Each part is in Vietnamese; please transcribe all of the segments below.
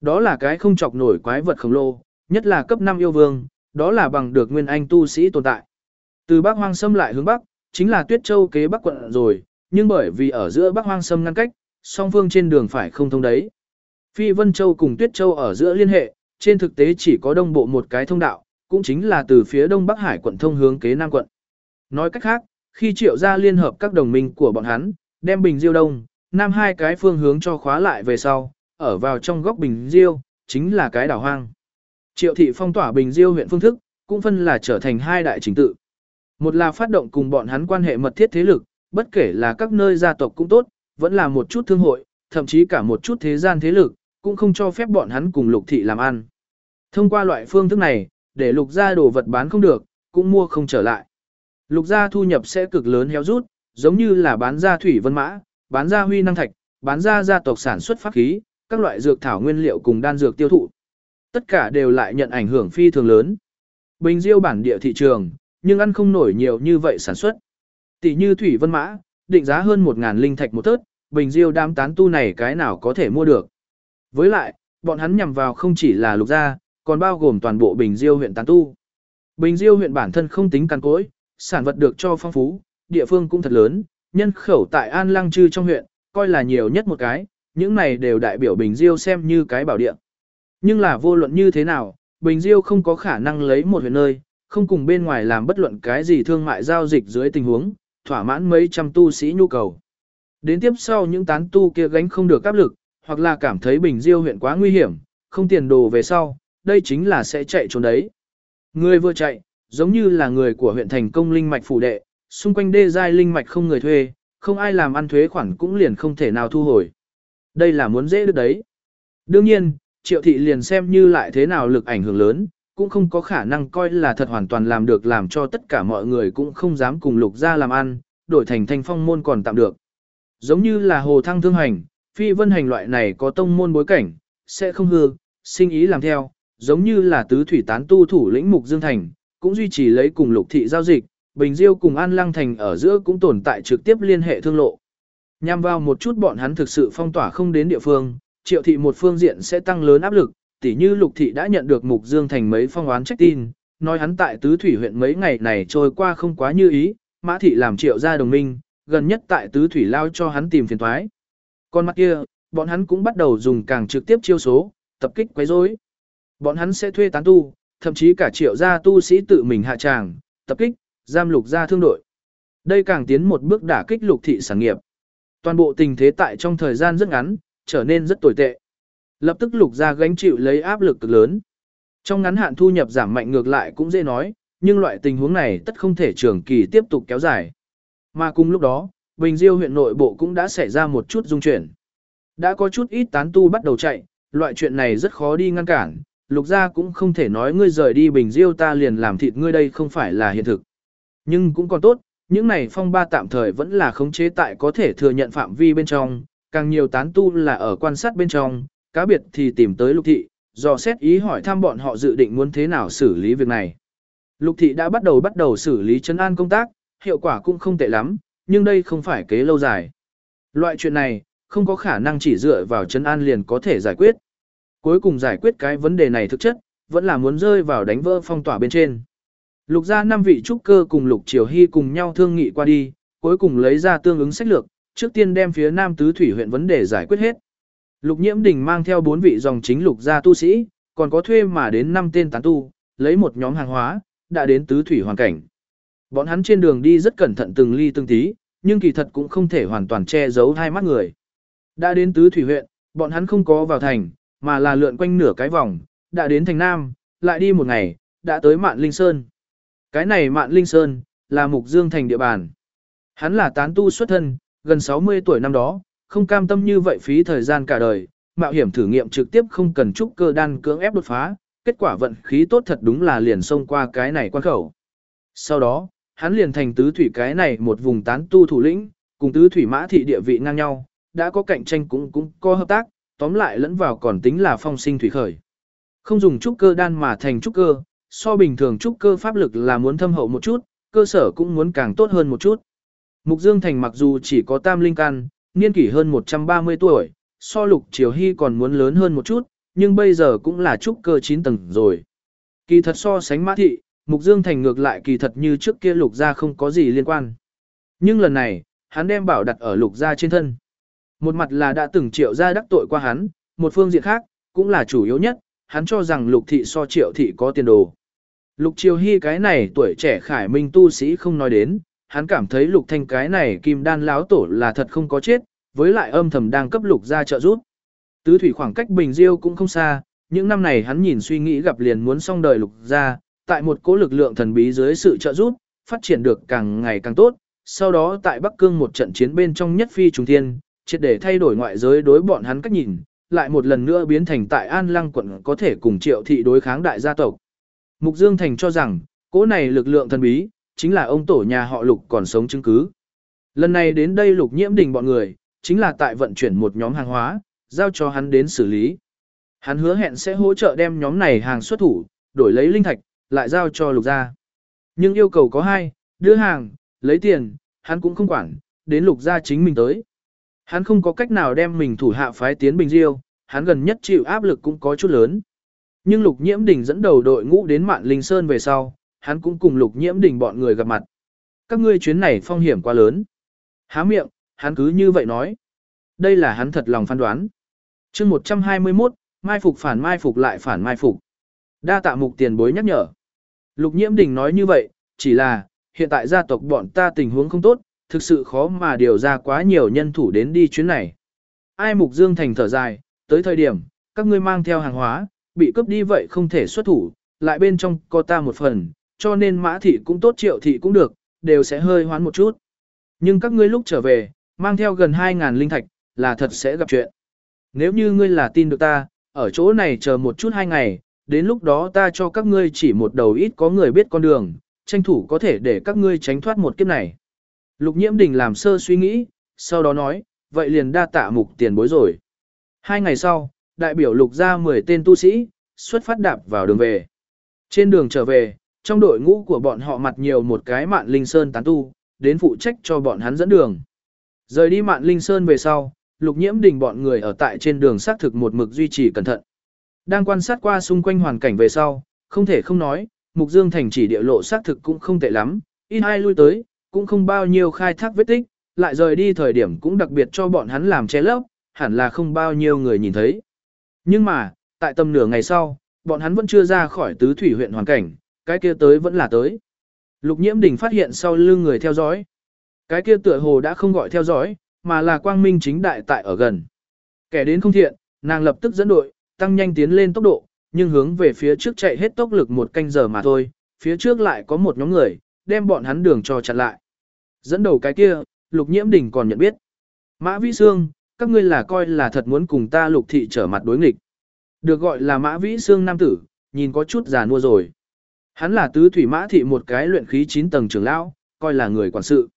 Đó là cái không chọc nổi quái vật khổng lồ, nhất là cấp 5 yêu vương, đó là bằng được nguyên anh tu sĩ tồn tại. Từ Bắc Hoang Sâm lại hướng Bắc, chính là Tuyết Châu kế Bắc quận rồi, nhưng bởi vì ở giữa Bắc Hoang Sâm ngăn cách, song phương trên đường phải không thông đấy. Phi Vân Châu cùng Tuyết Châu ở giữa liên hệ, trên thực tế chỉ có đông bộ một cái thông đạo, cũng chính là từ phía đông Bắc Hải quận thông hướng kế Nam quận. Nói cách khác, khi triệu gia liên hợp các đồng minh của bọn hắn, đem Bình Diêu Đông, Nam hai cái phương hướng cho khóa lại về sau, ở vào trong góc Bình Diêu, chính là cái đảo hoang. Triệu thị phong tỏa Bình Diêu huyện phương thức, cũng phân là trở thành hai đại chính tự. Một là phát động cùng bọn hắn quan hệ mật thiết thế lực, bất kể là các nơi gia tộc cũng tốt, vẫn là một chút thương hội, thậm chí cả một chút thế gian thế lực, cũng không cho phép bọn hắn cùng lục thị làm ăn. Thông qua loại phương thức này, để lục gia đồ vật bán không được, cũng mua không trở lại. Lục gia thu nhập sẽ cực lớn héo rút, giống như là bán ra thủy vân mã, bán ra huy năng thạch, bán ra gia tộc sản xuất pháp khí, các loại dược thảo nguyên liệu cùng đan dược tiêu thụ. Tất cả đều lại nhận ảnh hưởng phi thường lớn. Bình diêu bản địa thị trường, nhưng ăn không nổi nhiều như vậy sản xuất. Tỷ như thủy vân mã, định giá hơn 1.000 linh thạch một tớt, bình diêu đám tán tu này cái nào có thể mua được. Với lại, bọn hắn nhằm vào không chỉ là lục gia, còn bao gồm toàn bộ Bình Diêu huyện tán tu. Bình Diêu huyện bản thân không tính căn cối, sản vật được cho phong phú, địa phương cũng thật lớn, nhân khẩu tại An Lăng Trư trong huyện, coi là nhiều nhất một cái, những này đều đại biểu Bình Diêu xem như cái bảo địa. Nhưng là vô luận như thế nào, Bình Diêu không có khả năng lấy một huyện nơi, không cùng bên ngoài làm bất luận cái gì thương mại giao dịch dưới tình huống, thỏa mãn mấy trăm tu sĩ nhu cầu. Đến tiếp sau những tán tu kia gánh không được áp lực, hoặc là cảm thấy Bình Diêu huyện quá nguy hiểm, không tiền đồ về sau, đây chính là sẽ chạy trốn đấy. Người vừa chạy, giống như là người của huyện thành công linh mạch phủ đệ, xung quanh đê giai linh mạch không người thuê, không ai làm ăn thuế khoản cũng liền không thể nào thu hồi. Đây là muốn dễ được đấy. Đương nhiên, triệu thị liền xem như lại thế nào lực ảnh hưởng lớn, cũng không có khả năng coi là thật hoàn toàn làm được làm cho tất cả mọi người cũng không dám cùng lục ra làm ăn, đổi thành thanh phong môn còn tạm được. Giống như là hồ thăng thương hành, phi vân hành loại này có tông môn bối cảnh, sẽ không hư, sinh ý làm theo, giống như là tứ thủy tán tu thủ lĩnh Mục Dương Thành, cũng duy trì lấy cùng lục thị giao dịch, Bình Diêu cùng An Lăng Thành ở giữa cũng tồn tại trực tiếp liên hệ thương lộ. Nhằm vào một chút bọn hắn thực sự phong tỏa không đến địa phương, triệu thị một phương diện sẽ tăng lớn áp lực, tỉ như lục thị đã nhận được Mục Dương Thành mấy phong oán trách tin, nói hắn tại tứ thủy huyện mấy ngày này trôi qua không quá như ý, mã thị làm triệu gia đồng minh, gần nhất tại tứ thủy lao cho hắn tìm phiền thoái. Còn mặt kia, bọn hắn cũng bắt đầu dùng càng trực tiếp chiêu số, tập kích quấy rối. Bọn hắn sẽ thuê tán tu, thậm chí cả triệu gia tu sĩ tự mình hạ tràng, tập kích, giam lục gia thương đội. Đây càng tiến một bước đả kích lục thị sản nghiệp. Toàn bộ tình thế tại trong thời gian rất ngắn, trở nên rất tồi tệ. Lập tức lục gia gánh chịu lấy áp lực cực lớn. Trong ngắn hạn thu nhập giảm mạnh ngược lại cũng dễ nói, nhưng loại tình huống này tất không thể trường kỳ tiếp tục kéo dài. Mà cùng lúc đó, Bình Diêu huyện nội bộ cũng đã xảy ra một chút dung chuyển. Đã có chút ít tán tu bắt đầu chạy, loại chuyện này rất khó đi ngăn cản, lục gia cũng không thể nói ngươi rời đi bình diêu ta liền làm thịt ngươi đây không phải là hiện thực. Nhưng cũng còn tốt, những này phong ba tạm thời vẫn là khống chế tại có thể thừa nhận phạm vi bên trong, càng nhiều tán tu là ở quan sát bên trong, cá biệt thì tìm tới lục thị, dò xét ý hỏi thăm bọn họ dự định muốn thế nào xử lý việc này. Lục thị đã bắt đầu bắt đầu xử lý chân an công tác, hiệu quả cũng không tệ lắm, nhưng đây không phải kế lâu dài. Loại chuyện này, không có khả năng chỉ dựa vào chân an liền có thể giải quyết. Cuối cùng giải quyết cái vấn đề này thực chất, vẫn là muốn rơi vào đánh vỡ phong tỏa bên trên. Lục gia năm vị trúc cơ cùng Lục Triều Hy cùng nhau thương nghị qua đi, cuối cùng lấy ra tương ứng sách lược, trước tiên đem phía Nam Tứ Thủy huyện vấn đề giải quyết hết. Lục Nhiễm Đình mang theo bốn vị dòng chính lục gia tu sĩ, còn có thuê mà đến năm tên tán tu, lấy một nhóm hàng hóa, đã đến Tứ Thủy hoàn cảnh. Bọn hắn trên đường đi rất cẩn thận từng ly từng tí, nhưng kỳ thật cũng không thể hoàn toàn che giấu hai mắt người. Đã đến Tứ Thủy huyện, bọn hắn không có vào thành, mà là lượn quanh nửa cái vòng, đã đến thành Nam, lại đi một ngày, đã tới Mạn Linh Sơn. Cái này Mạn Linh Sơn, là Mục Dương thành địa bàn. Hắn là tán tu xuất thân, gần 60 tuổi năm đó, không cam tâm như vậy phí thời gian cả đời, mạo hiểm thử nghiệm trực tiếp không cần trúc cơ đan cưỡng ép đột phá, kết quả vận khí tốt thật đúng là liền xông qua cái này quan khẩu. Sau đó, hắn liền thành tứ thủy cái này một vùng tán tu thủ lĩnh, cùng tứ thủy mã thị địa vị ngang nhau, đã có cạnh tranh cũng cũng có hợp tác, tóm lại lẫn vào còn tính là phong sinh thủy khởi. Không dùng trúc cơ đan mà thành trúc cơ, so bình thường trúc cơ pháp lực là muốn thâm hậu một chút, cơ sở cũng muốn càng tốt hơn một chút. Mục Dương Thành mặc dù chỉ có tam linh căn, niên kỷ hơn 130 tuổi, so lục triều hy còn muốn lớn hơn một chút, nhưng bây giờ cũng là trúc cơ 9 tầng rồi. Kỳ thật so sánh mã thị, Mục Dương Thành ngược lại kỳ thật như trước kia lục gia không có gì liên quan. Nhưng lần này, hắn đem bảo đặt ở lục gia trên thân. Một mặt là đã từng triệu gia đắc tội qua hắn, một phương diện khác, cũng là chủ yếu nhất, hắn cho rằng lục thị so triệu thị có tiền đồ. Lục triều hy cái này tuổi trẻ khải minh tu sĩ không nói đến, hắn cảm thấy lục thanh cái này kim đan láo tổ là thật không có chết, với lại âm thầm đang cấp lục gia trợ giúp. Tứ thủy khoảng cách Bình Diêu cũng không xa, những năm này hắn nhìn suy nghĩ gặp liền muốn xong đời lục gia, tại một cố lực lượng thần bí dưới sự trợ giúp, phát triển được càng ngày càng tốt, sau đó tại Bắc Cương một trận chiến bên trong nhất phi trùng thiên, triệt để thay đổi ngoại giới đối bọn hắn cách nhìn, lại một lần nữa biến thành tại An Lăng quận có thể cùng triệu thị đối kháng đại gia tộc. Mục Dương Thành cho rằng, cỗ này lực lượng thần bí, chính là ông tổ nhà họ lục còn sống chứng cứ. Lần này đến đây lục nhiễm đình bọn người, chính là tại vận chuyển một nhóm hàng hóa, giao cho hắn đến xử lý. Hắn hứa hẹn sẽ hỗ trợ đem nhóm này hàng xuất thủ, đổi lấy linh thạch, lại giao cho lục gia. Nhưng yêu cầu có hai, đưa hàng, lấy tiền, hắn cũng không quản, đến lục gia chính mình tới. Hắn không có cách nào đem mình thủ hạ phái tiến Bình Diêu, hắn gần nhất chịu áp lực cũng có chút lớn. Nhưng Lục Nhiễm Đình dẫn đầu đội ngũ đến Mạn Linh Sơn về sau, hắn cũng cùng Lục Nhiễm Đình bọn người gặp mặt. Các ngươi chuyến này phong hiểm quá lớn. Há miệng, hắn cứ như vậy nói. Đây là hắn thật lòng phán đoán. chương 121, mai phục phản mai phục lại phản mai phục. Đa tạ mục tiền bối nhắc nhở. Lục Nhiễm Đình nói như vậy, chỉ là, hiện tại gia tộc bọn ta tình huống không tốt, thực sự khó mà điều ra quá nhiều nhân thủ đến đi chuyến này. Ai mục dương thành thở dài, tới thời điểm, các ngươi mang theo hàng hóa, bị cướp đi vậy không thể xuất thủ, lại bên trong có ta một phần, cho nên mã thị cũng tốt triệu thị cũng được, đều sẽ hơi hoán một chút. Nhưng các ngươi lúc trở về, mang theo gần 2.000 linh thạch, là thật sẽ gặp chuyện. Nếu như ngươi là tin được ta, ở chỗ này chờ một chút hai ngày, đến lúc đó ta cho các ngươi chỉ một đầu ít có người biết con đường, tranh thủ có thể để các ngươi tránh thoát một kiếp này. Lục nhiễm đình làm sơ suy nghĩ, sau đó nói, vậy liền đa tạ mục tiền bối rồi. Hai ngày sau, đại biểu lục ra 10 tên tu sĩ, xuất phát đạp vào đường về. Trên đường trở về, trong đội ngũ của bọn họ mặt nhiều một cái mạn linh sơn tán tu, đến phụ trách cho bọn hắn dẫn đường. Rời đi mạn linh sơn về sau, lục nhiễm đình bọn người ở tại trên đường xác thực một mực duy trì cẩn thận. Đang quan sát qua xung quanh hoàn cảnh về sau, không thể không nói, mục dương thành chỉ địa lộ xác thực cũng không tệ lắm, ít ai lui tới, cũng không bao nhiêu khai thác vết tích, lại rời đi thời điểm cũng đặc biệt cho bọn hắn làm che lấp, hẳn là không bao nhiêu người nhìn thấy. Nhưng mà, tại tầm nửa ngày sau, bọn hắn vẫn chưa ra khỏi tứ thủy huyện hoàn cảnh, cái kia tới vẫn là tới. Lục nhiễm đình phát hiện sau lưng người theo dõi. Cái kia tựa hồ đã không gọi theo dõi, mà là quang minh chính đại tại ở gần. Kẻ đến không thiện, nàng lập tức dẫn đội, tăng nhanh tiến lên tốc độ, nhưng hướng về phía trước chạy hết tốc lực một canh giờ mà thôi, phía trước lại có một nhóm người, đem bọn hắn đường cho chặn lại. Dẫn đầu cái kia, lục nhiễm đình còn nhận biết. Mã Vĩ Sương, các ngươi là coi là thật muốn cùng ta lục thị trở mặt đối nghịch. Được gọi là Mã Vĩ xương nam tử, nhìn có chút già nua rồi. Hắn là tứ thủy mã thị một cái luyện khí 9 tầng trưởng lão, coi là người quản sự.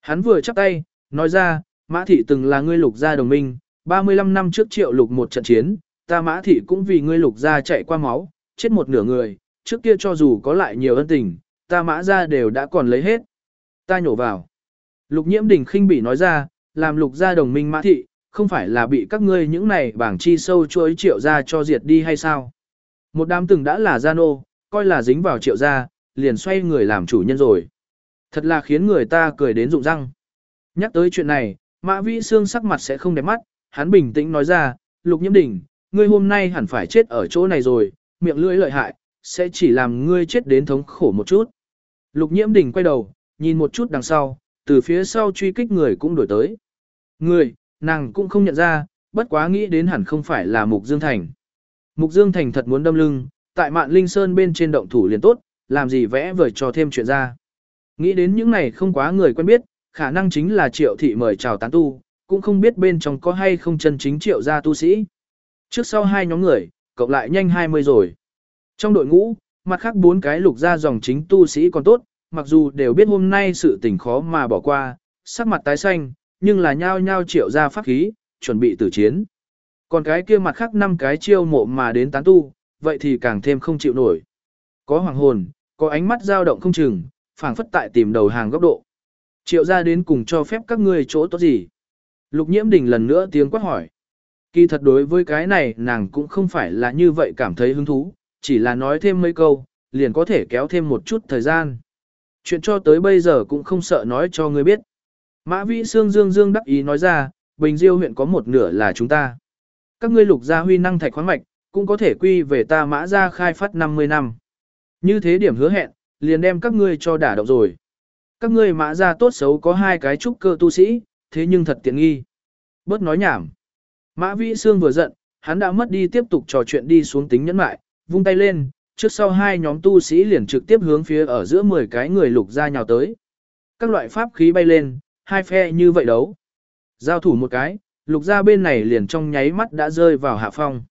Hắn vừa chắp tay, nói ra, mã thị từng là ngươi lục gia đồng minh, 35 năm trước triệu lục một trận chiến, ta mã thị cũng vì ngươi lục gia chạy qua máu, chết một nửa người, trước kia cho dù có lại nhiều ân tình, ta mã gia đều đã còn lấy hết. Ta nhổ vào. Lục nhiễm đình khinh bỉ nói ra, làm lục gia đồng minh mã thị, không phải là bị các ngươi những này bảng chi sâu chuối triệu gia cho diệt đi hay sao? Một đám từng đã là gia nô, coi là dính vào triệu gia, liền xoay người làm chủ nhân rồi. Thật là khiến người ta cười đến rụng răng. Nhắc tới chuyện này, Mã Vĩ Sương sắc mặt sẽ không đẹp mắt, hắn bình tĩnh nói ra, Lục Nhiễm Đình, ngươi hôm nay hẳn phải chết ở chỗ này rồi, miệng lưỡi lợi hại, sẽ chỉ làm ngươi chết đến thống khổ một chút. Lục Nhiễm Đình quay đầu, nhìn một chút đằng sau, từ phía sau truy kích người cũng đổi tới. Người, nàng cũng không nhận ra, bất quá nghĩ đến hẳn không phải là Mục Dương Thành. Mục Dương Thành thật muốn đâm lưng, tại mạn linh sơn bên trên động thủ liền tốt, làm gì vẽ vời cho thêm chuyện ra. Nghĩ đến những này không quá người quen biết, khả năng chính là triệu thị mời chào tán tu, cũng không biết bên trong có hay không chân chính triệu gia tu sĩ. Trước sau hai nhóm người, cộng lại nhanh 20 rồi. Trong đội ngũ, mặt khác bốn cái lục gia dòng chính tu sĩ còn tốt, mặc dù đều biết hôm nay sự tình khó mà bỏ qua, sắc mặt tái xanh, nhưng là nhao nhao triệu ra pháp khí, chuẩn bị tử chiến. Còn cái kia mặt khác năm cái chiêu mộ mà đến tán tu, vậy thì càng thêm không chịu nổi. Có hoàng hồn, có ánh mắt dao động không chừng, phảng phất tại tìm đầu hàng góc độ. Triệu ra đến cùng cho phép các ngươi chỗ tốt gì? Lục nhiễm đình lần nữa tiếng quát hỏi. Kỳ thật đối với cái này nàng cũng không phải là như vậy cảm thấy hứng thú, chỉ là nói thêm mấy câu, liền có thể kéo thêm một chút thời gian. Chuyện cho tới bây giờ cũng không sợ nói cho ngươi biết. Mã Vĩ Sương Dương Dương đắc ý nói ra, Bình Diêu huyện có một nửa là chúng ta. Các ngươi lục gia huy năng thạch khoáng mạch, cũng có thể quy về ta mã gia khai phát 50 năm. Như thế điểm hứa hẹn, liền đem các ngươi cho đả động rồi. Các ngươi mã gia tốt xấu có hai cái trúc cơ tu sĩ, thế nhưng thật tiện nghi. Bớt nói nhảm. Mã Vĩ Sương vừa giận, hắn đã mất đi tiếp tục trò chuyện đi xuống tính nhẫn mại, vung tay lên, trước sau hai nhóm tu sĩ liền trực tiếp hướng phía ở giữa 10 cái người lục gia nhào tới. Các loại pháp khí bay lên, hai phe như vậy đấu. Giao thủ một cái, lục ra bên này liền trong nháy mắt đã rơi vào hạ phong.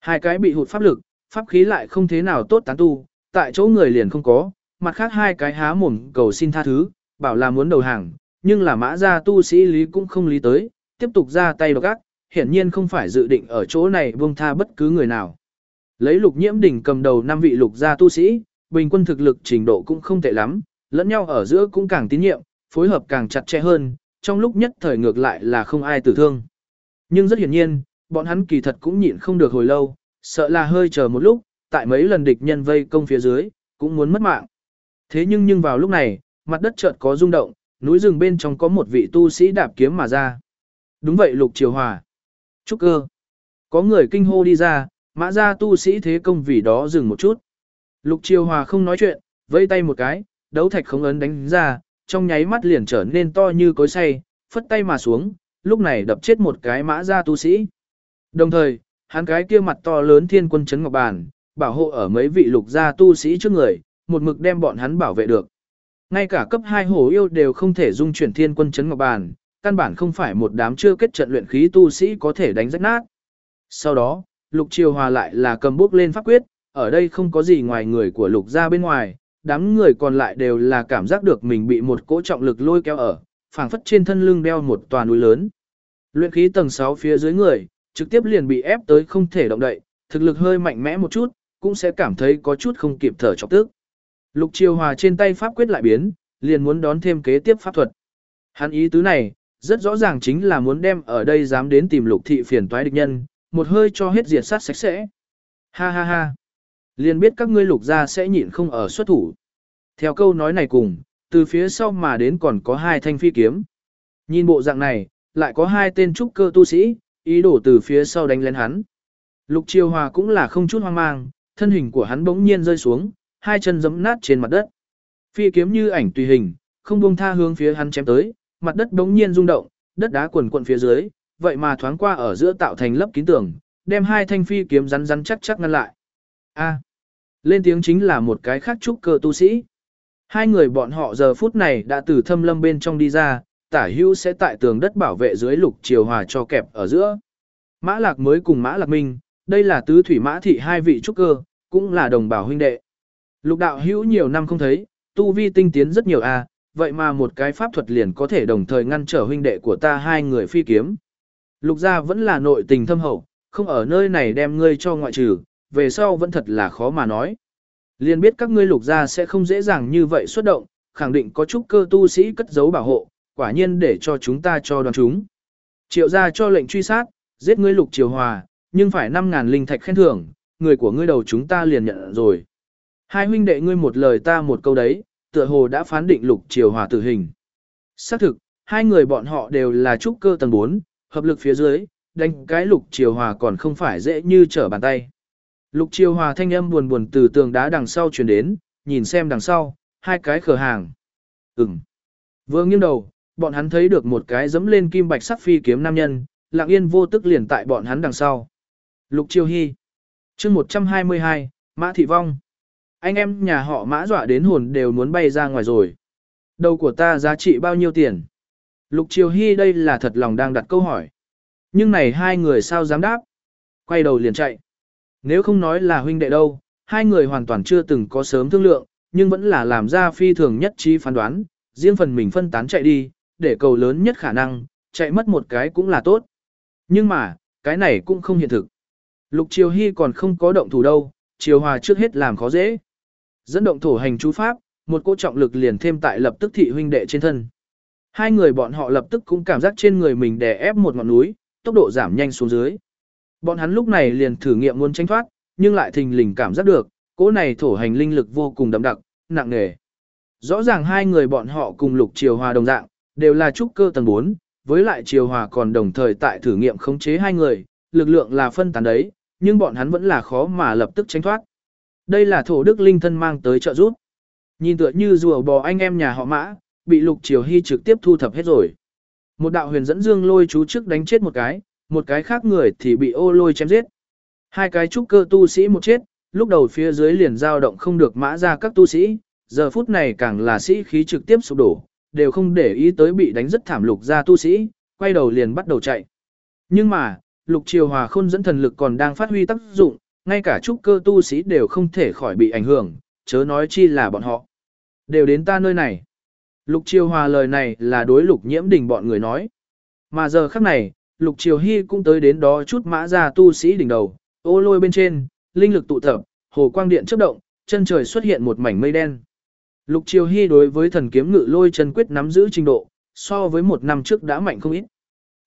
Hai cái bị hụt pháp lực, pháp khí lại không thế nào tốt tán tu, tại chỗ người liền không có, mặt khác hai cái há mồm cầu xin tha thứ, bảo là muốn đầu hàng, nhưng là mã ra tu sĩ lý cũng không lý tới, tiếp tục ra tay độc ác, hiển nhiên không phải dự định ở chỗ này buông tha bất cứ người nào. Lấy lục nhiễm đỉnh cầm đầu năm vị lục gia tu sĩ, bình quân thực lực trình độ cũng không tệ lắm, lẫn nhau ở giữa cũng càng tín nhiệm, phối hợp càng chặt chẽ hơn, trong lúc nhất thời ngược lại là không ai tử thương. Nhưng rất hiển nhiên, bọn hắn kỳ thật cũng nhịn không được hồi lâu, sợ là hơi chờ một lúc, tại mấy lần địch nhân vây công phía dưới, cũng muốn mất mạng. Thế nhưng nhưng vào lúc này, mặt đất chợt có rung động, núi rừng bên trong có một vị tu sĩ đạp kiếm mà ra. Đúng vậy Lục Triều Hòa. Trúc cơ. Có người kinh hô đi ra, mã ra tu sĩ thế công vì đó dừng một chút. Lục Triều Hòa không nói chuyện, vẫy tay một cái, đấu thạch không ấn đánh ra, trong nháy mắt liền trở nên to như cối xay, phất tay mà xuống, lúc này đập chết một cái mã ra tu sĩ. Đồng thời, hắn cái kia mặt to lớn thiên quân chấn ngọc bàn, bảo hộ ở mấy vị lục gia tu sĩ trước người, một mực đem bọn hắn bảo vệ được. Ngay cả cấp 2 hổ yêu đều không thể dung chuyển thiên quân chấn ngọc bàn, căn bản không phải một đám chưa kết trận luyện khí tu sĩ có thể đánh rách nát. Sau đó, lục triều hòa lại là cầm bước lên pháp quyết, ở đây không có gì ngoài người của lục gia bên ngoài, đám người còn lại đều là cảm giác được mình bị một cỗ trọng lực lôi kéo ở, phảng phất trên thân lưng đeo một tòa núi lớn. Luyện khí tầng 6 phía dưới người, trực tiếp liền bị ép tới không thể động đậy, thực lực hơi mạnh mẽ một chút, cũng sẽ cảm thấy có chút không kịp thở chọc tức. Lục Triều Hòa trên tay pháp quyết lại biến, liền muốn đón thêm kế tiếp pháp thuật. Hắn ý tứ này, rất rõ ràng chính là muốn đem ở đây dám đến tìm lục thị phiền toái địch nhân, một hơi cho hết diệt sát sạch sẽ. Ha ha ha. Liền biết các ngươi lục gia sẽ nhịn không ở xuất thủ. Theo câu nói này cùng, từ phía sau mà đến còn có hai thanh phi kiếm. Nhìn bộ dạng này, lại có hai tên trúc cơ tu sĩ, ý đồ từ phía sau đánh lên hắn. Lục Triều Hòa cũng là không chút hoang mang, thân hình của hắn bỗng nhiên rơi xuống, hai chân giẫm nát trên mặt đất. Phi kiếm như ảnh tùy hình, không buông tha hướng phía hắn chém tới, mặt đất bỗng nhiên rung động, đất đá quần quần phía dưới, vậy mà thoáng qua ở giữa tạo thành lớp kín tường, đem hai thanh phi kiếm rắn rắn chắc chắc ngăn lại. A lên tiếng chính là một cái khác trúc cơ tu sĩ. Hai người bọn họ giờ phút này đã từ thâm lâm bên trong đi ra, tả Hưu sẽ tại tường đất bảo vệ dưới lục triều hòa cho kẹp ở giữa. Mã lạc mới cùng mã lạc minh, đây là tứ thủy mã thị hai vị trúc cơ, cũng là đồng bào huynh đệ. Lục đạo hữu nhiều năm không thấy, tu vi tinh tiến rất nhiều à, vậy mà một cái pháp thuật liền có thể đồng thời ngăn trở huynh đệ của ta hai người phi kiếm. Lục gia vẫn là nội tình thâm hậu, không ở nơi này đem ngươi cho ngoại trừ, về sau vẫn thật là khó mà nói. liên biết các ngươi lục gia sẽ không dễ dàng như vậy xuất động, khẳng định có chút cơ tu sĩ cất giấu bảo hộ, quả nhiên để cho chúng ta cho đoàn chúng. Triệu gia cho lệnh truy sát, giết ngươi lục triều hòa, nhưng phải 5.000 linh thạch khen thưởng, người của ngươi đầu chúng ta liền nhận rồi. Hai huynh đệ ngươi một lời ta một câu đấy, tựa hồ đã phán định lục triều hòa tử hình. Xác thực, hai người bọn họ đều là trúc cơ tầng 4, hợp lực phía dưới, đánh cái lục triều hòa còn không phải dễ như trở bàn tay. Lục Chiêu hòa thanh âm buồn buồn từ tường đá đằng sau truyền đến, nhìn xem đằng sau, hai cái cửa hàng. Ừm. Vừa nghiêng đầu, bọn hắn thấy được một cái dẫm lên kim bạch sắc phi kiếm nam nhân, lặng yên vô tức liền tại bọn hắn đằng sau. Lục Chiêu hy. chương 122, Mã Thị Vong. Anh em nhà họ mã dọa đến hồn đều muốn bay ra ngoài rồi. Đầu của ta giá trị bao nhiêu tiền? Lục Chiêu Hy đây là thật lòng đang đặt câu hỏi. Nhưng này hai người sao dám đáp? Quay đầu liền chạy. Nếu không nói là huynh đệ đâu, hai người hoàn toàn chưa từng có sớm thương lượng, nhưng vẫn là làm ra phi thường nhất trí phán đoán, riêng phần mình phân tán chạy đi, để cầu lớn nhất khả năng, chạy mất một cái cũng là tốt. Nhưng mà, cái này cũng không hiện thực. Lục Triều Hy còn không có động thủ đâu, Triều Hòa trước hết làm khó dễ. Dẫn động thổ hành chú pháp, một cỗ trọng lực liền thêm tại lập tức thị huynh đệ trên thân. Hai người bọn họ lập tức cũng cảm giác trên người mình đè ép một ngọn núi, tốc độ giảm nhanh xuống dưới. Bọn hắn lúc này liền thử nghiệm muốn tránh thoát, nhưng lại thình lình cảm giác được, cỗ này thổ hành linh lực vô cùng đậm đặc, nặng nề. Rõ ràng hai người bọn họ cùng Lục Triều Hòa đồng dạng, đều là trúc cơ tầng 4, với lại Triều Hòa còn đồng thời tại thử nghiệm khống chế hai người, lực lượng là phân tán đấy, nhưng bọn hắn vẫn là khó mà lập tức tránh thoát. Đây là thổ đức linh thân mang tới trợ giúp. Nhìn tựa như rùa bò anh em nhà họ mã, bị Lục Triều Hy trực tiếp thu thập hết rồi. Một đạo huyền dẫn dương lôi chú trước đánh chết một cái, một cái khác người thì bị ô lôi chém giết. Hai cái trúc cơ tu sĩ một chết, lúc đầu phía dưới liền dao động không được mã ra các tu sĩ, giờ phút này càng là sĩ khí trực tiếp sụp đổ, đều không để ý tới bị đánh rất thảm lục ra tu sĩ, quay đầu liền bắt đầu chạy. Nhưng mà, lục triều hòa khôn dẫn thần lực còn đang phát huy tác dụng, ngay cả trúc cơ tu sĩ đều không thể khỏi bị ảnh hưởng, chớ nói chi là bọn họ. Đều đến ta nơi này. Lục triều hòa lời này là đối lục nhiễm đình bọn người nói. Mà giờ khắc này, lục triều hy cũng tới đến đó chút mã ra tu sĩ đỉnh đầu, ô lôi bên trên, linh lực tụ tập, hồ quang điện chớp động, chân trời xuất hiện một mảnh mây đen. Lục Triều Hy đối với thần kiếm ngự lôi chân quyết nắm giữ trình độ, so với một năm trước đã mạnh không ít.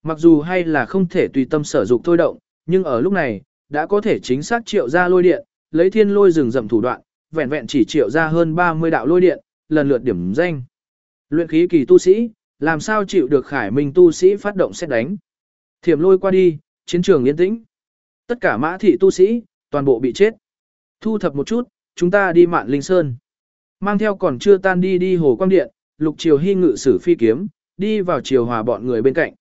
Mặc dù hay là không thể tùy tâm sở dục thôi động, nhưng ở lúc này, đã có thể chính xác triệu ra lôi điện, lấy thiên lôi rừng rậm thủ đoạn, vẹn vẹn chỉ triệu ra hơn 30 đạo lôi điện, lần lượt điểm danh. Luyện khí kỳ tu sĩ, làm sao chịu được khải minh tu sĩ phát động xét đánh. Thiểm lôi qua đi, chiến trường yên tĩnh. Tất cả mã thị tu sĩ, toàn bộ bị chết. Thu thập một chút, chúng ta đi mạn linh sơn. Mang theo còn chưa tan đi đi hồ quang điện, lục triều hy ngự sử phi kiếm, đi vào triều hòa bọn người bên cạnh.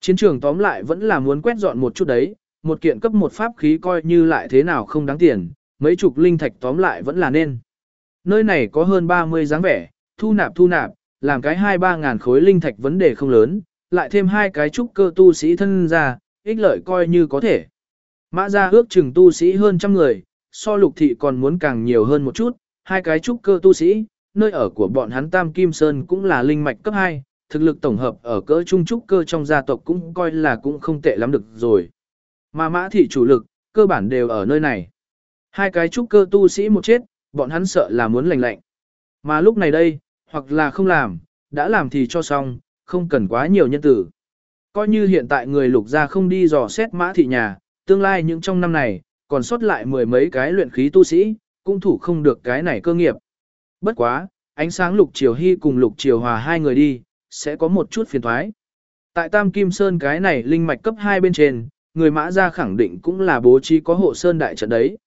Chiến trường tóm lại vẫn là muốn quét dọn một chút đấy, một kiện cấp một pháp khí coi như lại thế nào không đáng tiền, mấy chục linh thạch tóm lại vẫn là nên. Nơi này có hơn 30 dáng vẻ, thu nạp thu nạp, làm cái 2-3 ngàn khối linh thạch vấn đề không lớn, lại thêm hai cái trúc cơ tu sĩ thân ra, ích lợi coi như có thể. Mã ra ước chừng tu sĩ hơn trăm người, so lục thị còn muốn càng nhiều hơn một chút, hai cái trúc cơ tu sĩ, nơi ở của bọn hắn Tam Kim Sơn cũng là linh mạch cấp 2, thực lực tổng hợp ở cỡ trung trúc cơ trong gia tộc cũng coi là cũng không tệ lắm được rồi. Mà mã thị chủ lực, cơ bản đều ở nơi này. Hai cái trúc cơ tu sĩ một chết, bọn hắn sợ là muốn lành lạnh. Mà lúc này đây, hoặc là không làm, đã làm thì cho xong, không cần quá nhiều nhân tử. Coi như hiện tại người lục gia không đi dò xét mã thị nhà, tương lai những trong năm này, còn sót lại mười mấy cái luyện khí tu sĩ, cũng thủ không được cái này cơ nghiệp. Bất quá, ánh sáng lục triều hy cùng lục triều hòa hai người đi, sẽ có một chút phiền thoái. Tại Tam Kim Sơn cái này linh mạch cấp 2 bên trên, người mã gia khẳng định cũng là bố trí có hộ sơn đại trận đấy.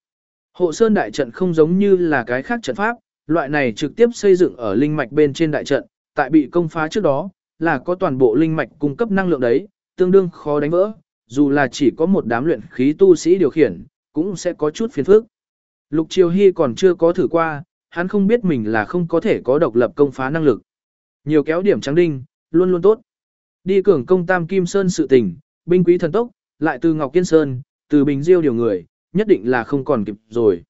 Hộ sơn đại trận không giống như là cái khác trận pháp, loại này trực tiếp xây dựng ở linh mạch bên trên đại trận, tại bị công phá trước đó, là có toàn bộ linh mạch cung cấp năng lượng đấy, tương đương khó đánh vỡ, dù là chỉ có một đám luyện khí tu sĩ điều khiển, cũng sẽ có chút phiền phức. Lục Triều Hy còn chưa có thử qua, hắn không biết mình là không có thể có độc lập công phá năng lực. Nhiều kéo điểm trắng đinh, luôn luôn tốt. Đi cường công Tam Kim Sơn sự tình, binh quý thần tốc, lại từ Ngọc Kiên Sơn, từ Bình Diêu điều người, nhất định là không còn kịp rồi.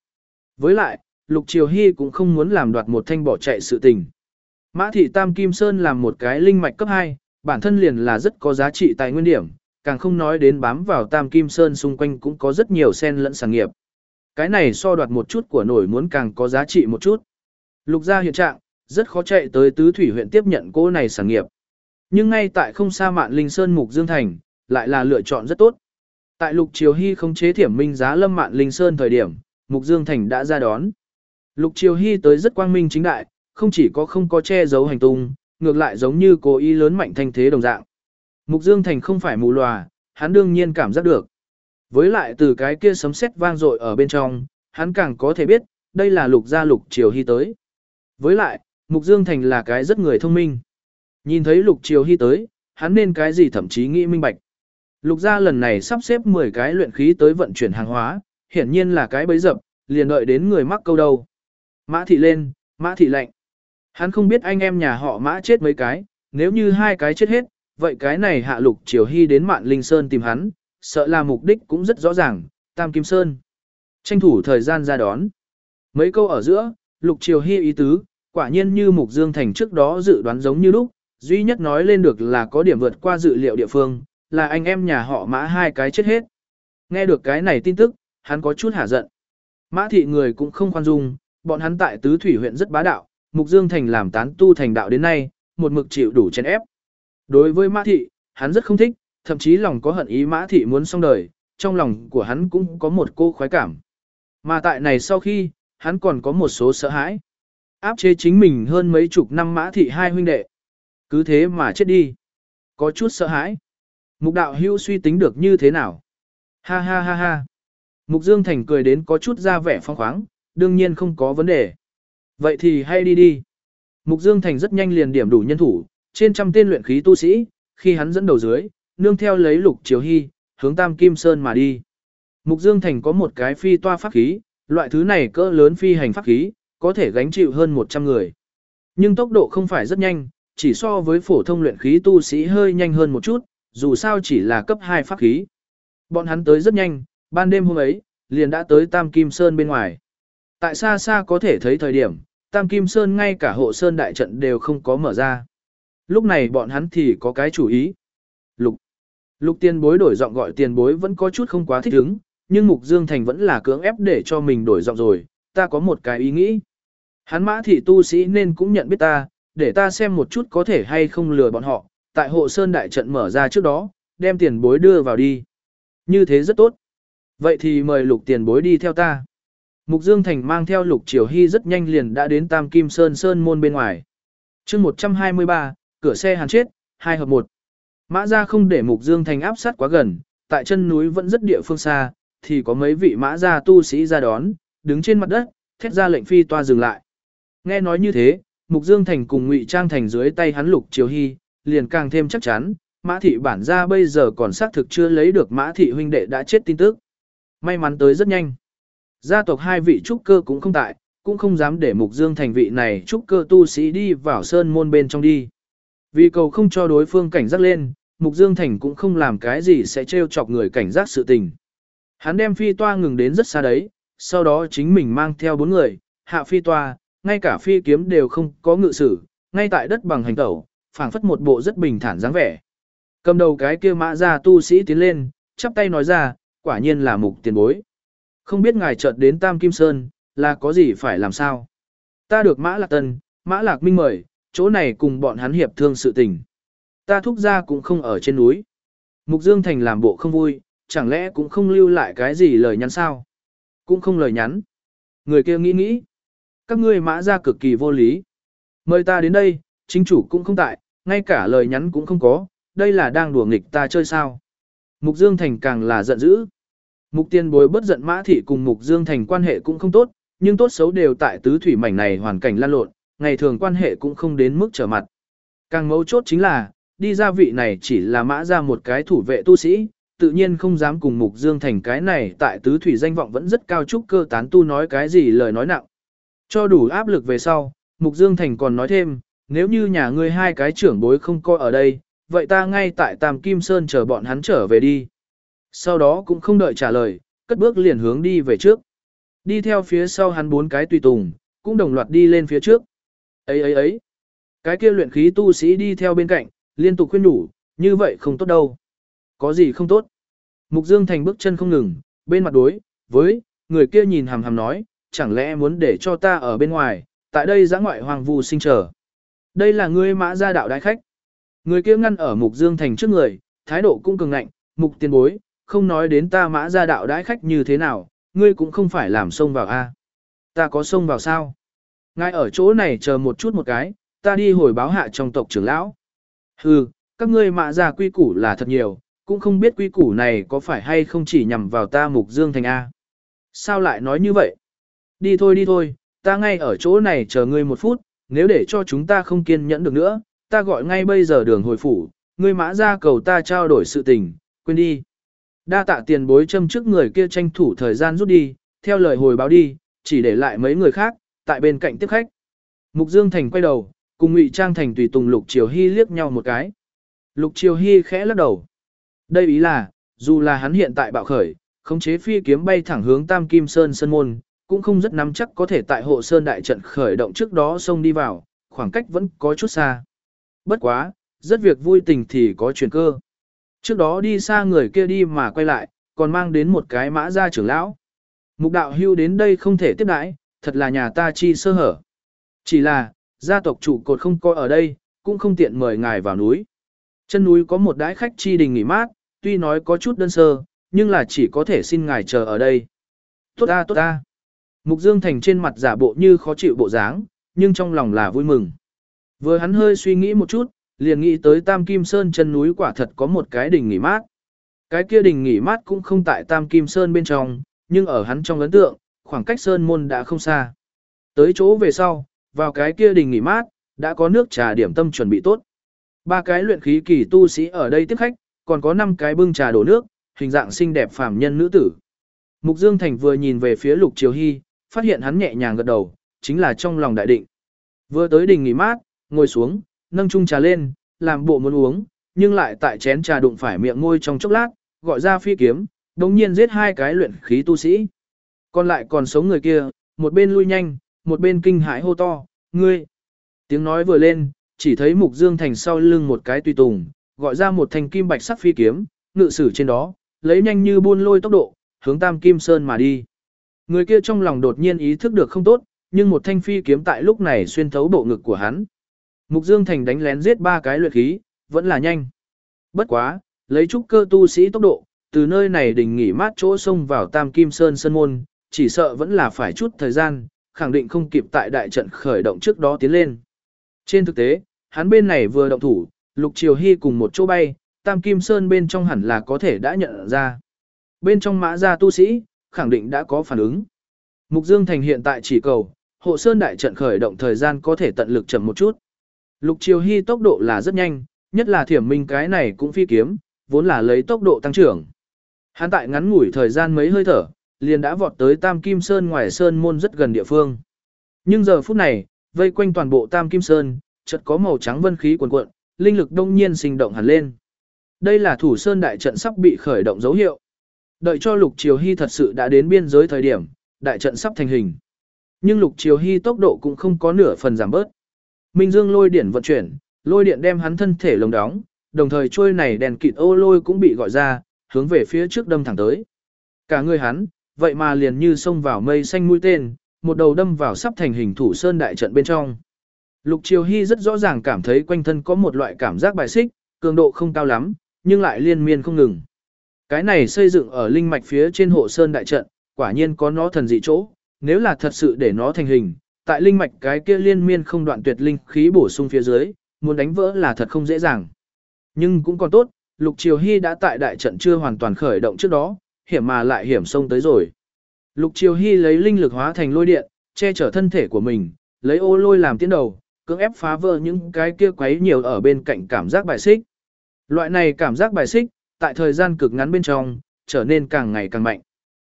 Với lại, Lục Triều Hy cũng không muốn làm đoạt một thanh bỏ chạy sự tình. Mã thị Tam Kim Sơn làm một cái linh mạch cấp 2, bản thân liền là rất có giá trị tài nguyên điểm, càng không nói đến bám vào Tam Kim Sơn xung quanh cũng có rất nhiều sen lẫn sản nghiệp. Cái này so đoạt một chút của nổi muốn càng có giá trị một chút. Lục gia hiện trạng, rất khó chạy tới tứ thủy huyện tiếp nhận cô này sản nghiệp. Nhưng ngay tại không xa mạn linh sơn mục dương thành, lại là lựa chọn rất tốt. Tại lục triều hy không chế thiểm minh giá lâm mạn linh sơn thời điểm, mục dương thành đã ra đón. Lục triều hy tới rất quang minh chính đại, không chỉ có không có che giấu hành tung, ngược lại giống như cố ý lớn mạnh thanh thế đồng dạng. Mục Dương Thành không phải mù lòa, hắn đương nhiên cảm giác được. Với lại từ cái kia sấm sét vang dội ở bên trong, hắn càng có thể biết, đây là lục gia lục triều hy tới. Với lại, Mục Dương Thành là cái rất người thông minh. Nhìn thấy lục triều hy tới, hắn nên cái gì thậm chí nghĩ minh bạch. Lục gia lần này sắp xếp 10 cái luyện khí tới vận chuyển hàng hóa, hiển nhiên là cái bấy dập, liền đợi đến người mắc câu đầu. Mã thị lên, mã thị lạnh. Hắn không biết anh em nhà họ mã chết mấy cái, nếu như hai cái chết hết, vậy cái này hạ lục triều hy đến mạn linh sơn tìm hắn, sợ là mục đích cũng rất rõ ràng, tam kim sơn. Tranh thủ thời gian ra đón. Mấy câu ở giữa, lục triều hy ý tứ, quả nhiên như mục dương thành trước đó dự đoán giống như lúc, duy nhất nói lên được là có điểm vượt qua dự liệu địa phương, là anh em nhà họ mã hai cái chết hết. Nghe được cái này tin tức, hắn có chút hả giận. Mã thị người cũng không khoan dung, bọn hắn tại tứ thủy huyện rất bá đạo, mục dương thành làm tán tu thành đạo đến nay, một mực chịu đủ chèn ép. Đối với Mã Thị, hắn rất không thích, thậm chí lòng có hận ý Mã Thị muốn xong đời, trong lòng của hắn cũng có một cô khoái cảm. Mà tại này sau khi, hắn còn có một số sợ hãi. Áp chế chính mình hơn mấy chục năm mã thị hai huynh đệ. Cứ thế mà chết đi. Có chút sợ hãi. Mục đạo hưu suy tính được như thế nào? Ha ha ha ha. Mục Dương Thành cười đến có chút ra vẻ phong khoáng, đương nhiên không có vấn đề. Vậy thì hay đi đi. Mục Dương Thành rất nhanh liền điểm đủ nhân thủ, trên trăm tên luyện khí tu sĩ, khi hắn dẫn đầu dưới, nương theo lấy lục chiếu hy, hướng Tam Kim Sơn mà đi. Mục Dương Thành có một cái phi toa pháp khí, loại thứ này cỡ lớn phi hành pháp khí, có thể gánh chịu hơn 100 người. Nhưng tốc độ không phải rất nhanh, chỉ so với phổ thông luyện khí tu sĩ hơi nhanh hơn một chút, dù sao chỉ là cấp 2 pháp khí. Bọn hắn tới rất nhanh, ban đêm hôm ấy, liền đã tới Tam Kim Sơn bên ngoài. Tại xa xa có thể thấy thời điểm, Tam Kim Sơn ngay cả hộ Sơn đại trận đều không có mở ra. Lúc này bọn hắn thì có cái chủ ý. Lục. Lục tiền bối đổi giọng gọi tiền bối vẫn có chút không quá thích ứng, nhưng Mục Dương Thành vẫn là cưỡng ép để cho mình đổi giọng rồi, ta có một cái ý nghĩ. Hắn mã thị tu sĩ nên cũng nhận biết ta, để ta xem một chút có thể hay không lừa bọn họ, tại hộ Sơn đại trận mở ra trước đó, đem tiền bối đưa vào đi. Như thế rất tốt. Vậy thì mời lục tiền bối đi theo ta. Mục Dương Thành mang theo lục triều hy rất nhanh liền đã đến Tam Kim Sơn Sơn môn bên ngoài. chương 123, cửa xe hàn chết, 2 hợp 1. Mã ra không để Mục Dương Thành áp sát quá gần, tại chân núi vẫn rất địa phương xa, thì có mấy vị mã gia tu sĩ ra đón, đứng trên mặt đất, thét ra lệnh phi toa dừng lại. Nghe nói như thế, Mục Dương Thành cùng Ngụy Trang Thành dưới tay hắn Lục Triều Hy, liền càng thêm chắc chắn, Mã thị bản gia bây giờ còn xác thực chưa lấy được Mã thị huynh đệ đã chết tin tức. May mắn tới rất nhanh. Gia tộc hai vị trúc cơ cũng không tại, cũng không dám để Mục Dương Thành vị này trúc cơ tu sĩ đi vào sơn môn bên trong đi. Vì cầu không cho đối phương cảnh giác lên, Mục Dương Thành cũng không làm cái gì sẽ trêu chọc người cảnh giác sự tình. Hắn đem phi toa ngừng đến rất xa đấy, sau đó chính mình mang theo bốn người, hạ phi toa, ngay cả phi kiếm đều không có ngự sử, ngay tại đất bằng hành tẩu, phảng phất một bộ rất bình thản dáng vẻ. Cầm đầu cái kia mã ra tu sĩ tiến lên, chắp tay nói ra, quả nhiên là mục tiền bối. Không biết ngài chợt đến Tam Kim Sơn, là có gì phải làm sao? Ta được mã lạc tân, mã lạc minh mời, chỗ này cùng bọn hắn hiệp thương sự tình. Ta thúc ra cũng không ở trên núi. Mục Dương Thành làm bộ không vui, chẳng lẽ cũng không lưu lại cái gì lời nhắn sao? Cũng không lời nhắn. Người kia nghĩ nghĩ. Các ngươi mã ra cực kỳ vô lý. Mời ta đến đây, chính chủ cũng không tại, ngay cả lời nhắn cũng không có, đây là đang đùa nghịch ta chơi sao. Mục Dương Thành càng là giận dữ. Mục tiên bối bất giận mã thị cùng Mục Dương Thành quan hệ cũng không tốt, nhưng tốt xấu đều tại tứ thủy mảnh này hoàn cảnh lan lộn, ngày thường quan hệ cũng không đến mức trở mặt. Càng mấu chốt chính là, đi ra vị này chỉ là mã ra một cái thủ vệ tu sĩ, tự nhiên không dám cùng Mục Dương Thành cái này tại tứ thủy danh vọng vẫn rất cao trúc cơ tán tu nói cái gì lời nói nặng. Cho đủ áp lực về sau, Mục Dương Thành còn nói thêm, nếu như nhà ngươi hai cái trưởng bối không coi ở đây, vậy ta ngay tại Tam Kim Sơn chờ bọn hắn trở về đi. Sau đó cũng không đợi trả lời, cất bước liền hướng đi về trước. Đi theo phía sau hắn bốn cái tùy tùng, cũng đồng loạt đi lên phía trước. Ấy ấy ấy, cái kia luyện khí tu sĩ đi theo bên cạnh, liên tục khuyên nhủ, như vậy không tốt đâu. Có gì không tốt? Mục Dương Thành bước chân không ngừng, bên mặt đối, với, người kia nhìn hàm hàm nói, chẳng lẽ muốn để cho ta ở bên ngoài, tại đây giã ngoại hoàng vù sinh trở. Đây là ngươi mã gia đạo đại khách. Người kia ngăn ở Mục Dương Thành trước người, thái độ cũng cường ngạnh, Mục tiền bối, không nói đến ta mã gia đạo đãi khách như thế nào, ngươi cũng không phải làm xông vào a. Ta có xông vào sao? Ngay ở chỗ này chờ một chút một cái, ta đi hồi báo hạ trong tộc trưởng lão. Hừ, các ngươi mã gia quy củ là thật nhiều, cũng không biết quy củ này có phải hay không chỉ nhằm vào ta mục dương thành A. Sao lại nói như vậy? Đi thôi đi thôi, ta ngay ở chỗ này chờ ngươi một phút, nếu để cho chúng ta không kiên nhẫn được nữa, ta gọi ngay bây giờ đường hồi phủ, ngươi mã ra cầu ta trao đổi sự tình, quên đi. Đa tạ tiền bối châm trước người kia tranh thủ thời gian rút đi, theo lời hồi báo đi, chỉ để lại mấy người khác, tại bên cạnh tiếp khách. Mục Dương Thành quay đầu, cùng Ngụy Trang Thành tùy tùng Lục Triều Hy liếc nhau một cái. Lục Triều Hy khẽ lắc đầu. Đây ý là, dù là hắn hiện tại bạo khởi, khống chế phi kiếm bay thẳng hướng Tam Kim Sơn Sơn Môn, cũng không rất nắm chắc có thể tại hộ Sơn Đại trận khởi động trước đó xông đi vào, khoảng cách vẫn có chút xa. Bất quá, rất việc vui tình thì có chuyển cơ. Trước đó đi xa người kia đi mà quay lại, còn mang đến một cái mã gia trưởng lão. Mục đạo hưu đến đây không thể tiếp đãi, thật là nhà ta chi sơ hở. Chỉ là, gia tộc chủ cột không coi ở đây, cũng không tiện mời ngài vào núi. Chân núi có một đái khách chi đình nghỉ mát, tuy nói có chút đơn sơ, nhưng là chỉ có thể xin ngài chờ ở đây. Tốt ta tốt ta. Mục Dương Thành trên mặt giả bộ như khó chịu bộ dáng, nhưng trong lòng là vui mừng. Vừa hắn hơi suy nghĩ một chút, liền nghĩ tới Tam Kim Sơn chân núi quả thật có một cái đỉnh nghỉ mát. Cái kia đỉnh nghỉ mát cũng không tại Tam Kim Sơn bên trong, nhưng ở hắn trong ấn tượng, khoảng cách Sơn môn đã không xa. Tới chỗ về sau, vào cái kia đỉnh nghỉ mát, đã có nước trà điểm tâm chuẩn bị tốt. Ba cái luyện khí kỳ tu sĩ ở đây tiếp khách, còn có năm cái bưng trà đổ nước, hình dạng xinh đẹp phàm nhân nữ tử. Mục Dương Thành vừa nhìn về phía Lục Triều Hy, phát hiện hắn nhẹ nhàng gật đầu, chính là trong lòng đại định. Vừa tới đỉnh nghỉ mát, ngồi xuống, nâng chung trà lên, làm bộ muốn uống, nhưng lại tại chén trà đụng phải miệng ngôi trong chốc lát, gọi ra phi kiếm, đồng nhiên giết hai cái luyện khí tu sĩ. Còn lại còn sống người kia, một bên lui nhanh, một bên kinh hãi hô to, ngươi. Tiếng nói vừa lên, chỉ thấy Mục Dương Thành sau lưng một cái tùy tùng, gọi ra một thanh kim bạch sắc phi kiếm, ngự sử trên đó, lấy nhanh như buôn lôi tốc độ, hướng Tam Kim Sơn mà đi. Người kia trong lòng đột nhiên ý thức được không tốt, nhưng một thanh phi kiếm tại lúc này xuyên thấu bộ ngực của hắn. Mục Dương Thành đánh lén giết ba cái luyện khí, vẫn là nhanh. Bất quá, lấy trúc cơ tu sĩ tốc độ, từ nơi này đỉnh nghỉ mát chỗ sông vào Tam Kim Sơn Sơn Môn, chỉ sợ vẫn là phải chút thời gian, khẳng định không kịp tại đại trận khởi động trước đó tiến lên. Trên thực tế, hắn bên này vừa động thủ, Lục Triều Hy cùng một chỗ bay, Tam Kim Sơn bên trong hẳn là có thể đã nhận ra. Bên trong mã gia tu sĩ, khẳng định đã có phản ứng. Mục Dương Thành hiện tại chỉ cầu, hộ sơn đại trận khởi động thời gian có thể tận lực chậm một chút. Lục Triều Hy tốc độ là rất nhanh, nhất là thiểm minh cái này cũng phi kiếm, vốn là lấy tốc độ tăng trưởng. Hắn tại ngắn ngủi thời gian mấy hơi thở, liền đã vọt tới Tam Kim Sơn ngoài sơn môn rất gần địa phương. Nhưng giờ phút này, vây quanh toàn bộ Tam Kim Sơn, chợt có màu trắng vân khí cuồn cuộn, linh lực đông nhiên sinh động hẳn lên. Đây là thủ sơn đại trận sắp bị khởi động dấu hiệu. Đợi cho Lục Triều Hy thật sự đã đến biên giới thời điểm, đại trận sắp thành hình. Nhưng Lục Triều Hy tốc độ cũng không có nửa phần giảm bớt. Minh Dương lôi điện vận chuyển, lôi điện đem hắn thân thể lồng đóng, đồng thời trôi này đèn kịt ô lôi cũng bị gọi ra, hướng về phía trước đâm thẳng tới. Cả người hắn, vậy mà liền như xông vào mây xanh mũi tên, một đầu đâm vào sắp thành hình thủ sơn đại trận bên trong. Lục Triều Hy rất rõ ràng cảm thấy quanh thân có một loại cảm giác bài xích, cường độ không cao lắm, nhưng lại liên miên không ngừng. Cái này xây dựng ở linh mạch phía trên hộ sơn đại trận, quả nhiên có nó thần dị chỗ, nếu là thật sự để nó thành hình, tại linh mạch cái kia liên miên không đoạn tuyệt linh khí bổ sung phía dưới, muốn đánh vỡ là thật không dễ dàng. Nhưng cũng còn tốt, Lục Triều Hy đã tại đại trận chưa hoàn toàn khởi động trước đó, hiểm mà lại hiểm sông tới rồi. Lục Triều Hy lấy linh lực hóa thành lôi điện, che chở thân thể của mình, lấy ô lôi làm tiến đầu, cưỡng ép phá vỡ những cái kia quấy nhiều ở bên cạnh cảm giác bài xích. Loại này cảm giác bài xích, tại thời gian cực ngắn bên trong, trở nên càng ngày càng mạnh.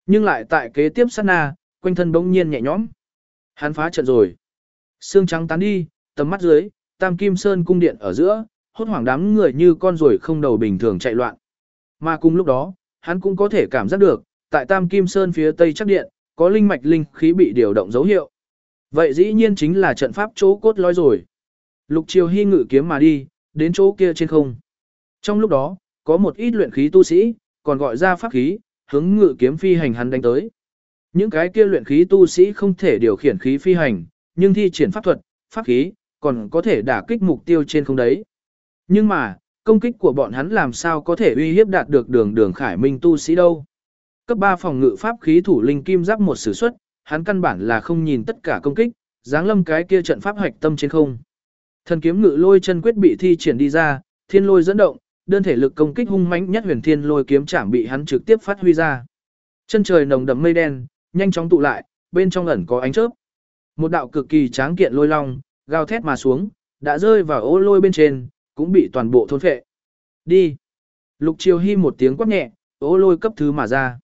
Nhưng lại tại kế tiếp sát na, quanh thân bỗng nhiên nhẹ nhõm. Hắn phá trận rồi. Sương trắng tán đi, tầm mắt dưới, Tam Kim Sơn cung điện ở giữa, hốt hoảng đám người như con ruồi không đầu bình thường chạy loạn. Mà cùng lúc đó, hắn cũng có thể cảm giác được, tại Tam Kim Sơn phía tây chắc điện, có linh mạch linh khí bị điều động dấu hiệu. Vậy dĩ nhiên chính là trận pháp chỗ cốt lõi rồi. Lục Triều Hy ngự kiếm mà đi, đến chỗ kia trên không. Trong lúc đó, có một ít luyện khí tu sĩ, còn gọi ra pháp khí, hướng ngự kiếm phi hành hắn đánh tới. Những cái kia luyện khí tu sĩ không thể điều khiển khí phi hành, nhưng thi triển pháp thuật, pháp khí, còn có thể đả kích mục tiêu trên không đấy. Nhưng mà, công kích của bọn hắn làm sao có thể uy hiếp đạt được đường đường khải minh tu sĩ đâu. Cấp 3 phòng ngự pháp khí thủ linh kim giáp một sử xuất, hắn căn bản là không nhìn tất cả công kích, dáng lâm cái kia trận pháp hoạch tâm trên không. Thần kiếm ngự lôi chân quyết bị thi triển đi ra, thiên lôi dẫn động, đơn thể lực công kích hung mãnh nhất huyền thiên lôi kiếm chạm bị hắn trực tiếp phát huy ra. Chân trời nồng đậm mây đen, nhanh chóng tụ lại, bên trong ẩn có ánh chớp. Một đạo cực kỳ tráng kiện lôi long, gào thét mà xuống, đã rơi vào ô lôi bên trên, cũng bị toàn bộ thôn phệ. Đi. Lục Triều Hi một tiếng quát nhẹ, ô lôi cấp thứ mà ra.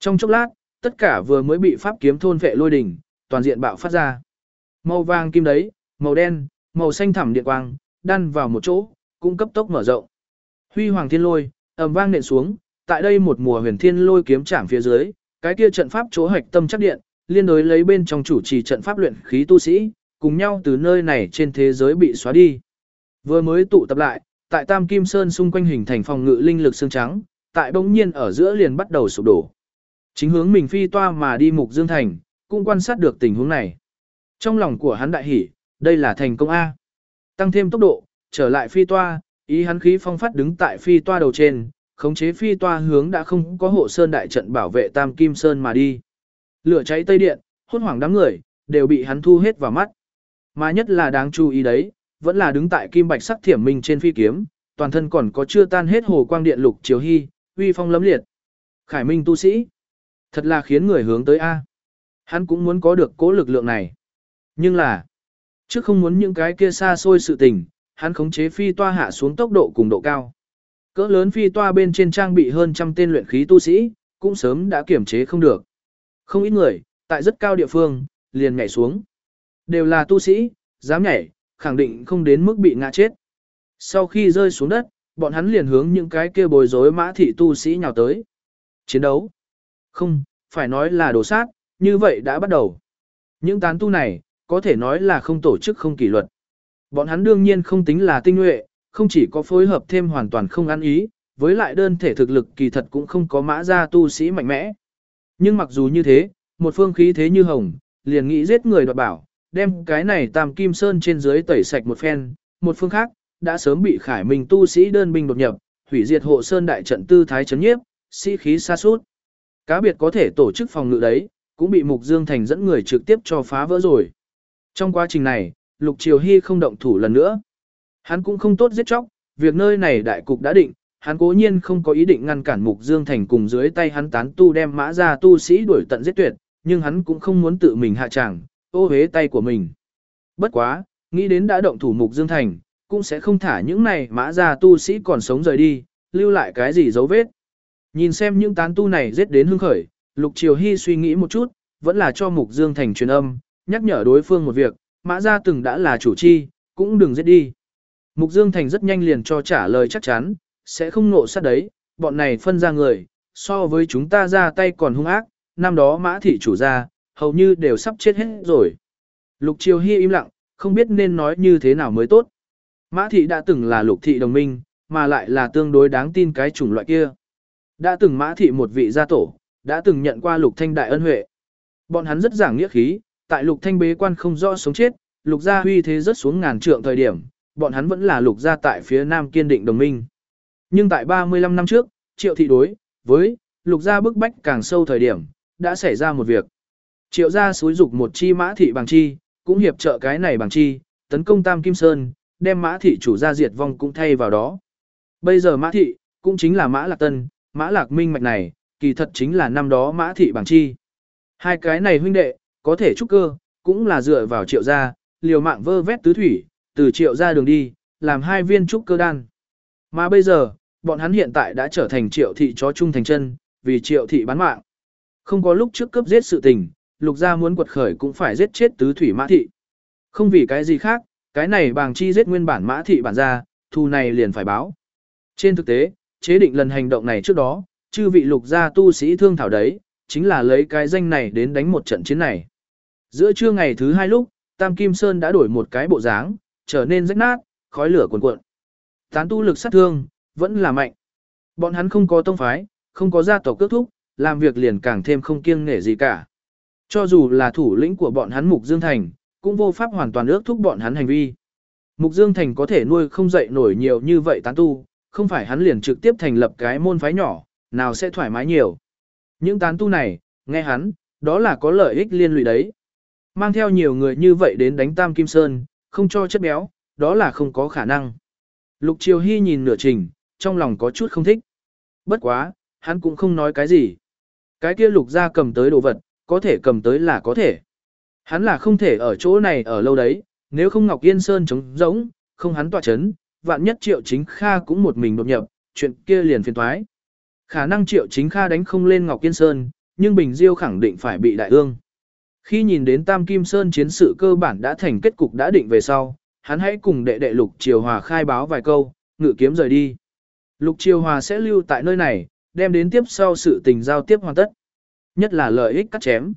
Trong chốc lát, tất cả vừa mới bị pháp kiếm thôn phệ lôi đỉnh, toàn diện bạo phát ra. Màu vàng kim đấy, màu đen, màu xanh thẳm điện quang, đan vào một chỗ, cũng cấp tốc mở rộng. Huy hoàng thiên lôi, ầm vang nện xuống, tại đây một mùa huyền thiên lôi kiếm chạm phía dưới, cái kia trận pháp chỗ hạch tâm chắc điện, liên đối lấy bên trong chủ trì trận pháp luyện khí tu sĩ, cùng nhau từ nơi này trên thế giới bị xóa đi. Vừa mới tụ tập lại, tại Tam Kim Sơn xung quanh hình thành phòng ngự linh lực xương trắng, tại bỗng nhiên ở giữa liền bắt đầu sụp đổ. Chính hướng mình phi toa mà đi mục dương thành, cũng quan sát được tình huống này. Trong lòng của hắn đại hỉ, đây là thành công A. Tăng thêm tốc độ, trở lại phi toa, ý hắn khí phong phát đứng tại phi toa đầu trên, khống chế phi toa hướng đã không có hộ sơn đại trận bảo vệ Tam Kim Sơn mà đi. Lửa cháy tây điện, hốt hoảng đám người, đều bị hắn thu hết vào mắt. Mà nhất là đáng chú ý đấy, vẫn là đứng tại kim bạch sắc thiểm minh trên phi kiếm, toàn thân còn có chưa tan hết hồ quang điện lục chiếu hy, uy phong lấm liệt. Khải Minh tu sĩ, thật là khiến người hướng tới A. Hắn cũng muốn có được cố lực lượng này. Nhưng là, trước không muốn những cái kia xa xôi sự tình, hắn khống chế phi toa hạ xuống tốc độ cùng độ cao. Cỡ lớn phi toa bên trên trang bị hơn trăm tên luyện khí tu sĩ, cũng sớm đã kiểm chế không được. Không ít người, tại rất cao địa phương, liền nhảy xuống. Đều là tu sĩ, dám nhảy, khẳng định không đến mức bị ngã chết. Sau khi rơi xuống đất, bọn hắn liền hướng những cái kia bồi rối mã thị tu sĩ nhào tới. Chiến đấu. Không, phải nói là đổ sát, như vậy đã bắt đầu. Những tán tu này, có thể nói là không tổ chức không kỷ luật. Bọn hắn đương nhiên không tính là tinh nhuệ, không chỉ có phối hợp thêm hoàn toàn không ăn ý, với lại đơn thể thực lực kỳ thật cũng không có mã gia tu sĩ mạnh mẽ. Nhưng mặc dù như thế, một phương khí thế như hồng, liền nghĩ giết người đoạt bảo, đem cái này tam kim sơn trên dưới tẩy sạch một phen, một phương khác, đã sớm bị khải minh tu sĩ đơn binh đột nhập, hủy diệt hộ sơn đại trận tư thái chấn nhiếp, sĩ khí xa sút Cá biệt có thể tổ chức phòng ngự đấy, cũng bị Mục Dương Thành dẫn người trực tiếp cho phá vỡ rồi. Trong quá trình này, Lục Triều Hy không động thủ lần nữa. Hắn cũng không tốt giết chóc, việc nơi này đại cục đã định, hắn cố nhiên không có ý định ngăn cản Mục Dương Thành cùng dưới tay hắn tán tu đem mã ra tu sĩ đuổi tận giết tuyệt, nhưng hắn cũng không muốn tự mình hạ chẳng, ô hế tay của mình. Bất quá, nghĩ đến đã động thủ Mục Dương Thành, cũng sẽ không thả những này mã ra tu sĩ còn sống rời đi, lưu lại cái gì dấu vết. Nhìn xem những tán tu này giết đến hương khởi, Lục Triều Hy suy nghĩ một chút, vẫn là cho Mục Dương Thành truyền âm, nhắc nhở đối phương một việc, mã ra từng đã là chủ chi, cũng đừng giết đi. Mục Dương Thành rất nhanh liền cho trả lời chắc chắn, sẽ không nộ sát đấy, bọn này phân ra người, so với chúng ta ra tay còn hung ác, năm đó mã thị chủ ra, hầu như đều sắp chết hết rồi. Lục Triều Hy im lặng, không biết nên nói như thế nào mới tốt. Mã thị đã từng là lục thị đồng minh, mà lại là tương đối đáng tin cái chủng loại kia. Đã từng mã thị một vị gia tổ, đã từng nhận qua lục thanh đại ân huệ. Bọn hắn rất giảng nghĩa khí, tại lục thanh bế quan không rõ sống chết, lục gia huy thế rất xuống ngàn trượng thời điểm, bọn hắn vẫn là lục gia tại phía nam kiên định đồng minh. Nhưng tại 35 năm trước, triệu thị đối với lục gia bức bách càng sâu thời điểm, đã xảy ra một việc. Triệu gia xúi dục một chi mã thị bằng chi, cũng hiệp trợ cái này bằng chi, tấn công Tam Kim Sơn, đem mã thị chủ gia diệt vong cũng thay vào đó. Bây giờ mã thị, cũng chính là mã lạc tân, mã lạc minh mạch này, kỳ thật chính là năm đó mã thị bằng chi. Hai cái này huynh đệ, có thể trúc cơ, cũng là dựa vào triệu gia, liều mạng vơ vét tứ thủy, từ triệu ra đường đi, làm hai viên trúc cơ đan. Mà bây giờ, bọn hắn hiện tại đã trở thành triệu thị chó chung thành chân, vì triệu thị bán mạng. Không có lúc trước cấp giết sự tình, lục gia muốn quật khởi cũng phải giết chết tứ thủy mã thị. Không vì cái gì khác, cái này bàng chi giết nguyên bản mã thị bản ra, thù này liền phải báo. Trên thực tế, chế định lần hành động này trước đó, chư vị lục gia tu sĩ thương thảo đấy, chính là lấy cái danh này đến đánh một trận chiến này. Giữa trưa ngày thứ hai lúc, Tam Kim Sơn đã đổi một cái bộ dáng, trở nên rách nát, khói lửa cuồn cuộn. Tán tu lực sát thương, vẫn là mạnh. Bọn hắn không có tông phái, không có gia tộc cước thúc, làm việc liền càng thêm không kiêng nể gì cả. Cho dù là thủ lĩnh của bọn hắn Mục Dương Thành, cũng vô pháp hoàn toàn ước thúc bọn hắn hành vi. Mục Dương Thành có thể nuôi không dậy nổi nhiều như vậy tán tu, không phải hắn liền trực tiếp thành lập cái môn phái nhỏ, nào sẽ thoải mái nhiều. Những tán tu này, nghe hắn, đó là có lợi ích liên lụy đấy. Mang theo nhiều người như vậy đến đánh Tam Kim Sơn, không cho chất béo, đó là không có khả năng. Lục Triều Hy nhìn nửa trình, trong lòng có chút không thích. Bất quá, hắn cũng không nói cái gì. Cái kia lục ra cầm tới đồ vật, có thể cầm tới là có thể. Hắn là không thể ở chỗ này ở lâu đấy, nếu không Ngọc Yên Sơn trống rỗng, không hắn tỏa chấn, vạn nhất triệu chính kha cũng một mình đột nhập, chuyện kia liền phiền thoái. Khả năng triệu chính kha đánh không lên Ngọc Yên Sơn, nhưng Bình Diêu khẳng định phải bị đại ương. Khi nhìn đến Tam Kim Sơn chiến sự cơ bản đã thành kết cục đã định về sau, hắn hãy cùng đệ đệ Lục Triều Hòa khai báo vài câu, ngự kiếm rời đi. Lục Triều Hòa sẽ lưu tại nơi này, đem đến tiếp sau sự tình giao tiếp hoàn tất. Nhất là lợi ích cắt chém.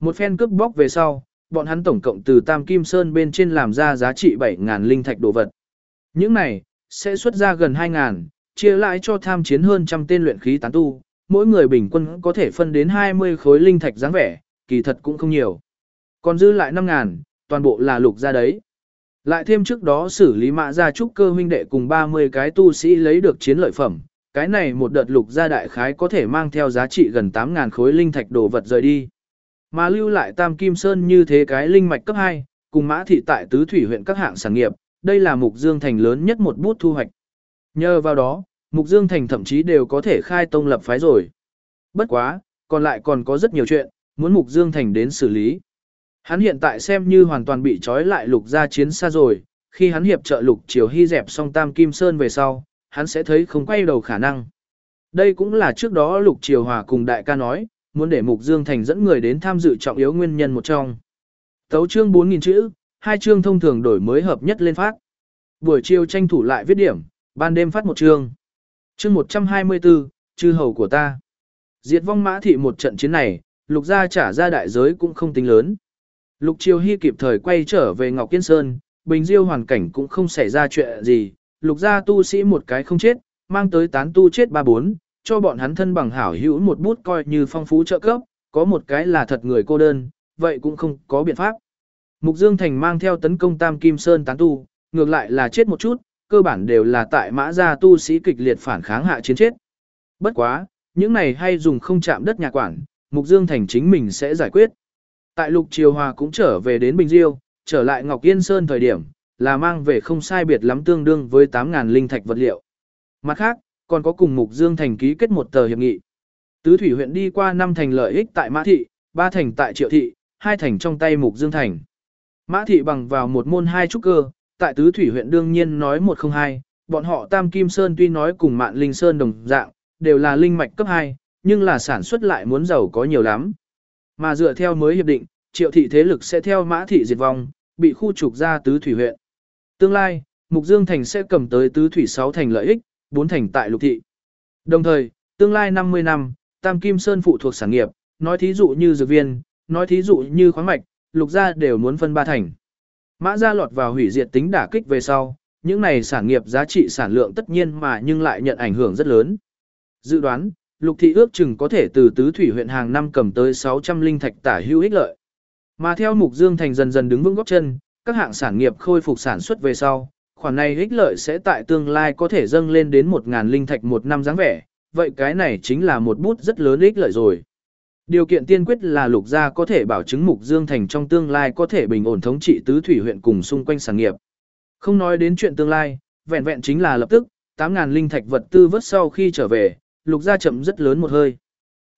Một phen cướp bóc về sau, bọn hắn tổng cộng từ Tam Kim Sơn bên trên làm ra giá trị 7.000 linh thạch đồ vật. Những này, sẽ xuất ra gần 2.000, chia lại cho tham chiến hơn trăm tên luyện khí tán tu, mỗi người bình quân có thể phân đến 20 khối linh thạch dáng vẻ, kỳ thật cũng không nhiều. Còn dư lại 5.000, toàn bộ là lục ra đấy. Lại thêm trước đó xử lý mạ gia trúc cơ huynh đệ cùng 30 cái tu sĩ lấy được chiến lợi phẩm, cái này một đợt lục gia đại khái có thể mang theo giá trị gần 8.000 khối linh thạch đồ vật rời đi. Mà lưu lại Tam Kim Sơn như thế cái linh mạch cấp 2, cùng mã thị tại tứ thủy huyện các hạng sản nghiệp, đây là Mục Dương Thành lớn nhất một bút thu hoạch. Nhờ vào đó, Mục Dương Thành thậm chí đều có thể khai tông lập phái rồi. Bất quá, còn lại còn có rất nhiều chuyện, muốn Mục Dương Thành đến xử lý. Hắn hiện tại xem như hoàn toàn bị trói lại lục gia chiến xa rồi, khi hắn hiệp trợ lục triều hy dẹp xong Tam Kim Sơn về sau, hắn sẽ thấy không quay đầu khả năng. Đây cũng là trước đó lục triều hòa cùng đại ca nói, muốn để Mục Dương Thành dẫn người đến tham dự trọng yếu nguyên nhân một trong. Tấu chương 4.000 chữ, hai chương thông thường đổi mới hợp nhất lên phát. Buổi chiều tranh thủ lại viết điểm, ban đêm phát một chương. Chương 124, chư hầu của ta. Diệt vong mã thị một trận chiến này, lục gia trả ra đại giới cũng không tính lớn. Lục Triều Hy kịp thời quay trở về Ngọc Kiên Sơn, Bình Diêu hoàn cảnh cũng không xảy ra chuyện gì, lục gia tu sĩ một cái không chết, mang tới tán tu chết ba bốn, cho bọn hắn thân bằng hảo hữu một bút coi như phong phú trợ cấp, có một cái là thật người cô đơn, vậy cũng không có biện pháp. Mục Dương Thành mang theo tấn công Tam Kim Sơn tán tu, ngược lại là chết một chút, cơ bản đều là tại mã gia tu sĩ kịch liệt phản kháng hạ chiến chết. Bất quá, những này hay dùng không chạm đất nhà quản, Mục Dương Thành chính mình sẽ giải quyết. Tại Lục Triều Hòa cũng trở về đến Bình Diêu, trở lại Ngọc Yên Sơn thời điểm, là mang về không sai biệt lắm tương đương với 8.000 linh thạch vật liệu. Mặt khác, còn có cùng Mục Dương Thành ký kết một tờ hiệp nghị. Tứ Thủy huyện đi qua năm thành lợi ích tại Mã Thị, ba thành tại Triệu Thị, hai thành trong tay Mục Dương Thành. Mã Thị bằng vào một môn hai trúc cơ, tại Tứ Thủy huyện đương nhiên nói một không hai, bọn họ Tam Kim Sơn tuy nói cùng Mạn Linh Sơn đồng dạng, đều là linh mạch cấp 2, nhưng là sản xuất lại muốn giàu có nhiều lắm. Mà dựa theo mới hiệp định, Triệu Thị thế lực sẽ theo Mã Thị diệt vong, bị khu trục ra Tứ Thủy huyện. Tương lai, Mục Dương Thành sẽ cầm tới Tứ Thủy 6 thành lợi ích, 4 thành tại Lục Thị. Đồng thời, tương lai 50 năm, Tam Kim Sơn phụ thuộc sản nghiệp, nói thí dụ như dược viên, nói thí dụ như khoáng mạch, lục gia đều muốn phân ba thành. Mã gia lọt vào hủy diệt tính đả kích về sau, những này sản nghiệp giá trị sản lượng tất nhiên mà nhưng lại nhận ảnh hưởng rất lớn. Dự đoán, lục thị ước chừng có thể từ tứ thủy huyện hàng năm cầm tới 600 linh thạch tả hữu ích lợi. Mà theo mục dương thành dần dần đứng vững góc chân, các hạng sản nghiệp khôi phục sản xuất về sau, khoản này ích lợi sẽ tại tương lai có thể dâng lên đến 1.000 linh thạch một năm dáng vẻ, vậy cái này chính là một bút rất lớn ích lợi rồi. Điều kiện tiên quyết là lục gia có thể bảo chứng mục dương thành trong tương lai có thể bình ổn thống trị tứ thủy huyện cùng xung quanh sản nghiệp. Không nói đến chuyện tương lai, vẹn vẹn chính là lập tức, 8.000 linh thạch vật tư vớt sau khi trở về, lục gia chậm rất lớn một hơi.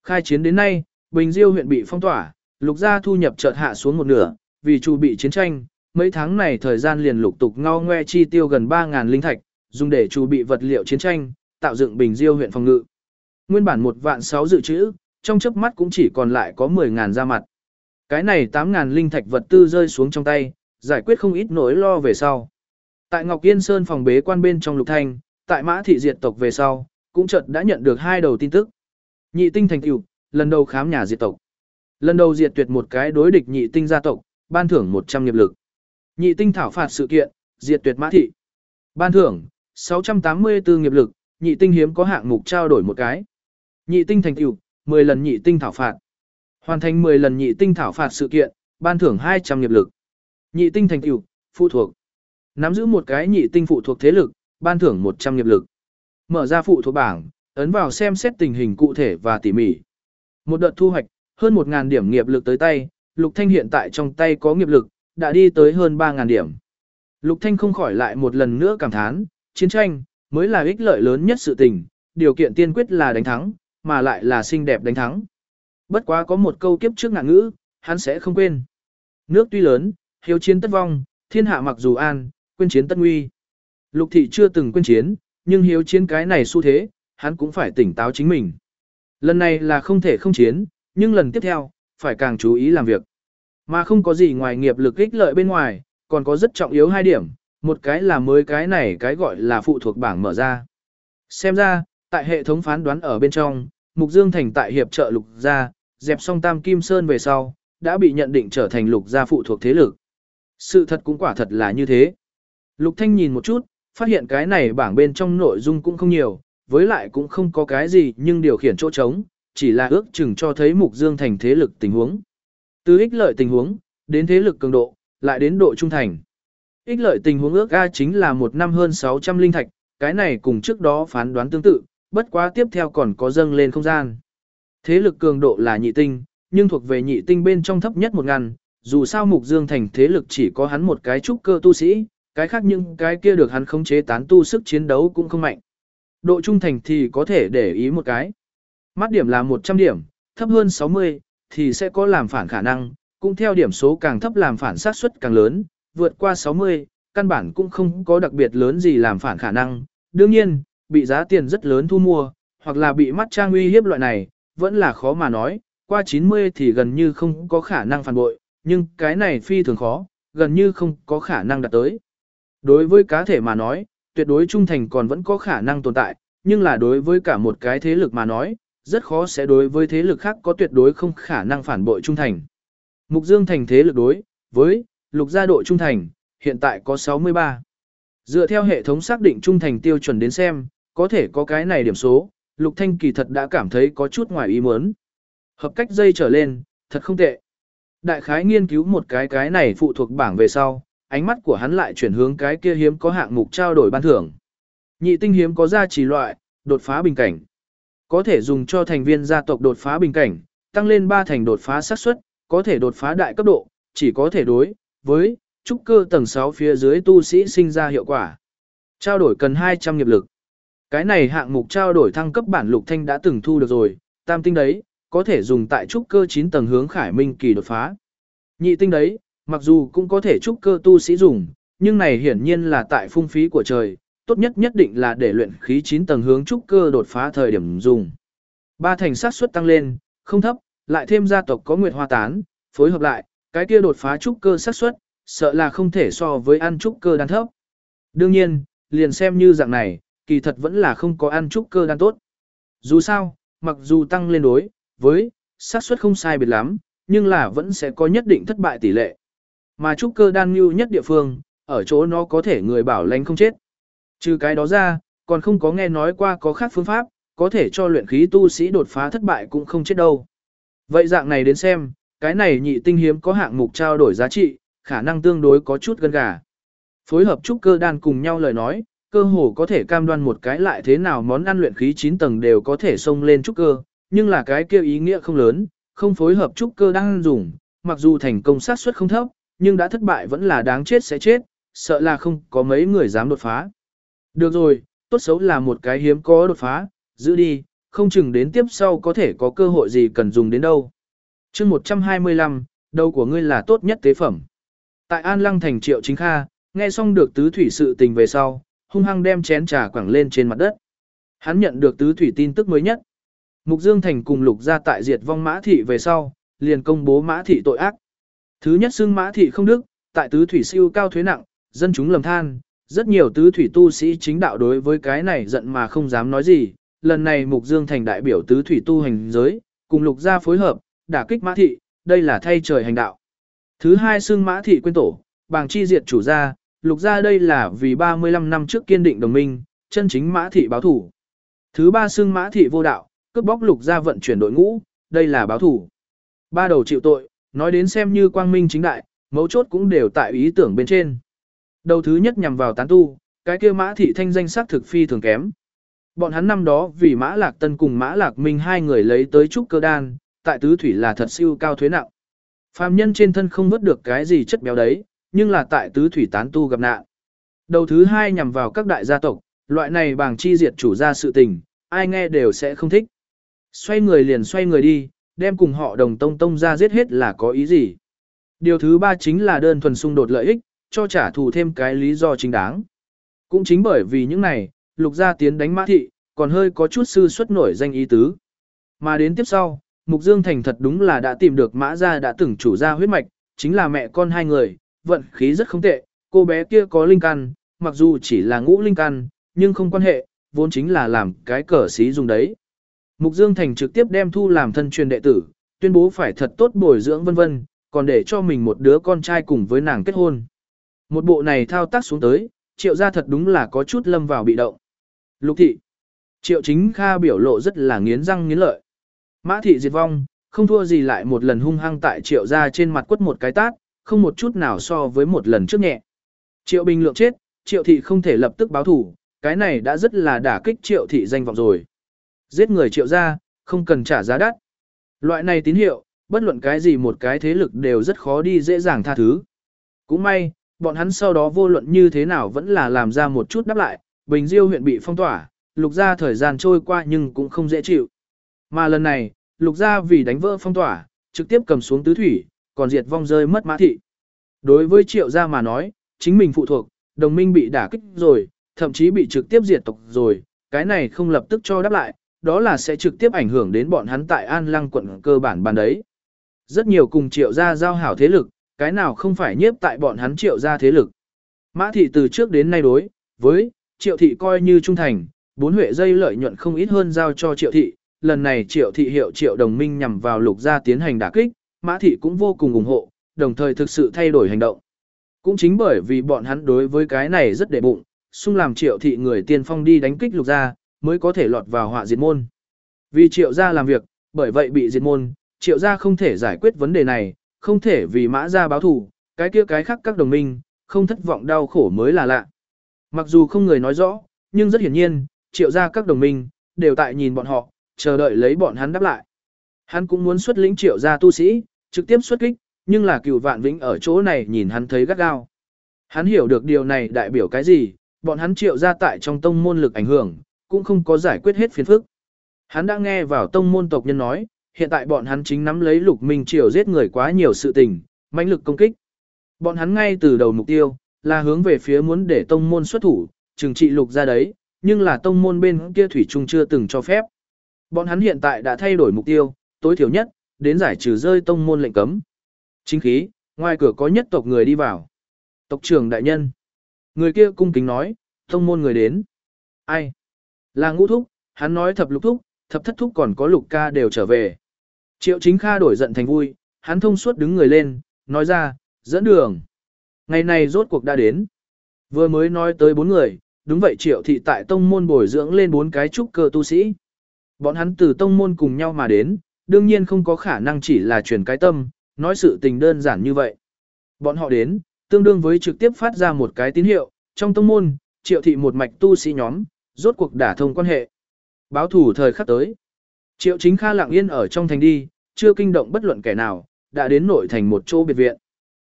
Khai chiến đến nay, Bình Diêu huyện bị phong tỏa, lục gia thu nhập chợt hạ xuống một nửa, vì chu bị chiến tranh, mấy tháng này thời gian liền lục tục ngao ngoe chi tiêu gần 3.000 linh thạch, dùng để chu bị vật liệu chiến tranh, tạo dựng Bình Diêu huyện phòng ngự. Nguyên bản một vạn sáu dự trữ, trong chớp mắt cũng chỉ còn lại có 10.000 ra mặt. Cái này 8.000 linh thạch vật tư rơi xuống trong tay, giải quyết không ít nỗi lo về sau. Tại Ngọc Yên Sơn phòng bế quan bên trong Lục Thanh, tại Mã thị diệt tộc về sau, cũng chợt đã nhận được hai đầu tin tức. Nhị tinh thành tựu, lần đầu khám nhà diệt tộc. Lần đầu diệt tuyệt một cái đối địch nhị tinh gia tộc, ban thưởng 100 nghiệp lực. Nhị tinh thảo phạt sự kiện, diệt tuyệt Mã thị. Ban thưởng 684 nghiệp lực, nhị tinh hiếm có hạng mục trao đổi một cái. Nhị tinh thành tựu, 10 lần nhị tinh thảo phạt. Hoàn thành 10 lần nhị tinh thảo phạt sự kiện, ban thưởng 200 nghiệp lực. Nhị tinh thành tựu, phụ thuộc. Nắm giữ một cái nhị tinh phụ thuộc thế lực, ban thưởng 100 nghiệp lực. Mở ra phụ thuộc bảng, ấn vào xem xét tình hình cụ thể và tỉ mỉ. Một đợt thu hoạch, hơn 1000 điểm nghiệp lực tới tay, Lục Thanh hiện tại trong tay có nghiệp lực, đã đi tới hơn 3000 điểm. Lục Thanh không khỏi lại một lần nữa cảm thán, chiến tranh, mới là ích lợi lớn nhất sự tình, điều kiện tiên quyết là đánh thắng, mà lại là xinh đẹp đánh thắng. Bất quá có một câu kiếp trước ngạn ngữ, hắn sẽ không quên. Nước tuy lớn, hiếu chiến tất vong, thiên hạ mặc dù an, quên chiến tất nguy. Lục thị chưa từng quên chiến, nhưng hiếu chiến cái này xu thế, hắn cũng phải tỉnh táo chính mình. Lần này là không thể không chiến, nhưng lần tiếp theo, phải càng chú ý làm việc. Mà không có gì ngoài nghiệp lực ích lợi bên ngoài, còn có rất trọng yếu hai điểm, một cái là mới cái này cái gọi là phụ thuộc bảng mở ra. Xem ra, tại hệ thống phán đoán ở bên trong, Mục Dương Thành tại hiệp trợ lục gia, dẹp xong Tam Kim Sơn về sau, đã bị nhận định trở thành lục gia phụ thuộc thế lực. Sự thật cũng quả thật là như thế. Lục Thanh nhìn một chút, phát hiện cái này bảng bên trong nội dung cũng không nhiều, với lại cũng không có cái gì nhưng điều khiển chỗ trống, chỉ là ước chừng cho thấy Mục Dương Thành thế lực tình huống. Từ ích lợi tình huống, đến thế lực cường độ, lại đến độ trung thành. Ích lợi tình huống ước A chính là một năm hơn 600 linh thạch, cái này cùng trước đó phán đoán tương tự, bất quá tiếp theo còn có dâng lên không gian. Thế lực cường độ là nhị tinh, nhưng thuộc về nhị tinh bên trong thấp nhất một ngàn, dù sao Mục Dương Thành thế lực chỉ có hắn một cái trúc cơ tu sĩ, cái khác những cái kia được hắn khống chế tán tu sức chiến đấu cũng không mạnh. Độ trung thành thì có thể để ý một cái. Mắt điểm là 100 điểm, thấp hơn 60, thì sẽ có làm phản khả năng, cũng theo điểm số càng thấp làm phản sát suất càng lớn, vượt qua 60, căn bản cũng không có đặc biệt lớn gì làm phản khả năng. Đương nhiên, bị giá tiền rất lớn thu mua, hoặc là bị mắt trang uy hiếp loại này, vẫn là khó mà nói, qua 90 thì gần như không có khả năng phản bội, nhưng cái này phi thường khó, gần như không có khả năng đạt tới. Đối với cá thể mà nói, tuyệt đối trung thành còn vẫn có khả năng tồn tại, nhưng là đối với cả một cái thế lực mà nói, rất khó sẽ đối với thế lực khác có tuyệt đối không khả năng phản bội trung thành. Mục Dương thành thế lực đối với lục gia độ trung thành, hiện tại có 63. Dựa theo hệ thống xác định trung thành tiêu chuẩn đến xem, có thể có cái này điểm số, Lục Thanh kỳ thật đã cảm thấy có chút ngoài ý muốn. Hợp cách dây trở lên, thật không tệ. Đại khái nghiên cứu một cái cái này phụ thuộc bảng về sau, ánh mắt của hắn lại chuyển hướng cái kia hiếm có hạng mục trao đổi ban thưởng. Nhị tinh hiếm có gia trì loại, đột phá bình cảnh. Có thể dùng cho thành viên gia tộc đột phá bình cảnh, tăng lên 3 thành đột phá xác suất, có thể đột phá đại cấp độ, chỉ có thể đối với trúc cơ tầng 6 phía dưới tu sĩ sinh ra hiệu quả. Trao đổi cần 200 nghiệp lực. Cái này hạng mục trao đổi thăng cấp bản lục thanh đã từng thu được rồi, tam tinh đấy, có thể dùng tại trúc cơ 9 tầng hướng khải minh kỳ đột phá. Nhị tinh đấy, mặc dù cũng có thể trúc cơ tu sĩ dùng, nhưng này hiển nhiên là tại phung phí của trời, tốt nhất nhất định là để luyện khí 9 tầng hướng trúc cơ đột phá thời điểm dùng. Ba thành sát suất tăng lên, không thấp, lại thêm gia tộc có nguyệt hoa tán, phối hợp lại, cái kia đột phá trúc cơ sát suất, sợ là không thể so với ăn trúc cơ đan thấp. Đương nhiên, liền xem như dạng này, kỳ thật vẫn là không có ăn trúc cơ đan tốt. Dù sao, mặc dù tăng lên đối với sát suất không sai biệt lắm, nhưng là vẫn sẽ có nhất định thất bại tỷ lệ. Mà trúc cơ đan lưu nhất địa phương, ở chỗ nó có thể người bảo lãnh không chết. Trừ cái đó ra, còn không có nghe nói qua có khác phương pháp, có thể cho luyện khí tu sĩ đột phá thất bại cũng không chết đâu. Vậy dạng này đến xem, cái này nhị tinh hiếm có hạng mục trao đổi giá trị, khả năng tương đối có chút gân gà. Phối hợp trúc cơ đan cùng nhau lời nói, cơ hồ có thể cam đoan một cái lại thế nào món ăn luyện khí 9 tầng đều có thể xông lên trúc cơ, nhưng là cái kia ý nghĩa không lớn, không phối hợp trúc cơ đang dùng, mặc dù thành công sát suất không thấp, nhưng đã thất bại vẫn là đáng chết sẽ chết, sợ là không có mấy người dám đột phá. Được rồi, tốt xấu là một cái hiếm có đột phá, giữ đi, không chừng đến tiếp sau có thể có cơ hội gì cần dùng đến đâu. chương 125, đầu của ngươi là tốt nhất tế phẩm. Tại An Lăng thành triệu chính kha, nghe xong được tứ thủy sự tình về sau, hung hăng đem chén trà quẳng lên trên mặt đất. Hắn nhận được tứ thủy tin tức mới nhất. Mục Dương Thành cùng lục ra tại diệt vong mã thị về sau, liền công bố mã thị tội ác. Thứ nhất xưng mã thị không đức, tại tứ thủy siêu cao thuế nặng, dân chúng lầm than, rất nhiều tứ thủy tu sĩ chính đạo đối với cái này giận mà không dám nói gì. Lần này Mục Dương Thành đại biểu tứ thủy tu hành giới, cùng lục gia phối hợp, đả kích mã thị, đây là thay trời hành đạo. Thứ hai xưng mã thị quên tổ, bàng chi diệt chủ gia, lục gia đây là vì 35 năm trước kiên định đồng minh, chân chính mã thị báo thủ. Thứ ba xưng mã thị vô đạo, cướp bóc lục gia vận chuyển đội ngũ, đây là báo thủ. Ba đầu chịu tội, nói đến xem như quang minh chính đại, mấu chốt cũng đều tại ý tưởng bên trên. Đầu thứ nhất nhằm vào tán tu, cái kia mã thị thanh danh sắc thực phi thường kém. Bọn hắn năm đó vì mã lạc tân cùng mã lạc minh hai người lấy tới trúc cơ đan, tại tứ thủy là thật siêu cao thuế nặng. Phàm nhân trên thân không vớt được cái gì chất béo đấy, nhưng là tại tứ thủy tán tu gặp nạn. Đầu thứ hai nhằm vào các đại gia tộc, loại này bằng chi diệt chủ gia sự tình, ai nghe đều sẽ không thích. Xoay người liền xoay người đi, đem cùng họ đồng tông tông ra giết hết là có ý gì. Điều thứ ba chính là đơn thuần xung đột lợi ích, cho trả thù thêm cái lý do chính đáng. Cũng chính bởi vì những này, lục gia tiến đánh mã thị, còn hơi có chút sư xuất nổi danh ý tứ. Mà đến tiếp sau, Mục Dương Thành thật đúng là đã tìm được mã gia đã từng chủ gia huyết mạch, chính là mẹ con hai người, vận khí rất không tệ, cô bé kia có linh căn, mặc dù chỉ là ngũ linh căn, nhưng không quan hệ, vốn chính là làm cái cờ xí dùng đấy. Mục Dương Thành trực tiếp đem thu làm thân truyền đệ tử, tuyên bố phải thật tốt bồi dưỡng vân vân, còn để cho mình một đứa con trai cùng với nàng kết hôn. Một bộ này thao tác xuống tới, triệu gia thật đúng là có chút lâm vào bị động. Lục thị. Triệu chính kha biểu lộ rất là nghiến răng nghiến lợi. Mã thị diệt vong, không thua gì lại một lần hung hăng tại triệu gia trên mặt quất một cái tát, không một chút nào so với một lần trước nhẹ. Triệu bình lượng chết, triệu thị không thể lập tức báo thủ, cái này đã rất là đả kích triệu thị danh vọng rồi. Giết người triệu gia, không cần trả giá đắt. Loại này tín hiệu, bất luận cái gì một cái thế lực đều rất khó đi dễ dàng tha thứ. Cũng may, bọn hắn sau đó vô luận như thế nào vẫn là làm ra một chút đáp lại, Bình Diêu huyện bị phong tỏa, lục gia thời gian trôi qua nhưng cũng không dễ chịu. Mà lần này, lục gia vì đánh vỡ phong tỏa, trực tiếp cầm xuống tứ thủy, còn diệt vong rơi mất mã thị. Đối với triệu gia mà nói, chính mình phụ thuộc, đồng minh bị đả kích rồi, thậm chí bị trực tiếp diệt tộc rồi, cái này không lập tức cho đáp lại, đó là sẽ trực tiếp ảnh hưởng đến bọn hắn tại An Lăng quận cơ bản bàn đấy. Rất nhiều cùng triệu gia giao hảo thế lực, cái nào không phải nhiếp tại bọn hắn triệu gia thế lực. Mã thị từ trước đến nay đối, với, triệu thị coi như trung thành, bốn huệ dây lợi nhuận không ít hơn giao cho triệu thị, lần này triệu thị hiệu triệu đồng minh nhằm vào lục gia tiến hành đả kích, mã thị cũng vô cùng ủng hộ, đồng thời thực sự thay đổi hành động. Cũng chính bởi vì bọn hắn đối với cái này rất để bụng, xung làm triệu thị người tiên phong đi đánh kích lục gia, mới có thể lọt vào họa diệt môn. Vì triệu gia làm việc, bởi vậy bị diệt môn, triệu gia không thể giải quyết vấn đề này, không thể vì mã gia báo thù, cái kia cái khác các đồng minh, không thất vọng đau khổ mới là lạ. Mặc dù không người nói rõ, nhưng rất hiển nhiên, triệu gia các đồng minh, đều tại nhìn bọn họ, chờ đợi lấy bọn hắn đáp lại. Hắn cũng muốn xuất lĩnh triệu gia tu sĩ, trực tiếp xuất kích, nhưng là cựu vạn vĩnh ở chỗ này nhìn hắn thấy gắt gao. Hắn hiểu được điều này đại biểu cái gì, bọn hắn triệu gia tại trong tông môn lực ảnh hưởng, cũng không có giải quyết hết phiền phức. Hắn đã nghe vào tông môn tộc nhân nói, hiện tại bọn hắn chính nắm lấy lục minh triều giết người quá nhiều sự tình, mãnh lực công kích. Bọn hắn ngay từ đầu mục tiêu, là hướng về phía muốn để tông môn xuất thủ, trừng trị lục ra đấy, nhưng là tông môn bên kia thủy trung chưa từng cho phép. Bọn hắn hiện tại đã thay đổi mục tiêu, tối thiểu nhất, đến giải trừ rơi tông môn lệnh cấm. Chính khí, ngoài cửa có nhất tộc người đi vào. Tộc trưởng đại nhân. Người kia cung kính nói, tông môn người đến. Ai? Là ngũ thúc, hắn nói thập lục thúc, thập thất thúc còn có lục ca đều trở về. Triệu chính kha đổi giận thành vui, hắn thông suốt đứng người lên, nói ra, dẫn đường. Ngày này rốt cuộc đã đến. Vừa mới nói tới bốn người, đúng vậy triệu thị tại tông môn bồi dưỡng lên bốn cái trúc cơ tu sĩ. Bọn hắn từ tông môn cùng nhau mà đến, đương nhiên không có khả năng chỉ là truyền cái tâm, nói sự tình đơn giản như vậy. Bọn họ đến, tương đương với trực tiếp phát ra một cái tín hiệu, trong tông môn, triệu thị một mạch tu sĩ nhóm, rốt cuộc đả thông quan hệ. Báo thủ thời khắc tới. Triệu chính kha lặng yên ở trong thành đi, chưa kinh động bất luận kẻ nào, đã đến nội thành một chỗ biệt viện.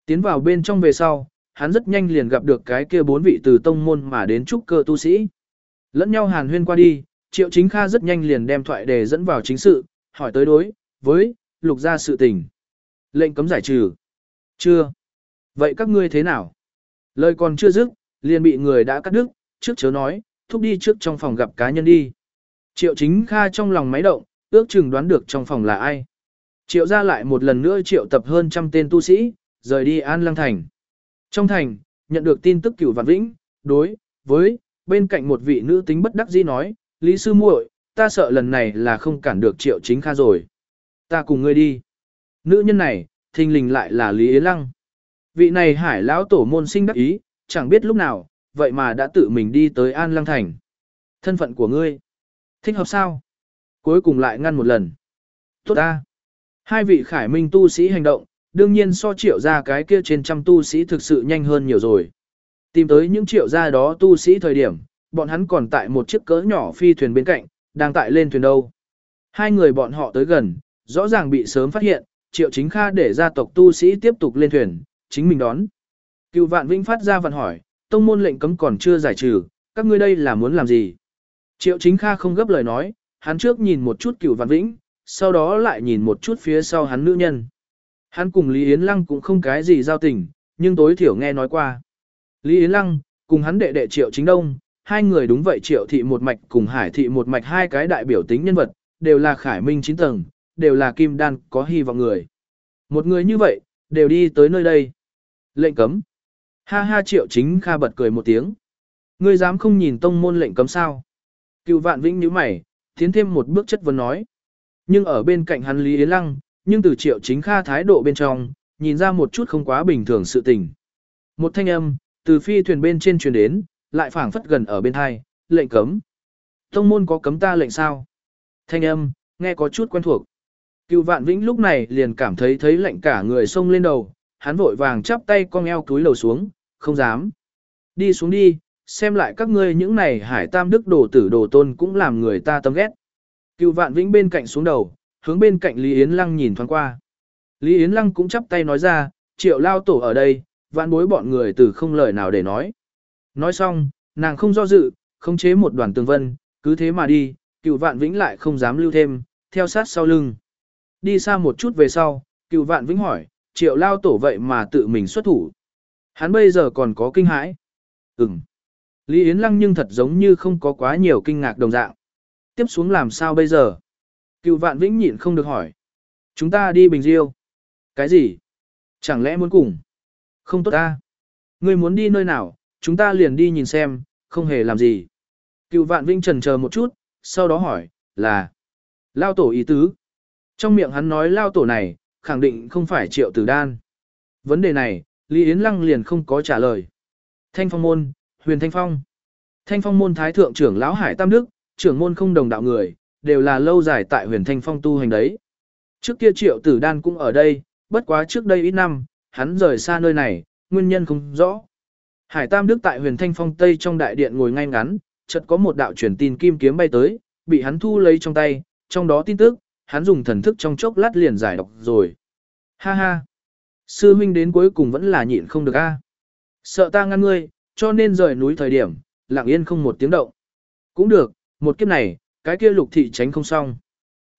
Tiến vào bên trong về sau, hắn rất nhanh liền gặp được cái kia bốn vị từ tông môn mà đến trúc cơ tu sĩ. Lẫn nhau hàn huyên qua đi, triệu chính kha rất nhanh liền đem thoại đề dẫn vào chính sự, hỏi tới đối, với, lục gia sự tình. Lệnh cấm giải trừ. Chưa. Vậy các ngươi thế nào? Lời còn chưa dứt, liền bị người đã cắt đứt, trước chớ nói, thúc đi trước trong phòng gặp cá nhân đi. Triệu chính kha trong lòng máy động, ước chừng đoán được trong phòng là ai. Triệu ra lại một lần nữa triệu tập hơn trăm tên tu sĩ, rời đi An Lăng Thành. Trong thành, nhận được tin tức cửu vạn vĩnh, đối, với, bên cạnh một vị nữ tính bất đắc dĩ nói, Lý Sư muội, ta sợ lần này là không cản được triệu chính kha rồi. Ta cùng ngươi đi. Nữ nhân này, thình lình lại là Lý Yến Lăng. Vị này hải lão tổ môn sinh đắc ý, chẳng biết lúc nào, vậy mà đã tự mình đi tới An Lăng Thành. Thân phận của ngươi, thích hợp sao? Cuối cùng lại ngăn một lần. Tốt ta. Hai vị khải minh tu sĩ hành động, đương nhiên so triệu ra cái kia trên trăm tu sĩ thực sự nhanh hơn nhiều rồi. Tìm tới những triệu gia đó tu sĩ thời điểm, bọn hắn còn tại một chiếc cỡ nhỏ phi thuyền bên cạnh, đang tại lên thuyền đâu. Hai người bọn họ tới gần, rõ ràng bị sớm phát hiện, triệu chính kha để gia tộc tu sĩ tiếp tục lên thuyền, chính mình đón. Cựu vạn vinh phát ra vận hỏi, tông môn lệnh cấm còn chưa giải trừ, các ngươi đây là muốn làm gì? Triệu chính kha không gấp lời nói, hắn trước nhìn một chút cửu văn vĩnh, sau đó lại nhìn một chút phía sau hắn nữ nhân. Hắn cùng Lý Yến Lăng cũng không cái gì giao tình, nhưng tối thiểu nghe nói qua. Lý Yến Lăng, cùng hắn đệ đệ Triệu Chính Đông, hai người đúng vậy Triệu Thị một mạch cùng Hải Thị một mạch hai cái đại biểu tính nhân vật, đều là khải minh chín tầng, đều là kim đan có hy vọng người. Một người như vậy, đều đi tới nơi đây. Lệnh cấm. Ha ha Triệu Chính Kha bật cười một tiếng. Ngươi dám không nhìn tông môn lệnh cấm sao? Cựu vạn vĩnh nhíu mày, tiến thêm một bước chất vấn nói. Nhưng ở bên cạnh hắn Lý Yến Lăng, nhưng từ triệu chính kha thái độ bên trong, nhìn ra một chút không quá bình thường sự tình. Một thanh âm, từ phi thuyền bên trên truyền đến, lại phảng phất gần ở bên hai, lệnh cấm. Tông môn có cấm ta lệnh sao? Thanh âm, nghe có chút quen thuộc. Cựu vạn vĩnh lúc này liền cảm thấy thấy lạnh cả người sông lên đầu, hắn vội vàng chắp tay cong eo túi lầu xuống, không dám. Đi xuống đi, xem lại các ngươi những này hải tam đức đồ tử đồ tôn cũng làm người ta tâm ghét. Cựu vạn vĩnh bên cạnh xuống đầu, hướng bên cạnh Lý Yến Lăng nhìn thoáng qua. Lý Yến Lăng cũng chắp tay nói ra, triệu lao tổ ở đây, vạn bối bọn người từ không lời nào để nói. Nói xong, nàng không do dự, không chế một đoàn tường vân, cứ thế mà đi, cựu vạn vĩnh lại không dám lưu thêm, theo sát sau lưng. Đi xa một chút về sau, cựu vạn vĩnh hỏi, triệu lao tổ vậy mà tự mình xuất thủ. Hắn bây giờ còn có kinh hãi. Ừm. Lý Yến Lăng nhưng thật giống như không có quá nhiều kinh ngạc đồng dạng. Tiếp xuống làm sao bây giờ? Cựu vạn vĩnh nhịn không được hỏi. Chúng ta đi Bình Diêu. Cái gì? Chẳng lẽ muốn cùng? Không tốt ta. Ngươi muốn đi nơi nào, chúng ta liền đi nhìn xem, không hề làm gì. Cựu vạn vĩnh trần chờ một chút, sau đó hỏi, là Lao tổ ý tứ. Trong miệng hắn nói Lao tổ này, khẳng định không phải triệu tử đan. Vấn đề này, Lý Yến Lăng liền không có trả lời. Thanh phong môn, huyền thanh phong. Thanh phong môn thái thượng trưởng lão Hải Tam Đức, trưởng môn không đồng đạo người, đều là lâu dài tại huyền thanh phong tu hành đấy. Trước kia triệu tử đan cũng ở đây, bất quá trước đây ít năm, hắn rời xa nơi này, nguyên nhân không rõ. Hải Tam Đức tại huyền thanh phong Tây trong đại điện ngồi ngay ngắn, chợt có một đạo truyền tin kim kiếm bay tới, bị hắn thu lấy trong tay, trong đó tin tức, hắn dùng thần thức trong chốc lát liền giải đọc rồi. Ha ha! Sư huynh đến cuối cùng vẫn là nhịn không được a. Sợ ta ngăn ngươi, cho nên rời núi thời điểm, lặng yên không một tiếng động. Cũng được, một kiếp này, cái kia lục thị tránh không xong.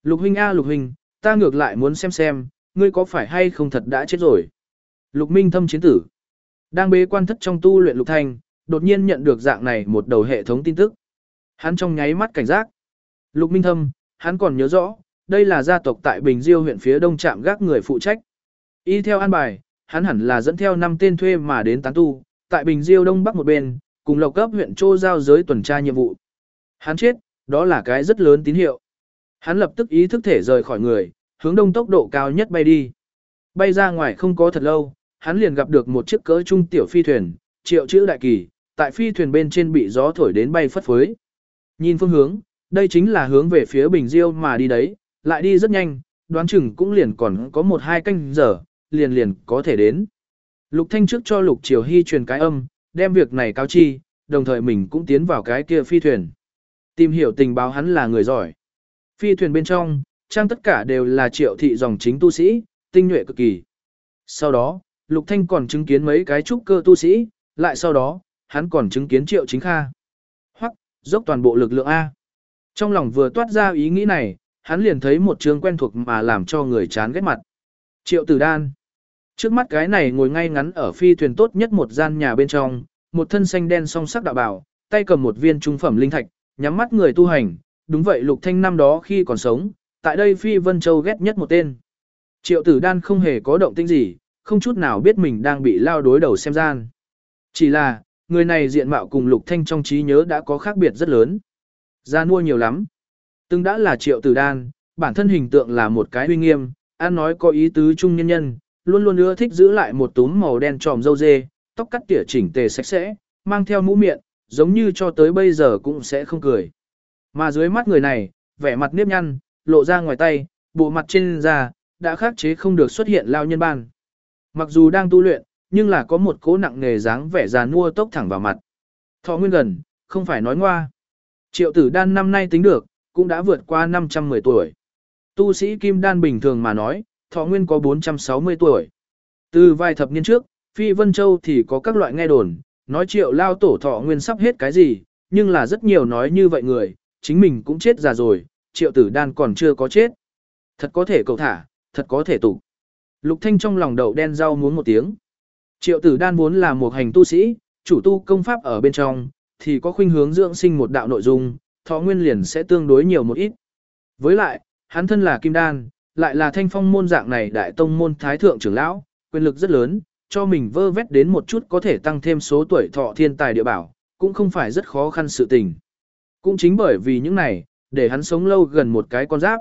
Lục huynh a lục huynh, ta ngược lại muốn xem xem, ngươi có phải hay không thật đã chết rồi. Lục minh thâm chiến tử. Đang bế quan thất trong tu luyện lục thanh, đột nhiên nhận được dạng này một đầu hệ thống tin tức. Hắn trong nháy mắt cảnh giác. Lục minh thâm, hắn còn nhớ rõ, đây là gia tộc tại Bình Diêu huyện phía đông trạm gác người phụ trách. Y theo an bài, hắn hẳn là dẫn theo năm tên thuê mà đến tán tu, tại Bình Diêu đông bắc một bên, cùng lộc cấp huyện Trô giao giới tuần tra nhiệm vụ. Hắn chết, đó là cái rất lớn tín hiệu. Hắn lập tức ý thức thể rời khỏi người, hướng đông tốc độ cao nhất bay đi. Bay ra ngoài không có thật lâu, hắn liền gặp được một chiếc cỡ trung tiểu phi thuyền, triệu chữ đại kỳ, tại phi thuyền bên trên bị gió thổi đến bay phất phới. Nhìn phương hướng, đây chính là hướng về phía Bình Diêu mà đi đấy, lại đi rất nhanh, đoán chừng cũng liền còn có một hai canh giờ, liền liền có thể đến. Lục Thanh trước cho Lục Triều Hy truyền cái âm, đem việc này cáo chi, đồng thời mình cũng tiến vào cái kia phi thuyền. Tìm hiểu tình báo hắn là người giỏi. Phi thuyền bên trong, trang tất cả đều là triệu thị dòng chính tu sĩ, tinh nhuệ cực kỳ. Sau đó, Lục Thanh còn chứng kiến mấy cái trúc cơ tu sĩ, lại sau đó, hắn còn chứng kiến triệu chính kha. Hoặc, dốc toàn bộ lực lượng A. Trong lòng vừa toát ra ý nghĩ này, hắn liền thấy một trường quen thuộc mà làm cho người chán ghét mặt. Triệu tử đan. Trước mắt cái này ngồi ngay ngắn ở phi thuyền tốt nhất một gian nhà bên trong, một thân xanh đen song sắc đạo bảo, tay cầm một viên trung phẩm linh thạch, nhắm mắt người tu hành, đúng vậy Lục Thanh năm đó khi còn sống, tại đây Phi Vân Châu ghét nhất một tên. Triệu tử đan không hề có động tĩnh gì, không chút nào biết mình đang bị lao đối đầu xem gian. Chỉ là, người này diện mạo cùng Lục Thanh trong trí nhớ đã có khác biệt rất lớn. Gia mua nhiều lắm. Từng đã là triệu tử đan, bản thân hình tượng là một cái uy nghiêm, an nói có ý tứ trung nhân nhân, luôn luôn ưa thích giữ lại một túm màu đen tròm dâu dê, tóc cắt tỉa chỉnh tề sạch sẽ, mang theo mũ miệng, giống như cho tới bây giờ cũng sẽ không cười. Mà dưới mắt người này, vẻ mặt nếp nhăn, lộ ra ngoài tay, bộ mặt trên da, đã khắc chế không được xuất hiện lao nhân ban. Mặc dù đang tu luyện, nhưng là có một cố nặng nghề dáng vẻ già nua tốc thẳng vào mặt. Thọ nguyên gần, không phải nói ngoa. Triệu tử đan năm nay tính được, cũng đã vượt qua 510 tuổi. Tu sĩ kim đan bình thường mà nói, thọ nguyên có 460 tuổi. Từ vài thập niên trước, Phi Vân Châu thì có các loại nghe đồn, nói triệu lao tổ thọ nguyên sắp hết cái gì, nhưng là rất nhiều nói như vậy người, chính mình cũng chết già rồi, triệu tử đan còn chưa có chết. Thật có thể cầu thả, thật có thể tụ. Lục Thanh trong lòng đầu đen rau muốn một tiếng. Triệu tử đan vốn là một hành tu sĩ, chủ tu công pháp ở bên trong, thì có khuynh hướng dưỡng sinh một đạo nội dung, thọ nguyên liền sẽ tương đối nhiều một ít. Với lại, hắn thân là kim đan, lại là thanh phong môn dạng này đại tông môn thái thượng trưởng lão, quyền lực rất lớn, cho mình vơ vét đến một chút có thể tăng thêm số tuổi thọ thiên tài địa bảo, cũng không phải rất khó khăn sự tình. Cũng chính bởi vì những này, để hắn sống lâu gần một cái con giáp.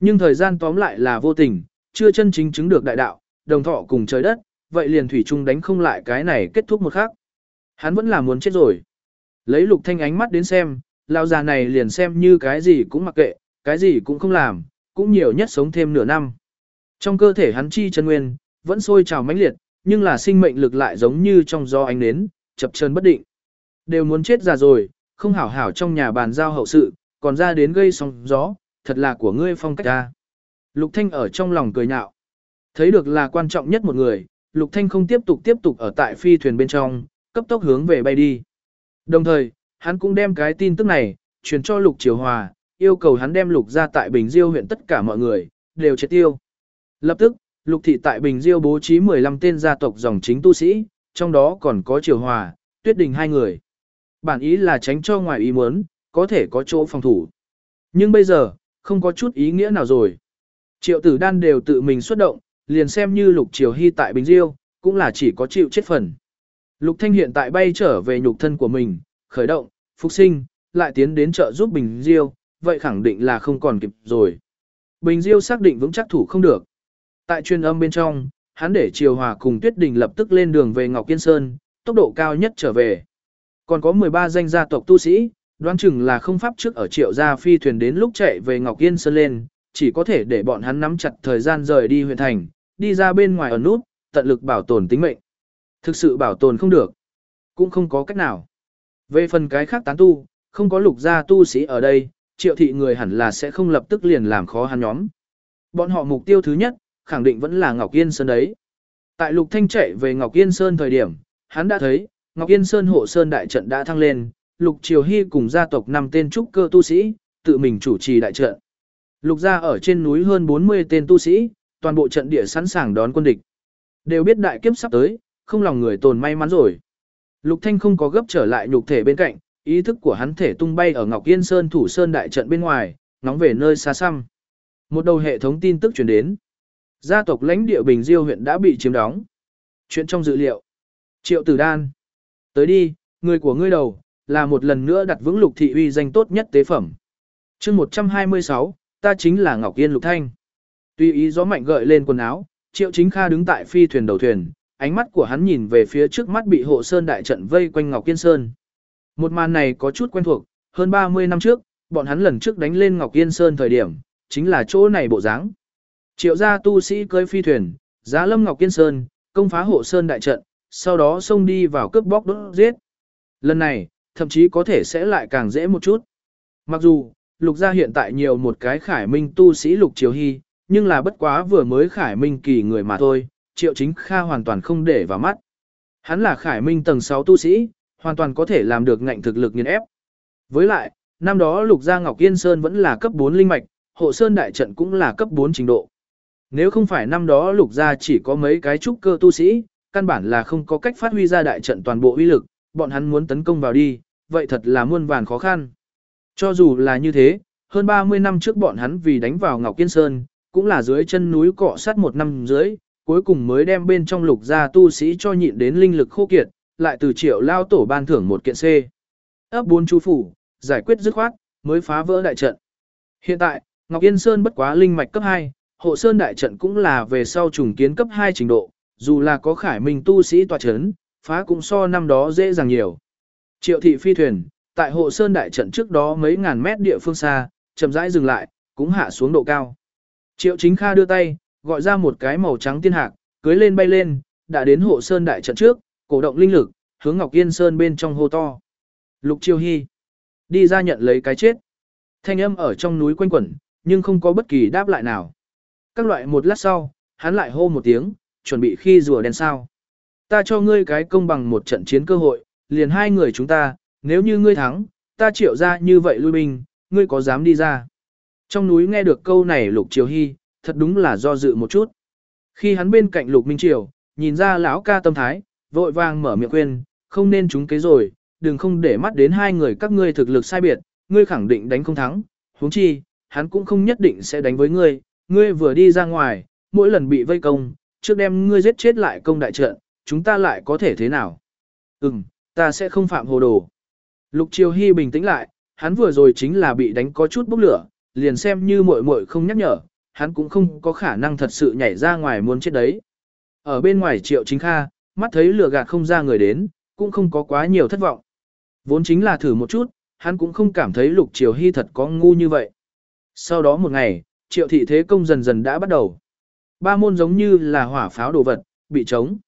Nhưng thời gian tóm lại là vô tình, chưa chân chính chứng được đại đạo, đồng thọ cùng trời đất, vậy liền thủy chung đánh không lại cái này kết thúc một khắc. Hắn vẫn là muốn chết rồi. Lấy lục thanh ánh mắt đến xem, lão già này liền xem như cái gì cũng mặc kệ, cái gì cũng không làm, cũng nhiều nhất sống thêm nửa năm. Trong cơ thể hắn chi chân nguyên, vẫn sôi trào mãnh liệt, nhưng là sinh mệnh lực lại giống như trong gió ánh nến, chập chờn bất định. Đều muốn chết già rồi, không hảo hảo trong nhà bàn giao hậu sự, còn ra đến gây sóng gió, thật là của ngươi phong cách ta. Lục Thanh ở trong lòng cười nhạo. Thấy được là quan trọng nhất một người, Lục Thanh không tiếp tục tiếp tục ở tại phi thuyền bên trong, cấp tốc hướng về bay đi. Đồng thời, hắn cũng đem cái tin tức này, truyền cho Lục Triều Hòa, yêu cầu hắn đem Lục ra tại Bình Diêu huyện tất cả mọi người, đều chết tiêu. Lập tức, Lục thị tại Bình Diêu bố trí 15 tên gia tộc dòng chính tu sĩ, trong đó còn có Triều Hòa, Tuyết Đình hai người. Bản ý là tránh cho ngoài ý muốn, có thể có chỗ phòng thủ. Nhưng bây giờ, không có chút ý nghĩa nào rồi. Triệu tử đan đều tự mình xuất động, liền xem như Lục Triều Hy tại Bình Diêu, cũng là chỉ có chịu chết phần. Lục Thanh hiện tại bay trở về nhục thân của mình, khởi động, phục sinh, lại tiến đến trợ giúp Bình Diêu, vậy khẳng định là không còn kịp rồi. Bình Diêu xác định vững chắc thủ không được. Tại truyền âm bên trong, hắn để Triều Hòa cùng Tuyết Đình lập tức lên đường về Ngọc Kiên Sơn, tốc độ cao nhất trở về. Còn có 13 danh gia tộc tu sĩ, đoán chừng là không pháp trước ở Triệu gia phi thuyền đến lúc chạy về Ngọc Kiên Sơn lên, chỉ có thể để bọn hắn nắm chặt thời gian rời đi huyện thành, đi ra bên ngoài ở nút, tận lực bảo tồn tính mệnh. Thực sự bảo tồn không được, cũng không có cách nào. Về phần cái khác tán tu, không có lục gia tu sĩ ở đây, triệu thị người hẳn là sẽ không lập tức liền làm khó hắn nhóm. Bọn họ mục tiêu thứ nhất, khẳng định vẫn là Ngọc Yên Sơn đấy. Tại Lục Thanh chạy về Ngọc Yên Sơn thời điểm, hắn đã thấy, Ngọc Yên Sơn hộ Sơn đại trận đã thăng lên, Lục Triều Hy cùng gia tộc năm tên trúc cơ tu sĩ, tự mình chủ trì đại trận. Lục gia ở trên núi hơn 40 tên tu sĩ, toàn bộ trận địa sẵn sàng đón quân địch. Đều biết đại kiếp sắp tới, không lòng người tồn may mắn rồi. Lục Thanh không có gấp trở lại nhục thể bên cạnh, ý thức của hắn thể tung bay ở Ngọc Yên Sơn thủ sơn đại trận bên ngoài, nóng về nơi xa xăm. Một đầu hệ thống tin tức truyền đến. Gia tộc lãnh địa Bình Diêu huyện đã bị chiếm đóng. Chuyện trong dữ liệu. Triệu Tử Đan. Tới đi, người của ngươi đầu, là một lần nữa đặt vững lục thị uy danh tốt nhất tế phẩm. chương 126, ta chính là Ngọc Yên Lục Thanh. Tuy ý gió mạnh gợi lên quần áo, Triệu Chính Kha đứng tại phi thuyền đầu thuyền, ánh mắt của hắn nhìn về phía trước mắt bị hộ sơn đại trận vây quanh Ngọc Yên Sơn. Một màn này có chút quen thuộc, hơn 30 năm trước, bọn hắn lần trước đánh lên Ngọc Yên Sơn thời điểm, chính là chỗ này bộ dáng. Triệu gia tu sĩ cưỡi phi thuyền, giá lâm Ngọc Yên Sơn, công phá hộ sơn đại trận, sau đó xông đi vào cướp bóc đốt giết. Lần này, thậm chí có thể sẽ lại càng dễ một chút. Mặc dù, lục gia hiện tại nhiều một cái khải minh tu sĩ lục triều hy, nhưng là bất quá vừa mới khải minh kỳ người mà thôi, triệu chính kha hoàn toàn không để vào mắt. Hắn là khải minh tầng 6 tu sĩ, hoàn toàn có thể làm được ngạnh thực lực nghiền ép. Với lại, năm đó lục gia Ngọc Yên Sơn vẫn là cấp 4 linh mạch, hộ sơn đại trận cũng là cấp 4 trình độ. Nếu không phải năm đó lục gia chỉ có mấy cái trúc cơ tu sĩ, căn bản là không có cách phát huy ra đại trận toàn bộ uy lực, bọn hắn muốn tấn công vào đi, vậy thật là muôn vàn khó khăn. Cho dù là như thế, hơn 30 năm trước bọn hắn vì đánh vào Ngọc Kiên Sơn, cũng là dưới chân núi cọ sát một năm dưới, cuối cùng mới đem bên trong lục gia tu sĩ cho nhịn đến linh lực khô kiệt, lại từ triệu lao tổ ban thưởng một kiện C. ấp bốn chú phủ, giải quyết dứt khoát, mới phá vỡ đại trận. Hiện tại, Ngọc Yên Sơn bất quá linh mạch cấp 2, hộ sơn đại trận cũng là về sau trùng kiến cấp 2 trình độ, dù là có khải minh tu sĩ tòa chấn, phá cũng so năm đó dễ dàng nhiều. Triệu thị phi thuyền, tại hộ sơn đại trận trước đó mấy ngàn mét địa phương xa, chậm rãi dừng lại, cũng hạ xuống độ cao. Triệu chính kha đưa tay, gọi ra một cái màu trắng tiên hạc, cưới lên bay lên, đã đến hộ sơn đại trận trước, cổ động linh lực, hướng Ngọc Yên Sơn bên trong hô to. Lục Chiêu Hy, đi ra nhận lấy cái chết. Thanh âm ở trong núi quanh quẩn, nhưng không có bất kỳ đáp lại nào. Các loại một lát sau, hắn lại hô một tiếng, chuẩn bị khi rùa đen sao. Ta cho ngươi cái công bằng một trận chiến cơ hội, liền hai người chúng ta, nếu như ngươi thắng, ta triệu ra như vậy lui binh, ngươi có dám đi ra. Trong núi nghe được câu này Lục Chiêu Hy, thật đúng là do dự một chút. Khi hắn bên cạnh Lục Minh Triều, nhìn ra lão ca tâm thái, vội vàng mở miệng khuyên, không nên trúng kế rồi, đừng không để mắt đến hai người các ngươi thực lực sai biệt, ngươi khẳng định đánh không thắng, huống chi, hắn cũng không nhất định sẽ đánh với ngươi, ngươi vừa đi ra ngoài, mỗi lần bị vây công, trước đem ngươi giết chết lại công đại trận, chúng ta lại có thể thế nào? Ừm, ta sẽ không phạm hồ đồ. Lục Triều Hy bình tĩnh lại, hắn vừa rồi chính là bị đánh có chút bốc lửa, liền xem như muội muội không nhắc nhở, hắn cũng không có khả năng thật sự nhảy ra ngoài muốn chết đấy. Ở bên ngoài Triệu Chính Kha, mắt thấy lừa gạt không ra người đến, cũng không có quá nhiều thất vọng. Vốn chính là thử một chút, hắn cũng không cảm thấy Lục Triều Hy thật có ngu như vậy. Sau đó một ngày, Triệu thị thế công dần dần đã bắt đầu. Ba môn giống như là hỏa pháo đồ vật, bị trống.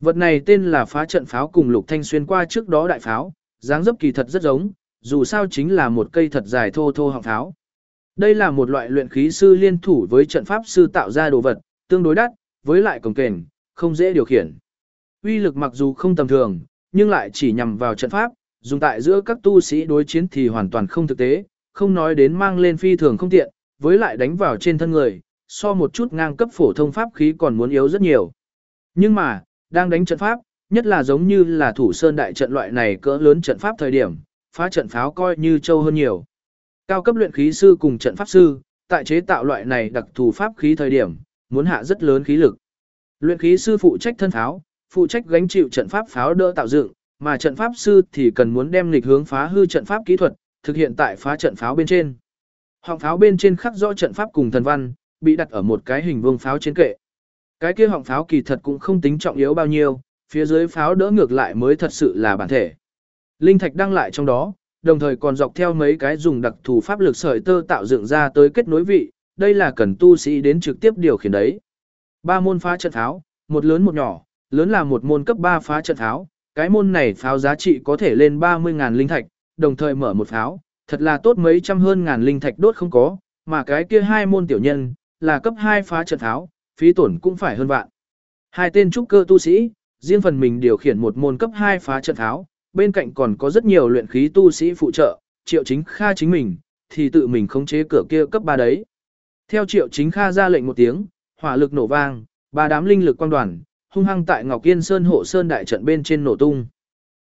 Vật này tên là phá trận pháo cùng Lục Thanh xuyên qua trước đó đại pháo, dáng dấp kỳ thật rất giống, dù sao chính là một cây thật dài thô thô họng pháo. Đây là một loại luyện khí sư liên thủ với trận pháp sư tạo ra đồ vật, tương đối đắt, với lại cồng kềnh, không dễ điều khiển. Uy lực mặc dù không tầm thường, nhưng lại chỉ nhằm vào trận pháp, dùng tại giữa các tu sĩ đối chiến thì hoàn toàn không thực tế, không nói đến mang lên phi thường không tiện, với lại đánh vào trên thân người, so một chút ngang cấp phổ thông pháp khí còn muốn yếu rất nhiều. Nhưng mà, đang đánh trận pháp, nhất là giống như là thủ sơn đại trận loại này cỡ lớn trận pháp thời điểm, phá trận pháo coi như châu hơn nhiều. Cao cấp luyện khí sư cùng trận pháp sư, tại chế tạo loại này đặc thù pháp khí thời điểm, muốn hạ rất lớn khí lực. Luyện khí sư phụ trách thân pháo, phụ trách gánh chịu trận pháp pháo đỡ tạo dựng, mà trận pháp sư thì cần muốn đem lịch hướng phá hư trận pháp kỹ thuật, thực hiện tại phá trận pháo bên trên. Họng pháo bên trên khắc rõ trận pháp cùng thần văn, bị đặt ở một cái hình vuông pháo trên kệ. Cái kia họng pháo kỳ thật cũng không tính trọng yếu bao nhiêu, phía dưới pháo đỡ ngược lại mới thật sự là bản thể. Linh thạch đang lại trong đó, đồng thời còn dọc theo mấy cái dùng đặc thù pháp lực sợi tơ tạo dựng ra tới kết nối vị, đây là cần tu sĩ đến trực tiếp điều khiển đấy. Ba môn phá trận tháo, một lớn một nhỏ, lớn là một môn cấp 3 phá trận tháo, cái môn này pháo giá trị có thể lên 30.000 linh thạch, đồng thời mở một pháo, thật là tốt mấy trăm hơn ngàn linh thạch đốt không có, mà cái kia hai môn tiểu nhân, là cấp 2 phá trận tháo, phí tổn cũng phải hơn vạn. Hai tên trúc cơ tu sĩ, riêng phần mình điều khiển một môn cấp 2 phá trận tháo, bên cạnh còn có rất nhiều luyện khí tu sĩ phụ trợ, triệu chính kha chính mình, thì tự mình khống chế cửa kia cấp 3 đấy. Theo triệu chính kha ra lệnh một tiếng, hỏa lực nổ vang, ba đám linh lực quang đoàn, hung hăng tại Ngọc Yên Sơn hộ sơn đại trận bên trên nổ tung.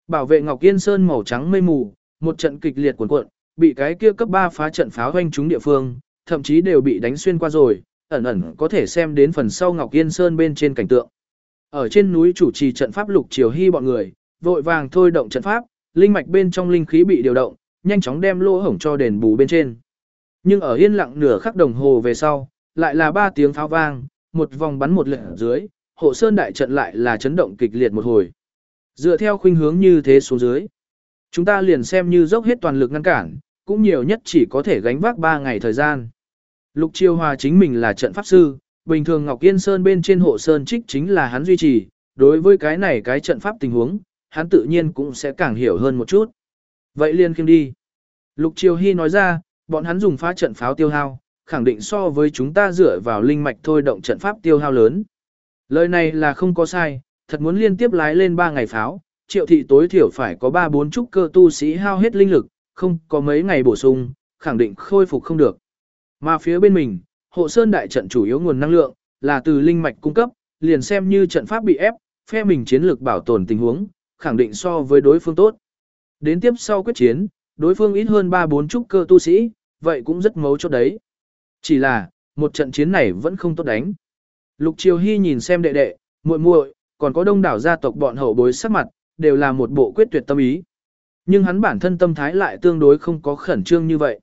Bảo vệ Ngọc Yên Sơn màu trắng mây mù, một trận kịch liệt cuộn cuộn, bị cái kia cấp 3 phá trận pháo hoanh trúng địa phương, thậm chí đều bị đánh xuyên qua rồi, ẩn ẩn có thể xem đến phần sau Ngọc Yên Sơn bên trên cảnh tượng. Ở trên núi chủ trì trận pháp lục triều hy bọn người, vội vàng thôi động trận pháp, linh mạch bên trong linh khí bị điều động, nhanh chóng đem lỗ hổng cho đền bù bên trên. Nhưng ở yên lặng nửa khắc đồng hồ về sau, lại là ba tiếng pháo vang, một vòng bắn một lượt dưới, hộ sơn đại trận lại là chấn động kịch liệt một hồi. Dựa theo khuynh hướng như thế xuống dưới, chúng ta liền xem như dốc hết toàn lực ngăn cản, cũng nhiều nhất chỉ có thể gánh vác 3 ngày thời gian. Lục Chiêu Hòa chính mình là trận pháp sư, bình thường Ngọc Yên Sơn bên trên hộ sơn trích chính là hắn duy trì, đối với cái này cái trận pháp tình huống, hắn tự nhiên cũng sẽ càng hiểu hơn một chút. Vậy liên khiêm đi. Lục Triều Hy nói ra, bọn hắn dùng phá trận pháo tiêu hao, khẳng định so với chúng ta dựa vào linh mạch thôi động trận pháp tiêu hao lớn. Lời này là không có sai, thật muốn liên tiếp lái lên 3 ngày pháo, triệu thị tối thiểu phải có 3-4 chút cơ tu sĩ hao hết linh lực, không có mấy ngày bổ sung, khẳng định khôi phục không được. Mà phía bên mình, hộ sơn đại trận chủ yếu nguồn năng lượng, là từ linh mạch cung cấp, liền xem như trận pháp bị ép, phe mình chiến lược bảo tồn tình huống, khẳng định so với đối phương tốt. Đến tiếp sau quyết chiến, đối phương ít hơn 3-4 trúc cơ tu sĩ, vậy cũng rất mấu chốt đấy. Chỉ là, một trận chiến này vẫn không tốt đánh. Lục Triều Hy nhìn xem đệ đệ, muội muội, còn có đông đảo gia tộc bọn hậu bối sắc mặt, đều là một bộ quyết tuyệt tâm ý. Nhưng hắn bản thân tâm thái lại tương đối không có khẩn trương như vậy.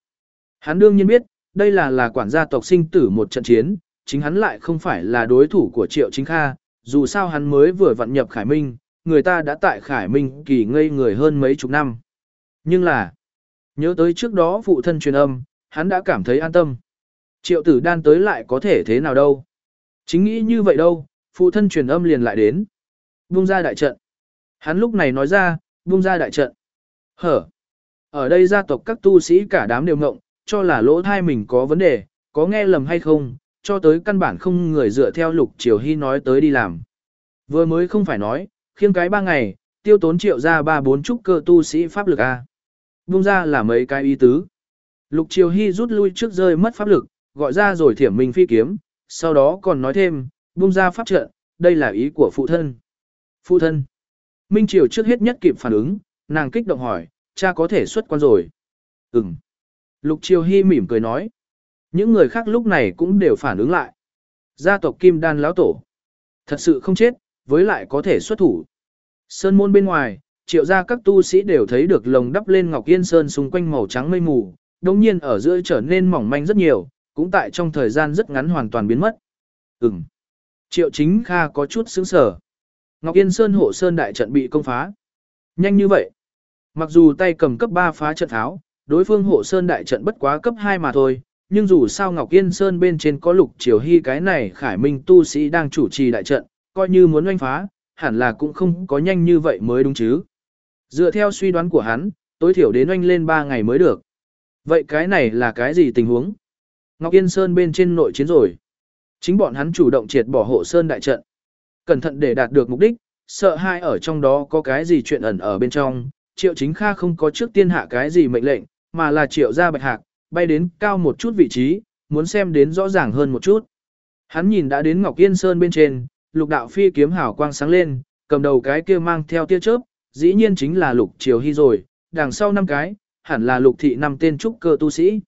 Hắn đương nhiên biết, đây là là quản gia tộc sinh tử một trận chiến, chính hắn lại không phải là đối thủ của Triệu Chính Kha, dù sao hắn mới vừa vận nhập Khải Minh, người ta đã tại Khải Minh kỳ ngây người hơn mấy chục năm. Nhưng là, nhớ tới trước đó phụ thân truyền âm, hắn đã cảm thấy an tâm. Triệu tử đan tới lại có thể thế nào đâu. Chính nghĩ như vậy đâu, phụ thân truyền âm liền lại đến. Vung ra đại trận. Hắn lúc này nói ra, vung ra đại trận. Hở. Ở đây gia tộc các tu sĩ cả đám đều ngộng, cho là lỗ thai mình có vấn đề, có nghe lầm hay không, cho tới căn bản không người dựa theo lục triều hy nói tới đi làm. Vừa mới không phải nói, khiêng cái ba ngày, tiêu tốn triệu ra ba bốn trúc cơ tu sĩ pháp lực A. Vung ra là mấy cái ý tứ. Lục triều hy rút lui trước rơi mất pháp lực, gọi ra rồi thiểm mình phi kiếm, sau đó còn nói thêm, vung ra pháp trận, đây là ý của phụ thân. Phụ thân. Minh Triều trước hết nhất kịp phản ứng, nàng kích động hỏi, cha có thể xuất quan rồi. Ừm. Lục Triều Hy mỉm cười nói. Những người khác lúc này cũng đều phản ứng lại. Gia tộc Kim Đan lão tổ. Thật sự không chết, với lại có thể xuất thủ. Sơn môn bên ngoài, triệu gia các tu sĩ đều thấy được lồng đắp lên Ngọc Yên Sơn xung quanh màu trắng mây mù, đồng nhiên ở giữa trở nên mỏng manh rất nhiều, cũng tại trong thời gian rất ngắn hoàn toàn biến mất. Ừm. Triệu chính kha có chút sững sở. Ngọc Yên Sơn hộ Sơn đại trận bị công phá. Nhanh như vậy. Mặc dù tay cầm cấp 3 phá trận tháo, đối phương hộ sơn đại trận bất quá cấp 2 mà thôi, nhưng dù sao Ngọc Yên Sơn bên trên có lục triều hy cái này khải minh tu sĩ đang chủ trì đại trận, coi như muốn oanh phá, hẳn là cũng không có nhanh như vậy mới đúng chứ. Dựa theo suy đoán của hắn, tối thiểu đến oanh lên 3 ngày mới được. Vậy cái này là cái gì tình huống? Ngọc Yên Sơn bên trên nội chiến rồi. Chính bọn hắn chủ động triệt bỏ hộ Sơn đại trận. Cẩn thận để đạt được mục đích, sợ hai ở trong đó có cái gì chuyện ẩn ở bên trong. Triệu chính kha không có trước tiên hạ cái gì mệnh lệnh, mà là triệu ra bạch hạc, bay đến cao một chút vị trí, muốn xem đến rõ ràng hơn một chút. Hắn nhìn đã đến Ngọc Yên Sơn bên trên, lục đạo phi kiếm hào quang sáng lên, cầm đầu cái kia mang theo tia chớp, dĩ nhiên chính là lục triều hy rồi, đằng sau năm cái, hẳn là lục thị năm tên trúc cơ tu sĩ.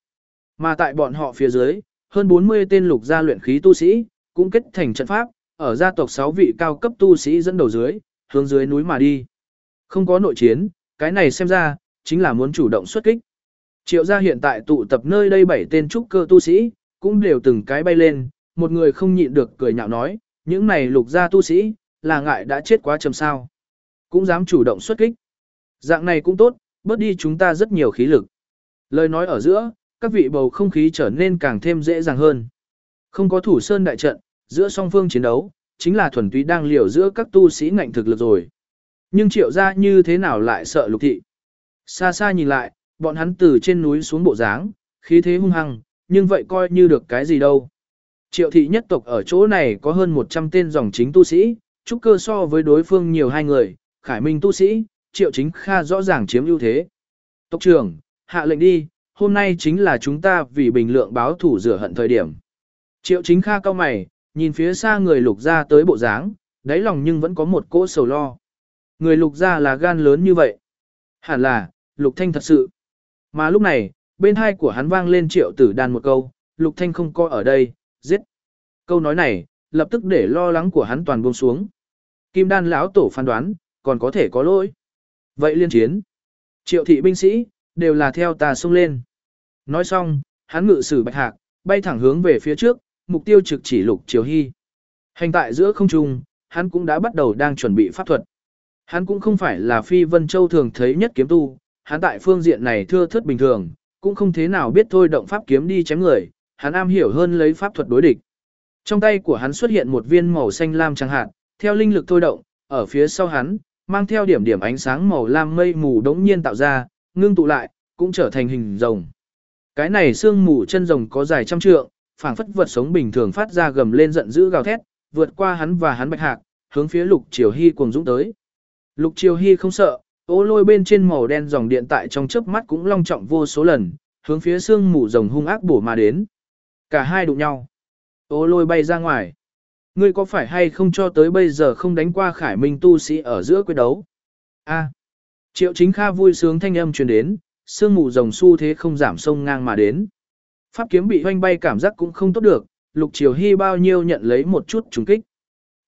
Mà tại bọn họ phía dưới, hơn 40 tên lục gia luyện khí tu sĩ, cũng kết thành trận pháp, ở gia tộc 6 vị cao cấp tu sĩ dẫn đầu dưới, hướng dưới núi mà đi. Không có nội chiến, cái này xem ra, chính là muốn chủ động xuất kích. Triệu gia hiện tại tụ tập nơi đây 7 tên trúc cơ tu sĩ, cũng đều từng cái bay lên, một người không nhịn được cười nhạo nói, những này lục gia tu sĩ, là ngại đã chết quá chầm sao. Cũng dám chủ động xuất kích. Dạng này cũng tốt, bớt đi chúng ta rất nhiều khí lực. Lời nói ở giữa, các vị bầu không khí trở nên càng thêm dễ dàng hơn. Không có thủ sơn đại trận, giữa song phương chiến đấu, chính là thuần túy đang liều giữa các tu sĩ ngạnh thực lực rồi. Nhưng triệu gia như thế nào lại sợ lục thị? Xa xa nhìn lại, bọn hắn từ trên núi xuống bộ dáng, khí thế hung hăng, nhưng vậy coi như được cái gì đâu. Triệu thị nhất tộc ở chỗ này có hơn 100 tên dòng chính tu sĩ, trúc cơ so với đối phương nhiều hai người, khải minh tu sĩ, triệu chính kha rõ ràng chiếm ưu thế. Tộc trưởng, hạ lệnh đi, hôm nay chính là chúng ta vì bình lượng báo thủ rửa hận thời điểm. Triệu chính kha cao mày, nhìn phía xa người lục ra tới bộ dáng, đáy lòng nhưng vẫn có một cỗ sầu lo. Người lục ra là gan lớn như vậy. Hẳn là, lục thanh thật sự. Mà lúc này, bên hai của hắn vang lên triệu tử đàn một câu, lục thanh không coi ở đây, giết. Câu nói này, lập tức để lo lắng của hắn toàn buông xuống. Kim đan lão tổ phán đoán, còn có thể có lỗi. Vậy liên chiến. Triệu thị binh sĩ, đều là theo ta xông lên. Nói xong, hắn ngự sử bạch hạc, bay thẳng hướng về phía trước, mục tiêu trực chỉ lục triều hy. Hành tại giữa không trung, hắn cũng đã bắt đầu đang chuẩn bị pháp thuật. Hắn cũng không phải là phi vân châu thường thấy nhất kiếm tu, hắn tại phương diện này thưa thớt bình thường, cũng không thế nào biết thôi động pháp kiếm đi chém người, hắn am hiểu hơn lấy pháp thuật đối địch. Trong tay của hắn xuất hiện một viên màu xanh lam trắng hạt, theo linh lực thôi động, ở phía sau hắn, mang theo điểm điểm ánh sáng màu lam mây mù đống nhiên tạo ra, ngưng tụ lại, cũng trở thành hình rồng. Cái này xương mù chân rồng có dài trăm trượng, phảng phất vật sống bình thường phát ra gầm lên giận dữ gào thét, vượt qua hắn và hắn bạch hạc, hướng phía Lục Triều Hy cuồng dũng tới. Lục Triều Hy không sợ, ô lôi bên trên màu đen dòng điện tại trong chớp mắt cũng long trọng vô số lần, hướng phía xương mù rồng hung ác bổ mà đến. Cả hai đụng nhau. Ô lôi bay ra ngoài. Ngươi có phải hay không cho tới bây giờ không đánh qua khải minh tu sĩ ở giữa quyết đấu? A. Triệu chính kha vui sướng thanh âm truyền đến, sương mù rồng su thế không giảm sông ngang mà đến. Pháp kiếm bị hoanh bay cảm giác cũng không tốt được, lục triều hy bao nhiêu nhận lấy một chút trùng kích.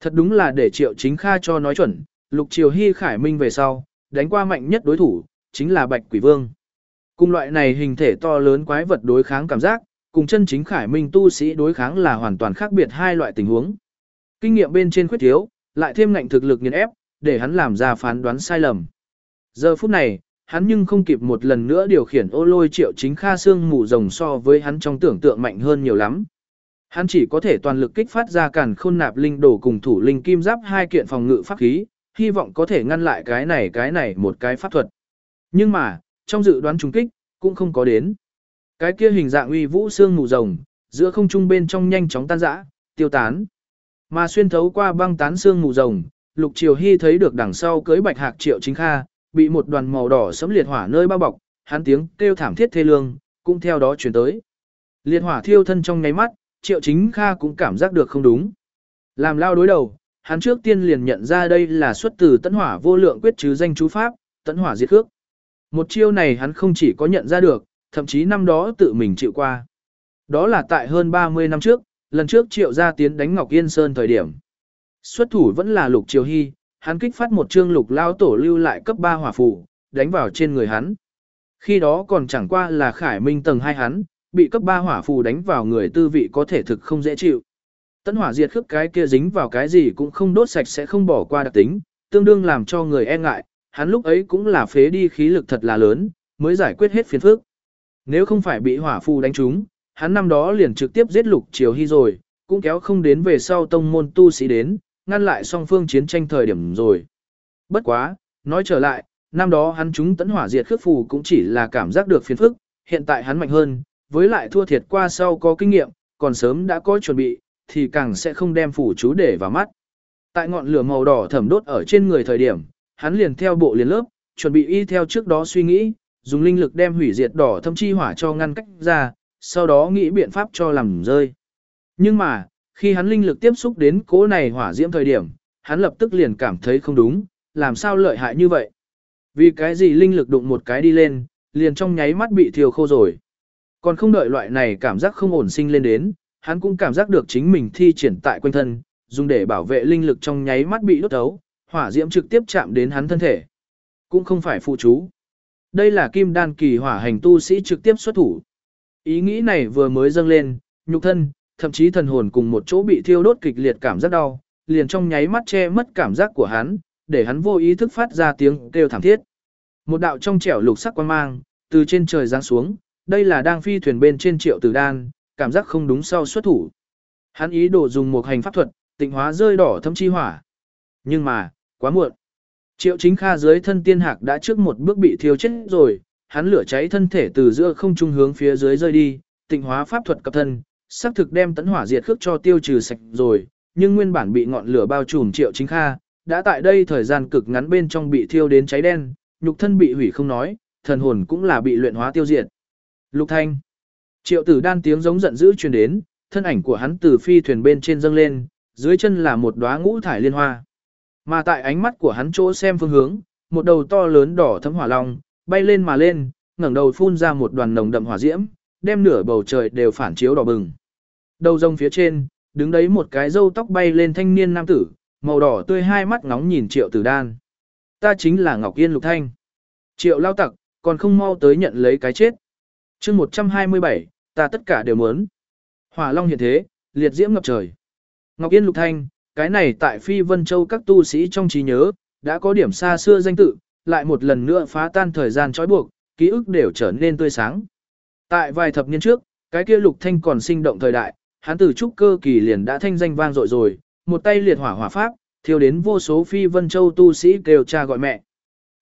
Thật đúng là để triệu chính kha cho nói chuẩn, lục triều hy khải minh về sau, đánh qua mạnh nhất đối thủ, chính là bạch quỷ vương. Cùng loại này hình thể to lớn quái vật đối kháng cảm giác, cùng chân chính khải minh tu sĩ đối kháng là hoàn toàn khác biệt hai loại tình huống. Kinh nghiệm bên trên khuyết thiếu, lại thêm ngạnh thực lực nghiền ép, để hắn làm ra phán đoán sai lầm. Giờ phút này, hắn nhưng không kịp một lần nữa điều khiển ô lôi triệu chính kha xương mù rồng so với hắn trong tưởng tượng mạnh hơn nhiều lắm. Hắn chỉ có thể toàn lực kích phát ra càn khôn nạp linh đồ cùng thủ linh kim giáp hai kiện phòng ngự pháp khí, hy vọng có thể ngăn lại cái này cái này một cái pháp thuật. Nhưng mà, trong dự đoán trùng kích, cũng không có đến. Cái kia hình dạng uy vũ xương mù rồng, giữa không trung bên trong nhanh chóng tan rã, tiêu tán. Mà xuyên thấu qua băng tán xương mù rồng, Lục Triều Hy thấy được đằng sau cưới bạch hạc Triệu Chính Kha, bị một đoàn màu đỏ sấm liệt hỏa nơi bao bọc, hắn tiếng kêu thảm thiết thê lương, cũng theo đó truyền tới. Liệt hỏa thiêu thân trong nháy mắt, Triệu Chính Kha cũng cảm giác được không đúng. Làm lao đối đầu, hắn trước tiên liền nhận ra đây là xuất từ tấn hỏa vô lượng quyết chứ danh chú pháp, tấn hỏa diệt khước. Một chiêu này hắn không chỉ có nhận ra được, thậm chí năm đó tự mình chịu qua. Đó là tại hơn 30 năm trước, lần trước triệu gia tiến đánh Ngọc Yên Sơn thời điểm. Xuất thủ vẫn là lục triều hy, hắn kích phát một chương lục lao tổ lưu lại cấp 3 hỏa phù, đánh vào trên người hắn. Khi đó còn chẳng qua là khải minh tầng hai hắn, bị cấp 3 hỏa phù đánh vào người tư vị có thể thực không dễ chịu. Tấn hỏa diệt khước cái kia dính vào cái gì cũng không đốt sạch sẽ không bỏ qua đặc tính, tương đương làm cho người e ngại, hắn lúc ấy cũng là phế đi khí lực thật là lớn, mới giải quyết hết phiền phức. Nếu không phải bị hỏa phù đánh trúng, hắn năm đó liền trực tiếp giết lục triều hy rồi, cũng kéo không đến về sau tông môn tu sĩ đến, ngăn lại song phương chiến tranh thời điểm rồi. Bất quá, nói trở lại, năm đó hắn chúng tấn hỏa diệt khước phù cũng chỉ là cảm giác được phiền phức, hiện tại hắn mạnh hơn, với lại thua thiệt qua sau có kinh nghiệm, còn sớm đã có chuẩn bị, thì càng sẽ không đem phủ chú để vào mắt. Tại ngọn lửa màu đỏ thẩm đốt ở trên người thời điểm, hắn liền theo bộ liền lớp, chuẩn bị y theo trước đó suy nghĩ, dùng linh lực đem hủy diệt đỏ thâm chi hỏa cho ngăn cách ra, sau đó nghĩ biện pháp cho làm rơi. Nhưng mà, khi hắn linh lực tiếp xúc đến cỗ này hỏa diễm thời điểm, hắn lập tức liền cảm thấy không đúng, làm sao lợi hại như vậy. Vì cái gì linh lực đụng một cái đi lên, liền trong nháy mắt bị thiêu khô rồi. Còn không đợi loại này cảm giác không ổn sinh lên đến, hắn cũng cảm giác được chính mình thi triển tại quanh thân, dùng để bảo vệ linh lực trong nháy mắt bị đốt thấu, hỏa diễm trực tiếp chạm đến hắn thân thể. Cũng không phải phụ chú. Đây là kim đan kỳ hỏa hành tu sĩ trực tiếp xuất thủ. Ý nghĩ này vừa mới dâng lên, nhục thân, thậm chí thần hồn cùng một chỗ bị thiêu đốt kịch liệt cảm giác đau, liền trong nháy mắt che mất cảm giác của hắn, để hắn vô ý thức phát ra tiếng kêu thảm thiết. Một đạo trong trẻo lục sắc quang mang, từ trên trời giáng xuống, đây là đang phi thuyền bên trên triệu tử đan, cảm giác không đúng sau xuất thủ. Hắn ý đồ dùng một hành pháp thuật, tịnh hóa rơi đỏ thâm chi hỏa. Nhưng mà, quá muộn. Triệu chính kha dưới thân tiên hạc đã trước một bước bị thiêu chết rồi, hắn lửa cháy thân thể từ giữa không trung hướng phía dưới rơi đi, tịnh hóa pháp thuật cập thân, xác thực đem tấn hỏa diệt khước cho tiêu trừ sạch rồi, nhưng nguyên bản bị ngọn lửa bao trùm triệu chính kha, đã tại đây thời gian cực ngắn bên trong bị thiêu đến cháy đen, nhục thân bị hủy không nói, thần hồn cũng là bị luyện hóa tiêu diệt. Lục Thanh. Triệu Tử Đan tiếng giống giận dữ truyền đến, thân ảnh của hắn từ phi thuyền bên trên dâng lên, dưới chân là một đóa ngũ thải liên hoa. Mà tại ánh mắt của hắn chỗ xem phương hướng, một đầu to lớn đỏ thấm hỏa long, bay lên mà lên, ngẩng đầu phun ra một đoàn nồng đậm hỏa diễm, đem nửa bầu trời đều phản chiếu đỏ bừng. Đầu rồng phía trên, đứng đấy một cái râu tóc bay lên thanh niên nam tử, màu đỏ tươi hai mắt ngóng nhìn Triệu Tử Đan. Ta chính là Ngọc Yên Lục Thanh. Triệu lao tặc, còn không mau tới nhận lấy cái chết. chương 127, ta tất cả đều muốn. Hỏa Long hiện thế, liệt diễm ngập trời. Ngọc Yên Lục Thanh, cái này tại Phi Vân Châu các tu sĩ trong trí nhớ, đã có điểm xa xưa danh tự, lại một lần nữa phá tan thời gian trói buộc, ký ức đều trở nên tươi sáng. Tại vài thập niên trước, cái kia Lục Thanh còn sinh động thời đại, hắn từ trúc cơ kỳ liền đã thanh danh vang dội rồi, một tay liệt hỏa hỏa pháp, thiêu đến vô số Phi Vân Châu tu sĩ kêu cha gọi mẹ.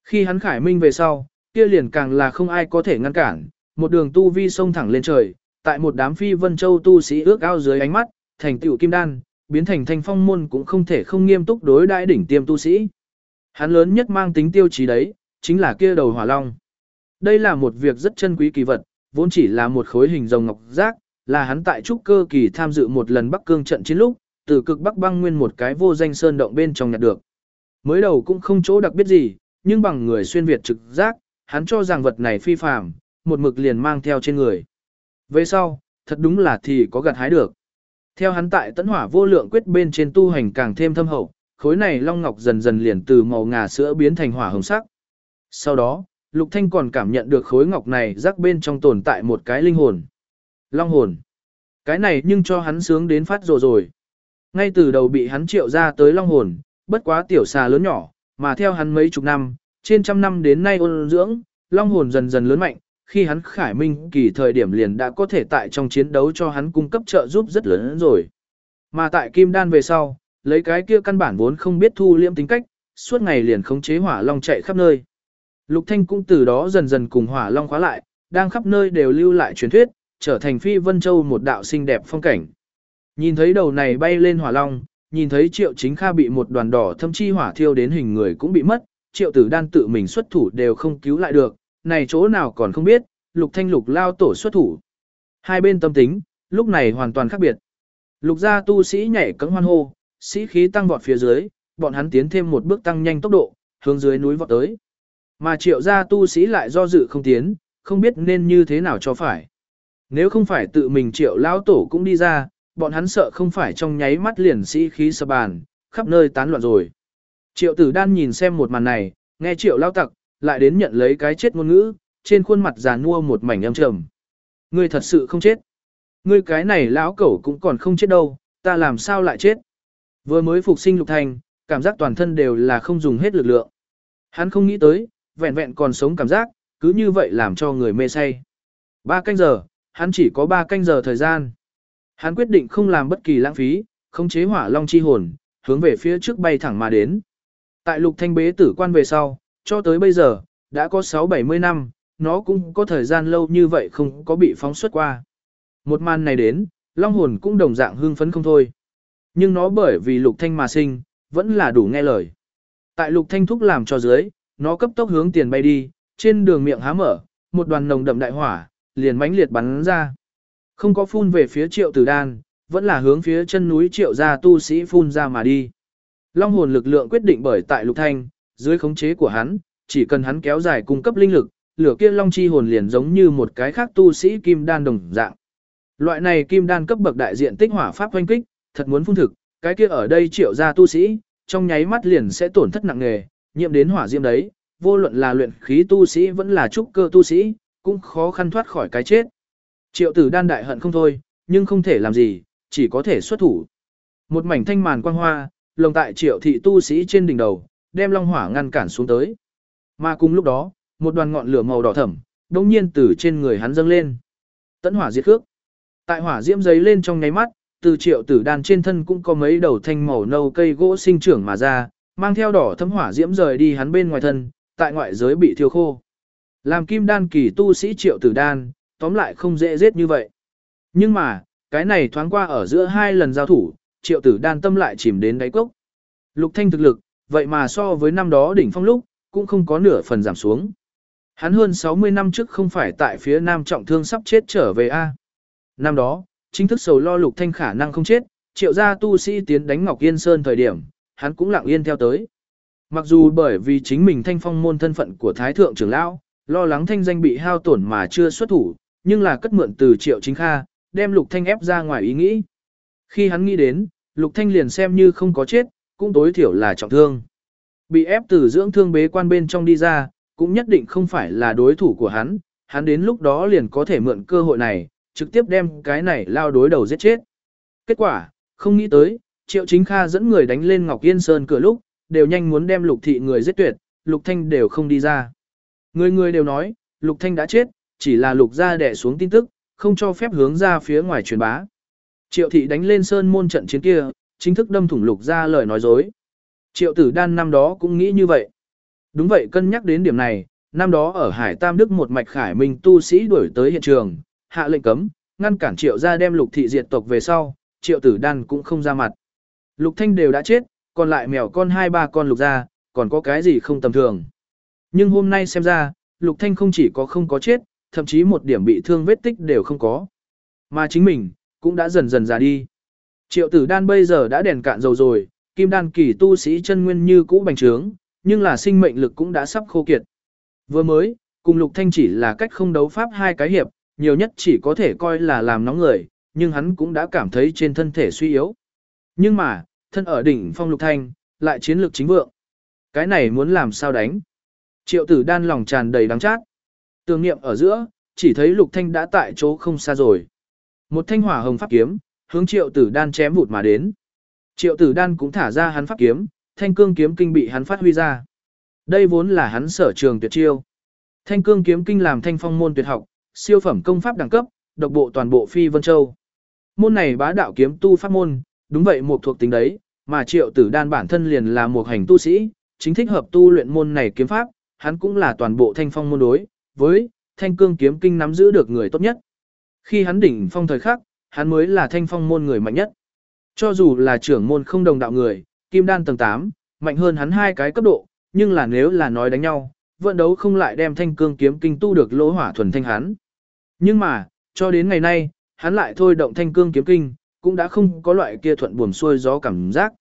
Khi hắn khải minh về sau, kia liền càng là không ai có thể ngăn cản, một đường tu vi sông thẳng lên trời, tại một đám phi vân châu tu sĩ ước ao dưới ánh mắt, thành tựu kim đan, biến thành thanh phong môn cũng không thể không nghiêm túc đối đãi đỉnh tiêm tu sĩ. Hắn lớn nhất mang tính tiêu chí đấy, chính là kia đầu hỏa long. Đây là một việc rất chân quý kỳ vật, vốn chỉ là một khối hình rồng ngọc giác, là hắn tại trúc cơ kỳ tham dự một lần Bắc Cương trận chiến lúc, từ cực Bắc băng nguyên một cái vô danh sơn động bên trong nhặt được. Mới đầu cũng không chỗ đặc biệt gì, nhưng bằng người xuyên Việt trực giác, hắn cho rằng vật này phi phàm, một mực liền mang theo trên người. Về sau, thật đúng là thì có gặt hái được. Theo hắn tại tấn hỏa vô lượng quyết bên trên tu hành càng thêm thâm hậu, khối này long ngọc dần dần liền từ màu ngà sữa biến thành hỏa hồng sắc. Sau đó, Lục Thanh còn cảm nhận được khối ngọc này rắc bên trong tồn tại một cái linh hồn. Long hồn. Cái này nhưng cho hắn sướng đến phát rồi rồi. Ngay từ đầu bị hắn triệu ra tới long hồn, bất quá tiểu xà lớn nhỏ, mà theo hắn mấy chục năm, trên trăm năm đến nay ôn dưỡng, long hồn dần dần lớn mạnh, khi hắn khải minh kỳ thời điểm liền đã có thể tại trong chiến đấu cho hắn cung cấp trợ giúp rất lớn rồi. Mà tại kim đan về sau, lấy cái kia căn bản vốn không biết thu liễm tính cách, suốt ngày liền khống chế hỏa long chạy khắp nơi. Lục Thanh cũng từ đó dần dần cùng hỏa long khóa lại, đang khắp nơi đều lưu lại truyền thuyết, trở thành phi vân châu một đạo xinh đẹp phong cảnh. Nhìn thấy đầu này bay lên hỏa long, nhìn thấy triệu chính kha bị một đoàn đỏ thâm chi hỏa thiêu đến hình người cũng bị mất, triệu tử đan tự mình xuất thủ đều không cứu lại được, này chỗ nào còn không biết, lục thanh lục lao tổ xuất thủ. Hai bên tâm tính, lúc này hoàn toàn khác biệt. Lục gia tu sĩ nhảy cẫng hoan hô, sĩ khí tăng vọt phía dưới, bọn hắn tiến thêm một bước tăng nhanh tốc độ, hướng dưới núi vọt tới. Mà triệu gia tu sĩ lại do dự không tiến, không biết nên như thế nào cho phải. Nếu không phải tự mình triệu lao tổ cũng đi ra, bọn hắn sợ không phải trong nháy mắt liền sĩ khí sập bàn, khắp nơi tán loạn rồi. Triệu tử đan nhìn xem một màn này, nghe triệu lao tặc, lại đến nhận lấy cái chết ngôn ngữ, trên khuôn mặt già nua một mảnh âm trầm. Ngươi thật sự không chết. Ngươi cái này lão cẩu cũng còn không chết đâu, ta làm sao lại chết. Vừa mới phục sinh lục thành, cảm giác toàn thân đều là không dùng hết lực lượng. Hắn không nghĩ tới, vẹn vẹn còn sống cảm giác, cứ như vậy làm cho người mê say. Ba canh giờ, hắn chỉ có ba canh giờ thời gian. Hắn quyết định không làm bất kỳ lãng phí, không chế hỏa long chi hồn, hướng về phía trước bay thẳng mà đến. Tại lục thanh bế tử quan về sau, cho tới bây giờ, đã có 6-70 năm, nó cũng có thời gian lâu như vậy không có bị phóng xuất qua. Một màn này đến, long hồn cũng đồng dạng hưng phấn không thôi. Nhưng nó bởi vì lục thanh mà sinh, vẫn là đủ nghe lời. Tại lục thanh thúc làm cho dưới, nó cấp tốc hướng tiền bay đi, trên đường miệng há mở, một đoàn nồng đậm đại hỏa, liền mãnh liệt bắn ra. Không có phun về phía triệu tử đan, vẫn là hướng phía chân núi triệu gia tu sĩ phun ra mà đi. Long hồn lực lượng quyết định bởi tại lục thanh, dưới khống chế của hắn, chỉ cần hắn kéo dài cung cấp linh lực, lửa kia long chi hồn liền giống như một cái khác tu sĩ kim đan đồng dạng. Loại này kim đan cấp bậc đại diện tích hỏa pháp hoanh kích, thật muốn phun thực, cái kia ở đây triệu gia tu sĩ, trong nháy mắt liền sẽ tổn thất nặng nề, nhiễm đến hỏa diễm đấy, vô luận là luyện khí tu sĩ vẫn là trúc cơ tu sĩ, cũng khó khăn thoát khỏi cái chết. Triệu tử đan đại hận không thôi, nhưng không thể làm gì, chỉ có thể xuất thủ. Một mảnh thanh màn quang hoa, lồng tại triệu thị tu sĩ trên đỉnh đầu, đem long hỏa ngăn cản xuống tới. Mà cùng lúc đó, một đoàn ngọn lửa màu đỏ thẫm, đông nhiên từ trên người hắn dâng lên. Tấn hỏa diệt cước. Tại hỏa diễm giấy lên trong nháy mắt, từ triệu tử đan trên thân cũng có mấy đầu thanh màu nâu cây gỗ sinh trưởng mà ra, mang theo đỏ thấm hỏa diễm rời đi hắn bên ngoài thân, tại ngoại giới bị thiêu khô. Làm kim đan kỳ tu sĩ triệu tử đan, tóm lại không dễ giết như vậy. Nhưng mà, cái này thoáng qua ở giữa hai lần giao thủ, triệu tử đan tâm lại chìm đến đáy cốc. Lục thanh thực lực, vậy mà so với năm đó đỉnh phong lúc, cũng không có nửa phần giảm xuống. Hắn hơn 60 năm trước không phải tại phía nam trọng thương sắp chết trở về A. Năm đó, chính thức sầu lo lục thanh khả năng không chết, triệu gia tu sĩ tiến đánh Ngọc Yên Sơn thời điểm, hắn cũng lặng yên theo tới. Mặc dù bởi vì chính mình thanh phong môn thân phận của Thái Thượng trưởng lão, lo lắng thanh danh bị hao tổn mà chưa xuất thủ, nhưng là cất mượn từ triệu chính kha, đem lục thanh ép ra ngoài ý nghĩ. Khi hắn nghĩ đến, lục thanh liền xem như không có chết, cũng tối thiểu là trọng thương. Bị ép từ dưỡng thương bế quan bên trong đi ra, cũng nhất định không phải là đối thủ của hắn, hắn đến lúc đó liền có thể mượn cơ hội này, trực tiếp đem cái này lao đối đầu giết chết. Kết quả, không nghĩ tới, Triệu Chính Kha dẫn người đánh lên Ngọc Yên Sơn cửa lúc, đều nhanh muốn đem Lục Thị người giết tuyệt, Lục Thanh đều không đi ra. Người người đều nói, Lục Thanh đã chết, chỉ là Lục gia đẻ xuống tin tức, không cho phép hướng ra phía ngoài truyền bá. Triệu Thị đánh lên Sơn môn trận chiến kia, chính thức đâm thủng Lục gia lời nói dối. Triệu Tử Đan năm đó cũng nghĩ như vậy. Đúng vậy cân nhắc đến điểm này, năm đó ở Hải Tam Đức một mạch khải minh tu sĩ đuổi tới hiện trường, hạ lệnh cấm, ngăn cản triệu gia đem lục thị diệt tộc về sau, triệu tử đan cũng không ra mặt. Lục thanh đều đã chết, còn lại mèo con hai ba con lục gia, còn có cái gì không tầm thường. Nhưng hôm nay xem ra, lục thanh không chỉ có không có chết, thậm chí một điểm bị thương vết tích đều không có. Mà chính mình, cũng đã dần dần già đi. Triệu tử đan bây giờ đã đèn cạn dầu rồi, kim đan kỳ tu sĩ chân nguyên như cũ bành trướng, nhưng là sinh mệnh lực cũng đã sắp khô kiệt. Vừa mới, cùng lục thanh chỉ là cách không đấu pháp hai cái hiệp, nhiều nhất chỉ có thể coi là làm nóng người, nhưng hắn cũng đã cảm thấy trên thân thể suy yếu. Nhưng mà, thân ở đỉnh phong lục thanh, lại chiến lược chính vượng. Cái này muốn làm sao đánh? Triệu tử đan lòng tràn đầy đắng chát. Tưởng niệm ở giữa, chỉ thấy lục thanh đã tại chỗ không xa rồi. Một thanh hỏa hồng pháp kiếm, hướng triệu tử đan chém vụt mà đến. Triệu tử đan cũng thả ra hắn pháp kiếm, thanh cương kiếm kinh bị hắn phát huy ra. Đây vốn là hắn sở trường tuyệt chiêu. Thanh cương kiếm kinh làm thanh phong môn tuyệt học, siêu phẩm công pháp đẳng cấp, độc bộ toàn bộ phi vân châu. Môn này bá đạo kiếm tu pháp môn, đúng vậy một thuộc tính đấy, mà triệu tử đan bản thân liền là một hành tu sĩ, chính thích hợp tu luyện môn này kiếm pháp, hắn cũng là toàn bộ thanh phong môn đối, với thanh cương kiếm kinh nắm giữ được người tốt nhất. Khi hắn đỉnh phong thời khắc, hắn mới là thanh phong môn người mạnh nhất. Cho dù là trưởng môn không đồng đạo người, kim đan tầng 8, mạnh hơn hắn hai cái cấp độ, nhưng là nếu là nói đánh nhau, vận đấu không lại đem thanh cương kiếm kinh tu được lỗ hỏa thuần thanh hắn. Nhưng mà, cho đến ngày nay, hắn lại thôi động thanh cương kiếm kinh, cũng đã không có loại kia thuận buồm xuôi gió cảm giác.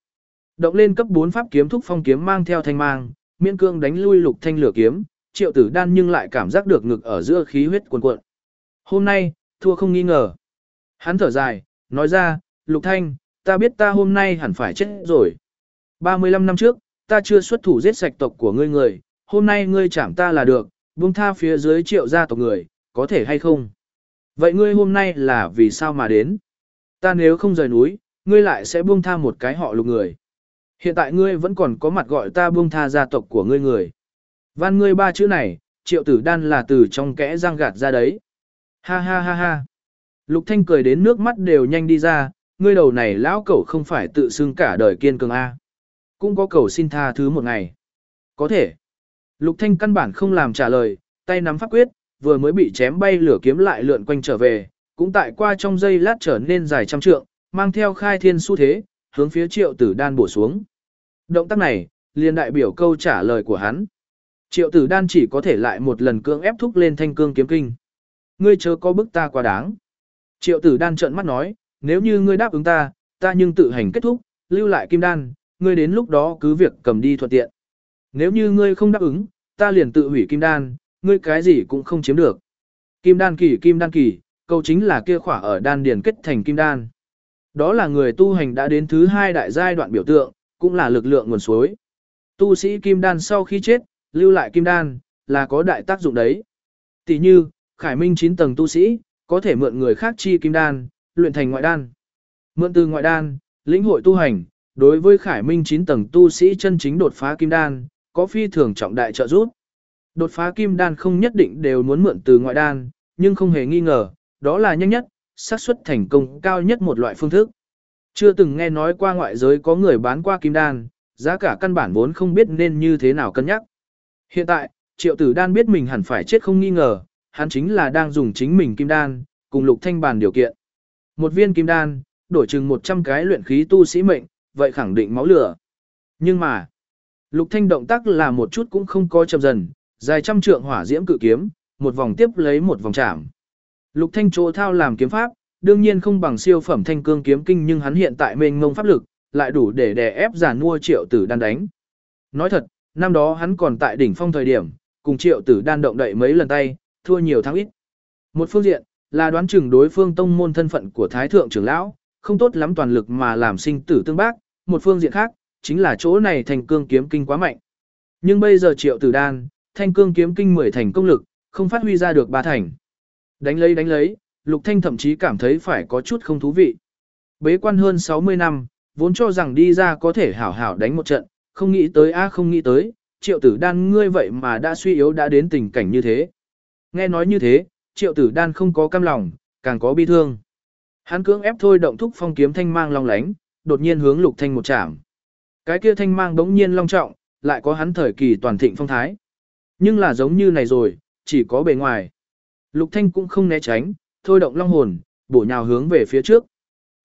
Động lên cấp 4 pháp kiếm thúc phong kiếm mang theo thanh mang, miễn cương đánh lui lục thanh lửa kiếm, triệu tử đan nhưng lại cảm giác được ngực ở giữa khí huyết cuồn cuộn. Hôm nay, thua không nghi ngờ. Hắn thở dài, nói ra, lục thanh, ta biết ta hôm nay hẳn phải chết rồi. 35 năm trước, ta chưa xuất thủ giết sạch tộc của ngươi người, hôm nay ngươi chạm ta là được, buông tha phía dưới triệu gia tộc người, có thể hay không? Vậy ngươi hôm nay là vì sao mà đến? Ta nếu không rời núi, ngươi lại sẽ buông tha một cái họ lục người. Hiện tại ngươi vẫn còn có mặt gọi ta buông tha gia tộc của ngươi người. Van ngươi ba chữ này, triệu tử đan là từ trong kẽ răng gạt ra đấy. Ha ha ha ha. Lục Thanh cười đến nước mắt đều nhanh đi ra, ngươi đầu này lão cẩu không phải tự xưng cả đời kiên cường A. Cũng có cầu xin tha thứ một ngày. Có thể. Lục Thanh căn bản không làm trả lời, tay nắm pháp quyết, vừa mới bị chém bay lửa kiếm lại lượn quanh trở về, cũng tại qua trong giây lát trở nên dài trăm trượng, mang theo khai thiên xu thế, hướng phía triệu tử đan bổ xuống. Động tác này, liền đại biểu câu trả lời của hắn. Triệu tử đan chỉ có thể lại một lần cưỡng ép thúc lên thanh cương kiếm kinh. Ngươi chớ có bức ta quá đáng. Triệu tử đan trợn mắt nói, nếu như ngươi đáp ứng ta, ta nhưng tự hành kết thúc, lưu lại kim đan, ngươi đến lúc đó cứ việc cầm đi thuận tiện. Nếu như ngươi không đáp ứng, ta liền tự hủy kim đan, ngươi cái gì cũng không chiếm được. Kim đan kỳ kim đan kỳ, câu chính là kia khỏa ở đan điền kết thành kim đan. Đó là người tu hành đã đến thứ hai đại giai đoạn biểu tượng, cũng là lực lượng nguồn suối. Tu sĩ kim đan sau khi chết, lưu lại kim đan, là có đại tác dụng đấy. Tỷ như, khải minh 9 tầng tu sĩ, có thể mượn người khác chi kim đan, luyện thành ngoại đan. Mượn từ ngoại đan, lĩnh hội tu hành, đối với khải minh 9 tầng tu sĩ chân chính đột phá kim đan, có phi thường trọng đại trợ giúp. Đột phá kim đan không nhất định đều muốn mượn từ ngoại đan, nhưng không hề nghi ngờ, đó là nhanh nhất, xác suất thành công cao nhất một loại phương thức. Chưa từng nghe nói qua ngoại giới có người bán qua kim đan, giá cả căn bản vốn không biết nên như thế nào cân nhắc. Hiện tại, triệu tử đan biết mình hẳn phải chết không nghi ngờ, hắn chính là đang dùng chính mình kim đan, cùng lục thanh bàn điều kiện. Một viên kim đan, đổi chừng 100 cái luyện khí tu sĩ mệnh, vậy khẳng định máu lửa. Nhưng mà, lục thanh động tác là một chút cũng không có chậm dần, dài trăm trượng hỏa diễm cự kiếm, một vòng tiếp lấy một vòng chạm. Lục thanh chỗ thao làm kiếm pháp, đương nhiên không bằng siêu phẩm thanh cương kiếm kinh nhưng hắn hiện tại mênh ngông pháp lực, lại đủ để đè ép giả mua triệu tử đan đánh. Nói thật, năm đó hắn còn tại đỉnh phong thời điểm, cùng triệu tử đan động đậy mấy lần tay, thua nhiều thắng ít. Một phương diện, là đoán chừng đối phương tông môn thân phận của Thái Thượng trưởng lão, không tốt lắm toàn lực mà làm sinh tử tương bác, một phương diện khác, chính là chỗ này thành cương kiếm kinh quá mạnh. Nhưng bây giờ triệu tử đan, thanh cương kiếm kinh mười thành công lực, không phát huy ra được ba thành. Đánh lấy đánh lấy, Lục Thanh thậm chí cảm thấy phải có chút không thú vị. Bế quan hơn 60 năm, vốn cho rằng đi ra có thể hảo hảo đánh một trận, không nghĩ tới a không nghĩ tới, triệu tử đan ngươi vậy mà đã suy yếu đã đến tình cảnh như thế. Nghe nói như thế, triệu tử đan không có cam lòng, càng có bi thương. Hắn cưỡng ép thôi động thúc phong kiếm thanh mang long lánh, đột nhiên hướng lục thanh một chạm. Cái kia thanh mang đống nhiên long trọng, lại có hắn thời kỳ toàn thịnh phong thái. Nhưng là giống như này rồi, chỉ có bề ngoài. Lục thanh cũng không né tránh, thôi động long hồn, bổ nhào hướng về phía trước.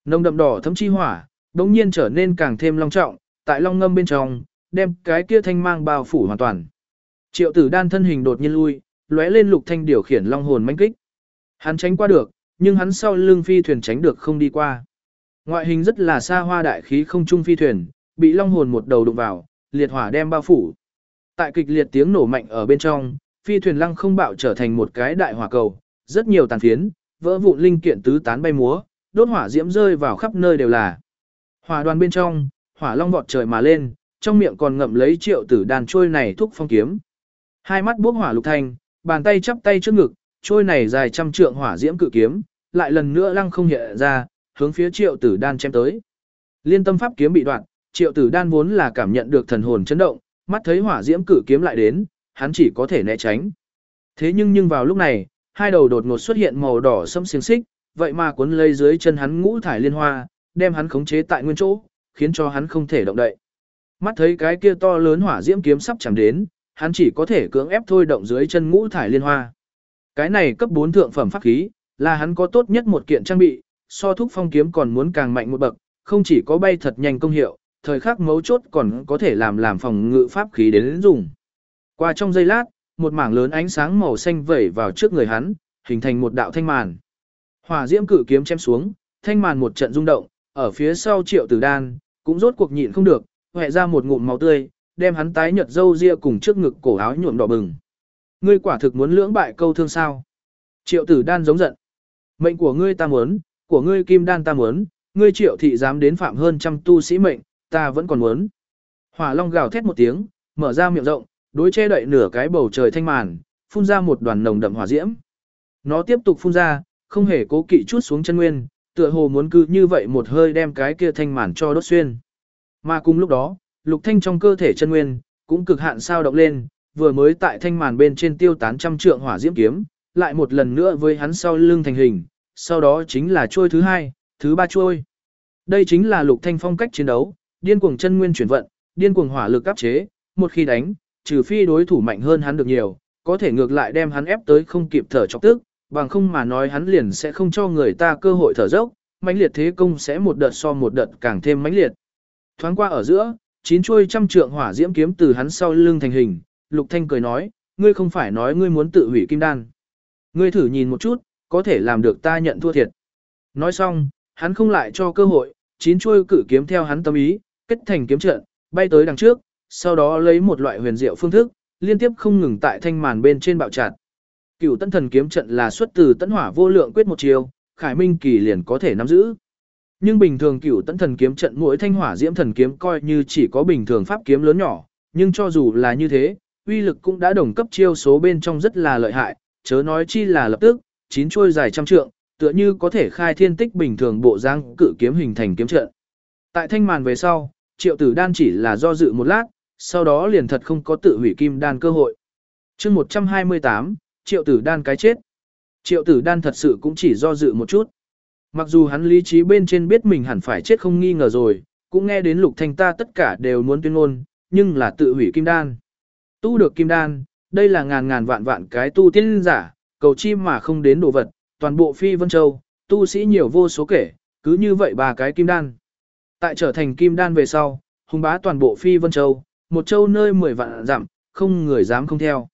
Nồng đậm đỏ thấm chi hỏa, đống nhiên trở nên càng thêm long trọng, tại long ngâm bên trong, đem cái kia thanh mang bao phủ hoàn toàn. Triệu tử đan thân hình đột nhiên lui, lóe lên lục thanh điều khiển long hồn mãnh kích. Hắn tránh qua được, nhưng hắn sau lưng phi thuyền tránh được không đi qua. Ngoại hình rất là xa hoa đại khí không trung phi thuyền, bị long hồn một đầu đụng vào, liệt hỏa đem bao phủ. Tại kịch liệt tiếng nổ mạnh ở bên trong, phi thuyền lăng không bạo trở thành một cái đại hỏa cầu, rất nhiều tàn phiến, vỡ vụn linh kiện tứ tán bay múa, đốt hỏa diễm rơi vào khắp nơi đều là. Hỏa đoàn bên trong, hỏa long vọt trời mà lên, trong miệng còn ngậm lấy triệu tử đàn trôi này thúc phong kiếm. Hai mắt bốc hỏa lục thanh, bàn tay chắp tay trước ngực, trôi này dài trăm trượng hỏa diễm cự kiếm, lại lần nữa lăng không hiện ra, hướng phía triệu tử đan chém tới. Liên tâm pháp kiếm bị đoạn, triệu tử đan vốn là cảm nhận được thần hồn chấn động, mắt thấy hỏa diễm cự kiếm lại đến, hắn chỉ có thể né tránh. Thế nhưng nhưng vào lúc này, hai đầu đột ngột xuất hiện màu đỏ sẫm xiềng xích, vậy mà cuốn lấy dưới chân hắn ngũ thải liên hoa, đem hắn khống chế tại nguyên chỗ, khiến cho hắn không thể động đậy. Mắt thấy cái kia to lớn hỏa diễm kiếm sắp chạm đến, hắn chỉ có thể cưỡng ép thôi động dưới chân ngũ thải liên hoa. Cái này cấp 4 thượng phẩm pháp khí, là hắn có tốt nhất một kiện trang bị, so thúc phong kiếm còn muốn càng mạnh một bậc, không chỉ có bay thật nhanh công hiệu, thời khắc mấu chốt còn có thể làm làm phòng ngự pháp khí đến dùng. Qua trong giây lát, một mảng lớn ánh sáng màu xanh vẩy vào trước người hắn, hình thành một đạo thanh màn. Hỏa diễm cử kiếm chém xuống, thanh màn một trận rung động, ở phía sau Triệu Tử Đan, cũng rốt cuộc nhịn không được, hoẹ ra một ngụm máu tươi, đem hắn tái nhợt râu ria cùng trước ngực cổ áo nhuộm đỏ bừng. Ngươi quả thực muốn lưỡng bại câu thương sao? Triệu Tử Đan giống giận. Mệnh của ngươi ta muốn, của ngươi Kim Đan ta muốn, ngươi Triệu thị dám đến phạm hơn trăm tu sĩ mệnh, ta vẫn còn muốn. Hỏa Long gào thét một tiếng, mở ra miệng rộng, đối che đậy nửa cái bầu trời thanh màn, phun ra một đoàn nồng đậm hỏa diễm. Nó tiếp tục phun ra, không hề cố kỵ chút xuống chân nguyên, tựa hồ muốn cứ như vậy một hơi đem cái kia thanh màn cho đốt xuyên. Mà cùng lúc đó, lục thanh trong cơ thể chân nguyên, cũng cực hạn sao động lên, vừa mới tại thanh màn bên trên tiêu tán trăm trượng hỏa diễm kiếm, lại một lần nữa với hắn sau lưng thành hình, sau đó chính là trôi thứ hai, thứ ba trôi. Đây chính là lục thanh phong cách chiến đấu, điên cuồng chân nguyên chuyển vận, điên cuồng hỏa lực áp chế, một khi đánh, trừ phi đối thủ mạnh hơn hắn được nhiều, có thể ngược lại đem hắn ép tới không kịp thở chọc tức, bằng không mà nói hắn liền sẽ không cho người ta cơ hội thở dốc, mãnh liệt thế công sẽ một đợt so một đợt càng thêm mãnh liệt. Thoáng qua ở giữa, chín chuôi trăm trượng hỏa diễm kiếm từ hắn sau lưng thành hình, Lục Thanh cười nói, ngươi không phải nói ngươi muốn tự hủy kim đan. Ngươi thử nhìn một chút, có thể làm được ta nhận thua thiệt. Nói xong, hắn không lại cho cơ hội, chín chuôi cử kiếm theo hắn tâm ý, kết thành kiếm trận, bay tới đằng trước, sau đó lấy một loại huyền diệu phương thức, liên tiếp không ngừng tại thanh màn bên trên bạo chặt. Cửu Tân Thần kiếm trận là xuất từ Tấn Hỏa vô lượng quyết một chiều, Khải Minh kỳ liền có thể nắm giữ. Nhưng bình thường cựu Tấn Thần kiếm trận mỗi thanh hỏa diễm thần kiếm coi như chỉ có bình thường pháp kiếm lớn nhỏ, nhưng cho dù là như thế, uy lực cũng đã đồng cấp chiêu số bên trong rất là lợi hại, chớ nói chi là lập tức, chín chuôi dài trăm trượng, tựa như có thể khai thiên tích bình thường bộ dáng cự kiếm hình thành kiếm trận. Tại thanh màn về sau, Triệu Tử Đan chỉ là do dự một lát, sau đó liền thật không có tự hủy kim đan cơ hội. chương 128, triệu tử đan cái chết. Triệu tử đan thật sự cũng chỉ do dự một chút. Mặc dù hắn lý trí bên trên biết mình hẳn phải chết không nghi ngờ rồi, cũng nghe đến lục thanh ta tất cả đều muốn tuyên ngôn, nhưng là tự hủy kim đan. Tu được kim đan, đây là ngàn ngàn vạn vạn cái tu tiên giả, cầu chi mà không đến đồ vật, toàn bộ phi vân châu, tu sĩ nhiều vô số kể, cứ như vậy ba cái kim đan. Tại trở thành kim đan về sau, hùng bá toàn bộ phi vân châu, một châu nơi mười vạn dặm, không người dám không theo.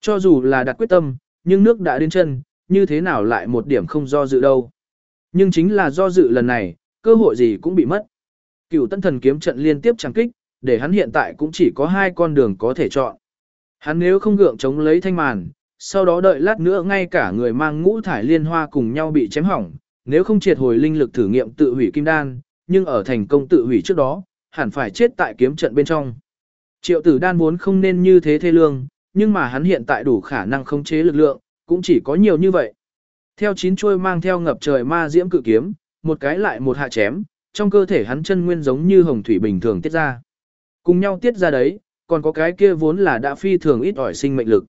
Cho dù là đặt quyết tâm, nhưng nước đã đến chân, như thế nào lại một điểm không do dự đâu. Nhưng chính là do dự lần này, cơ hội gì cũng bị mất. Cựu tân thần kiếm trận liên tiếp chẳng kích, để hắn hiện tại cũng chỉ có hai con đường có thể chọn. Hắn nếu không gượng chống lấy thanh màn, sau đó đợi lát nữa ngay cả người mang ngũ thải liên hoa cùng nhau bị chém hỏng, nếu không triệt hồi linh lực thử nghiệm tự hủy kim đan, nhưng ở thành công tự hủy trước đó, hẳn phải chết tại kiếm trận bên trong. Triệu tử đan vốn không nên như thế thê lương, nhưng mà hắn hiện tại đủ khả năng khống chế lực lượng, cũng chỉ có nhiều như vậy. Theo chín chuôi mang theo ngập trời ma diễm cự kiếm, một cái lại một hạ chém, trong cơ thể hắn chân nguyên giống như hồng thủy bình thường tiết ra. Cùng nhau tiết ra đấy, còn có cái kia vốn là đã phi thường ít ỏi sinh mệnh lực.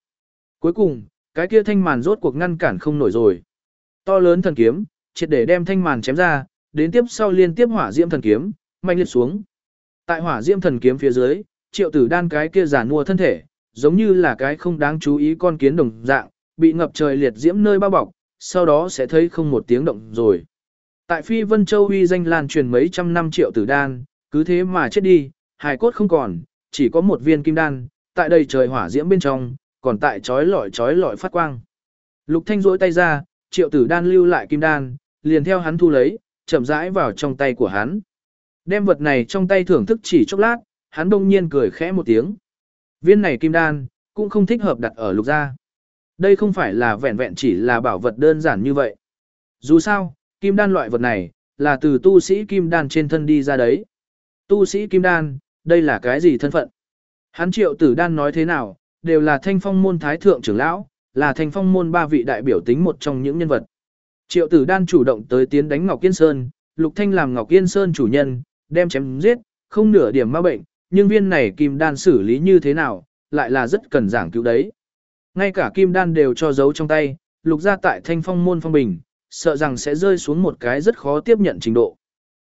Cuối cùng, cái kia thanh màn rốt cuộc ngăn cản không nổi rồi. To lớn thần kiếm, triệt để đem thanh màn chém ra, đến tiếp sau liên tiếp hỏa diễm thần kiếm, mạnh liệt xuống. Tại hỏa diễm thần kiếm phía dưới, triệu tử đan cái kia giả mua thân thể, giống như là cái không đáng chú ý con kiến đồng dạng, bị ngập trời liệt diễm nơi bao bọc, sau đó sẽ thấy không một tiếng động rồi. Tại Phi Vân Châu uy danh lan truyền mấy trăm năm triệu tử đan, cứ thế mà chết đi, hài cốt không còn, chỉ có một viên kim đan, tại đây trời hỏa diễm bên trong, còn tại chói lọi chói lọi phát quang. Lục Thanh duỗi tay ra, triệu tử đan lưu lại kim đan, liền theo hắn thu lấy, chậm rãi vào trong tay của hắn. Đem vật này trong tay thưởng thức chỉ chốc lát, hắn đông nhiên cười khẽ một tiếng. Viên này kim đan, cũng không thích hợp đặt ở lục gia. Đây không phải là vẹn vẹn chỉ là bảo vật đơn giản như vậy. Dù sao, kim đan loại vật này, là từ tu sĩ kim đan trên thân đi ra đấy. Tu sĩ kim đan, đây là cái gì thân phận? Hắn triệu tử đan nói thế nào, đều là thanh phong môn thái thượng trưởng lão, là thanh phong môn ba vị đại biểu tính một trong những nhân vật. Triệu tử đan chủ động tới tiến đánh Ngọc Yên Sơn, Lục Thanh làm Ngọc Yên Sơn chủ nhân, đem chém giết, không nửa điểm ma bệnh, nhưng viên này kim đan xử lý như thế nào, lại là rất cần giảng cứu đấy. Ngay cả kim đan đều cho giấu trong tay, lục ra tại thanh phong môn phong bình, sợ rằng sẽ rơi xuống một cái rất khó tiếp nhận trình độ.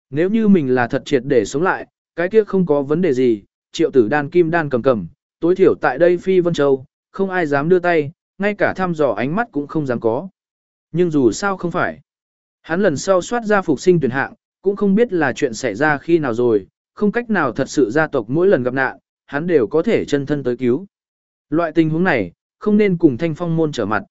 Nếu như mình là thật triệt để sống lại, cái kia không có vấn đề gì, triệu tử đan kim đan cầm cầm, tối thiểu tại đây phi vân châu, không ai dám đưa tay, ngay cả thăm dò ánh mắt cũng không dám có. Nhưng dù sao không phải. Hắn lần sau soát ra phục sinh tuyển hạng, cũng không biết là chuyện xảy ra khi nào rồi, không cách nào thật sự gia tộc mỗi lần gặp nạn, hắn đều có thể chân thân tới cứu. Loại tình huống này, không nên cùng thanh phong môn trở mặt.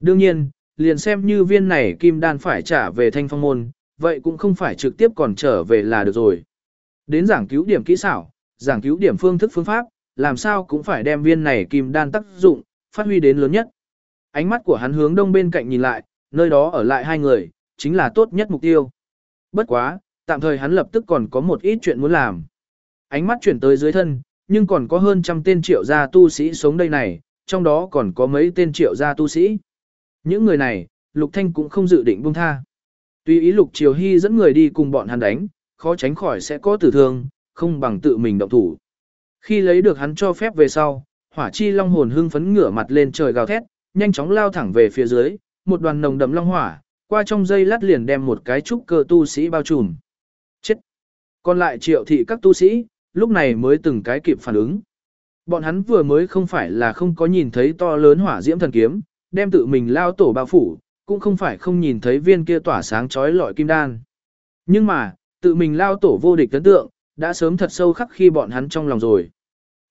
Đương nhiên, liền xem như viên này kim đan phải trả về thanh phong môn, vậy cũng không phải trực tiếp còn trở về là được rồi. Đến giảng cứu điểm kỹ xảo, giảng cứu điểm phương thức phương pháp, làm sao cũng phải đem viên này kim đan tác dụng, phát huy đến lớn nhất. Ánh mắt của hắn hướng đông bên cạnh nhìn lại, nơi đó ở lại hai người, chính là tốt nhất mục tiêu. Bất quá, tạm thời hắn lập tức còn có một ít chuyện muốn làm. Ánh mắt chuyển tới dưới thân, nhưng còn có hơn trăm tên triệu gia tu sĩ sống đây này, trong đó còn có mấy tên triệu gia tu sĩ. Những người này, Lục Thanh cũng không dự định buông tha. Tuy ý Lục Triều Hy dẫn người đi cùng bọn hắn đánh, khó tránh khỏi sẽ có tử thương, không bằng tự mình động thủ. Khi lấy được hắn cho phép về sau, hỏa chi long hồn hưng phấn ngửa mặt lên trời gào thét, nhanh chóng lao thẳng về phía dưới, một đoàn nồng đậm long hỏa, qua trong dây lát liền đem một cái trúc cơ tu sĩ bao trùm. Chết! Còn lại triệu thị các tu sĩ, lúc này mới từng cái kịp phản ứng. Bọn hắn vừa mới không phải là không có nhìn thấy to lớn hỏa diễm thần kiếm, đem tự mình lao tổ bao phủ, cũng không phải không nhìn thấy viên kia tỏa sáng chói lọi kim đan. Nhưng mà, tự mình lao tổ vô địch ấn tượng, đã sớm thật sâu khắc khi bọn hắn trong lòng rồi.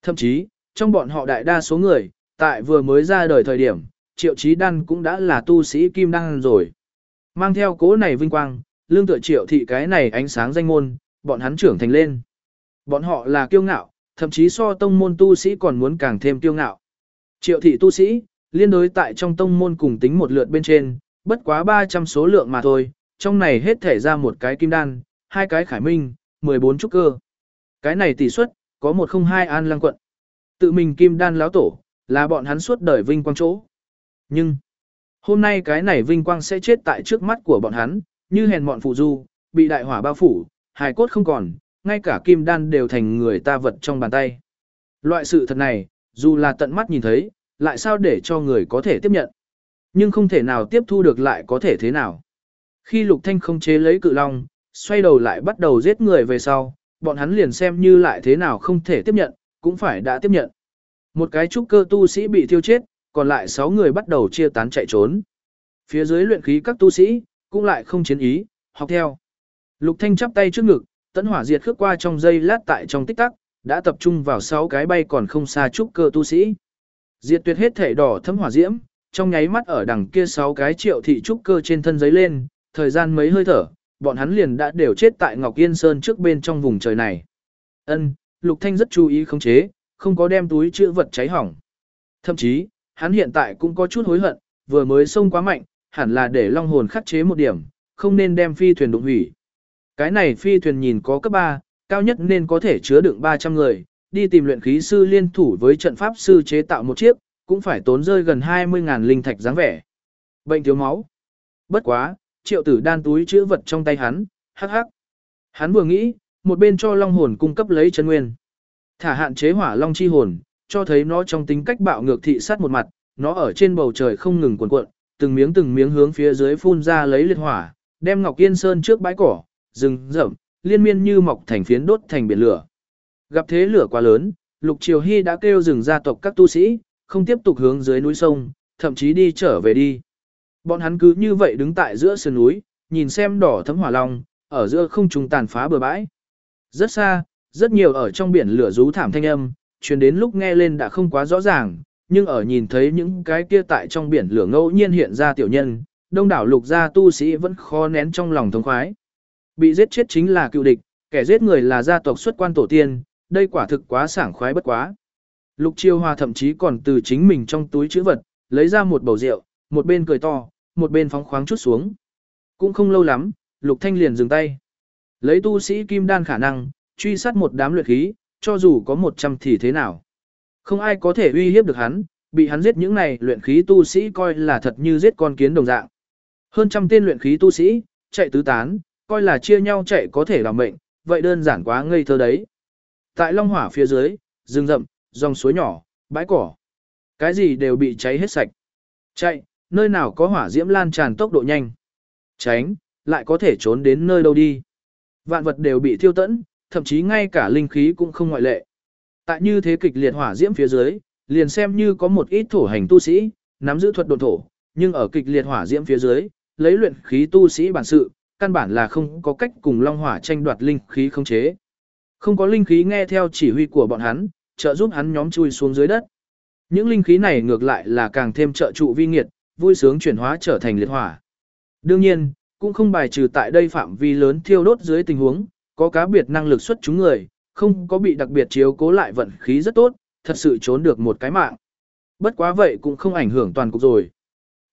Thậm chí, trong bọn họ đại đa số người, tại vừa mới ra đời thời điểm, triệu chí đan cũng đã là tu sĩ kim đan rồi. Mang theo cố này vinh quang, lương tựa triệu thị cái này ánh sáng danh môn, bọn hắn trưởng thành lên. Bọn họ là kiêu ngạo, thậm chí so tông môn tu sĩ còn muốn càng thêm tiêu ngạo. Triệu thị tu sĩ, liên đối tại trong tông môn cùng tính một lượt bên trên, bất quá 300 số lượng mà thôi, trong này hết thể ra một cái kim đan, hai cái khải minh, 14 trúc cơ. Cái này tỷ suất, có 102 an lăng quận. Tự mình kim đan lão tổ, là bọn hắn suốt đời vinh quang chỗ. Nhưng, hôm nay cái này vinh quang sẽ chết tại trước mắt của bọn hắn, như hèn mọn phụ du, bị đại hỏa bao phủ, hài cốt không còn, ngay cả kim đan đều thành người ta vật trong bàn tay. Loại sự thật này, dù là tận mắt nhìn thấy, lại sao để cho người có thể tiếp nhận. Nhưng không thể nào tiếp thu được lại có thể thế nào. Khi Lục Thanh không chế lấy cự long, xoay đầu lại bắt đầu giết người về sau, bọn hắn liền xem như lại thế nào không thể tiếp nhận, cũng phải đã tiếp nhận. Một cái trúc cơ tu sĩ bị thiêu chết, còn lại 6 người bắt đầu chia tán chạy trốn. Phía dưới luyện khí các tu sĩ, cũng lại không chiến ý, học theo. Lục Thanh chắp tay trước ngực, tấn hỏa diệt khước qua trong giây lát tại trong tích tắc, đã tập trung vào 6 cái bay còn không xa trúc cơ tu sĩ. Diệt tuyệt hết thể đỏ thấm hỏa diễm, trong nháy mắt ở đằng kia 6 cái triệu thị trúc cơ trên thân giấy lên, thời gian mấy hơi thở, bọn hắn liền đã đều chết tại Ngọc Yên Sơn trước bên trong vùng trời này. Ân, Lục Thanh rất chú ý khống chế, không có đem túi chữ vật cháy hỏng. Thậm chí, hắn hiện tại cũng có chút hối hận, vừa mới xông quá mạnh, hẳn là để long hồn khắc chế một điểm, không nên đem phi thuyền đụng hủy. Cái này phi thuyền nhìn có cấp 3, cao nhất nên có thể chứa đựng 300 người, đi tìm luyện khí sư liên thủ với trận pháp sư chế tạo một chiếc, cũng phải tốn rơi gần 20.000 linh thạch dáng vẻ. Bệnh thiếu máu. Bất quá, triệu tử đan túi chứa vật trong tay hắn, hắc hắc. Hắn vừa nghĩ, một bên cho long hồn cung cấp lấy chân nguyên. Thả hạn chế hỏa long chi hồn, cho thấy nó trong tính cách bạo ngược thị sát một mặt, nó ở trên bầu trời không ngừng cuộn cuộn, từng miếng từng miếng hướng phía dưới phun ra lấy liệt hỏa, đem Ngọc Yên Sơn trước bãi cỏ, rừng rậm, liên miên như mọc thành phiến đốt thành biển lửa. Gặp thế lửa quá lớn, Lục Triều Hy đã kêu dừng gia tộc các tu sĩ, không tiếp tục hướng dưới núi sông, thậm chí đi trở về đi. Bọn hắn cứ như vậy đứng tại giữa sườn núi, nhìn xem đỏ thấm hỏa long, ở giữa không trung tàn phá bờ bãi. Rất xa, rất nhiều ở trong biển lửa rú thảm thanh âm, truyền đến lúc nghe lên đã không quá rõ ràng, nhưng ở nhìn thấy những cái kia tại trong biển lửa ngẫu nhiên hiện ra tiểu nhân, đông đảo lục gia tu sĩ vẫn khó nén trong lòng thống khoái. Bị giết chết chính là cựu địch, kẻ giết người là gia tộc xuất quan tổ tiên, đây quả thực quá sảng khoái bất quá. Lục Chiêu Hoa thậm chí còn từ chính mình trong túi chữ vật, lấy ra một bầu rượu, một bên cười to, một bên phóng khoáng chút xuống. Cũng không lâu lắm, Lục Thanh liền dừng tay. Lấy tu sĩ kim đan khả năng, truy sát một đám luyện khí, cho dù có 100 thì thế nào. Không ai có thể uy hiếp được hắn, bị hắn giết những này luyện khí tu sĩ coi là thật như giết con kiến đồng dạng. Hơn trăm tên luyện khí tu sĩ, chạy tứ tán, coi là chia nhau chạy có thể làm mệnh, vậy đơn giản quá ngây thơ đấy. Tại Long Hỏa phía dưới, rừng rậm, dòng suối nhỏ, bãi cỏ, cái gì đều bị cháy hết sạch. Chạy, nơi nào có hỏa diễm lan tràn tốc độ nhanh. Tránh, lại có thể trốn đến nơi đâu đi. Vạn vật đều bị thiêu tẫn, thậm chí ngay cả linh khí cũng không ngoại lệ. Tại như thế kịch liệt hỏa diễm phía dưới, liền xem như có một ít thổ hành tu sĩ, nắm giữ thuật độn thổ, nhưng ở kịch liệt hỏa diễm phía dưới, lấy luyện khí tu sĩ bản sự, căn bản là không có cách cùng long hỏa tranh đoạt linh khí không chế. Không có linh khí nghe theo chỉ huy của bọn hắn, trợ giúp hắn nhóm chui xuống dưới đất. Những linh khí này ngược lại là càng thêm trợ trụ vi nghiệt, vui sướng chuyển hóa trở thành liệt hỏa. Đương nhiên, cũng không bài trừ tại đây phạm vi lớn thiêu đốt dưới tình huống, có cá biệt năng lực xuất chúng người, không có bị đặc biệt chiếu cố lại vận khí rất tốt, thật sự trốn được một cái mạng. Bất quá vậy cũng không ảnh hưởng toàn cục rồi.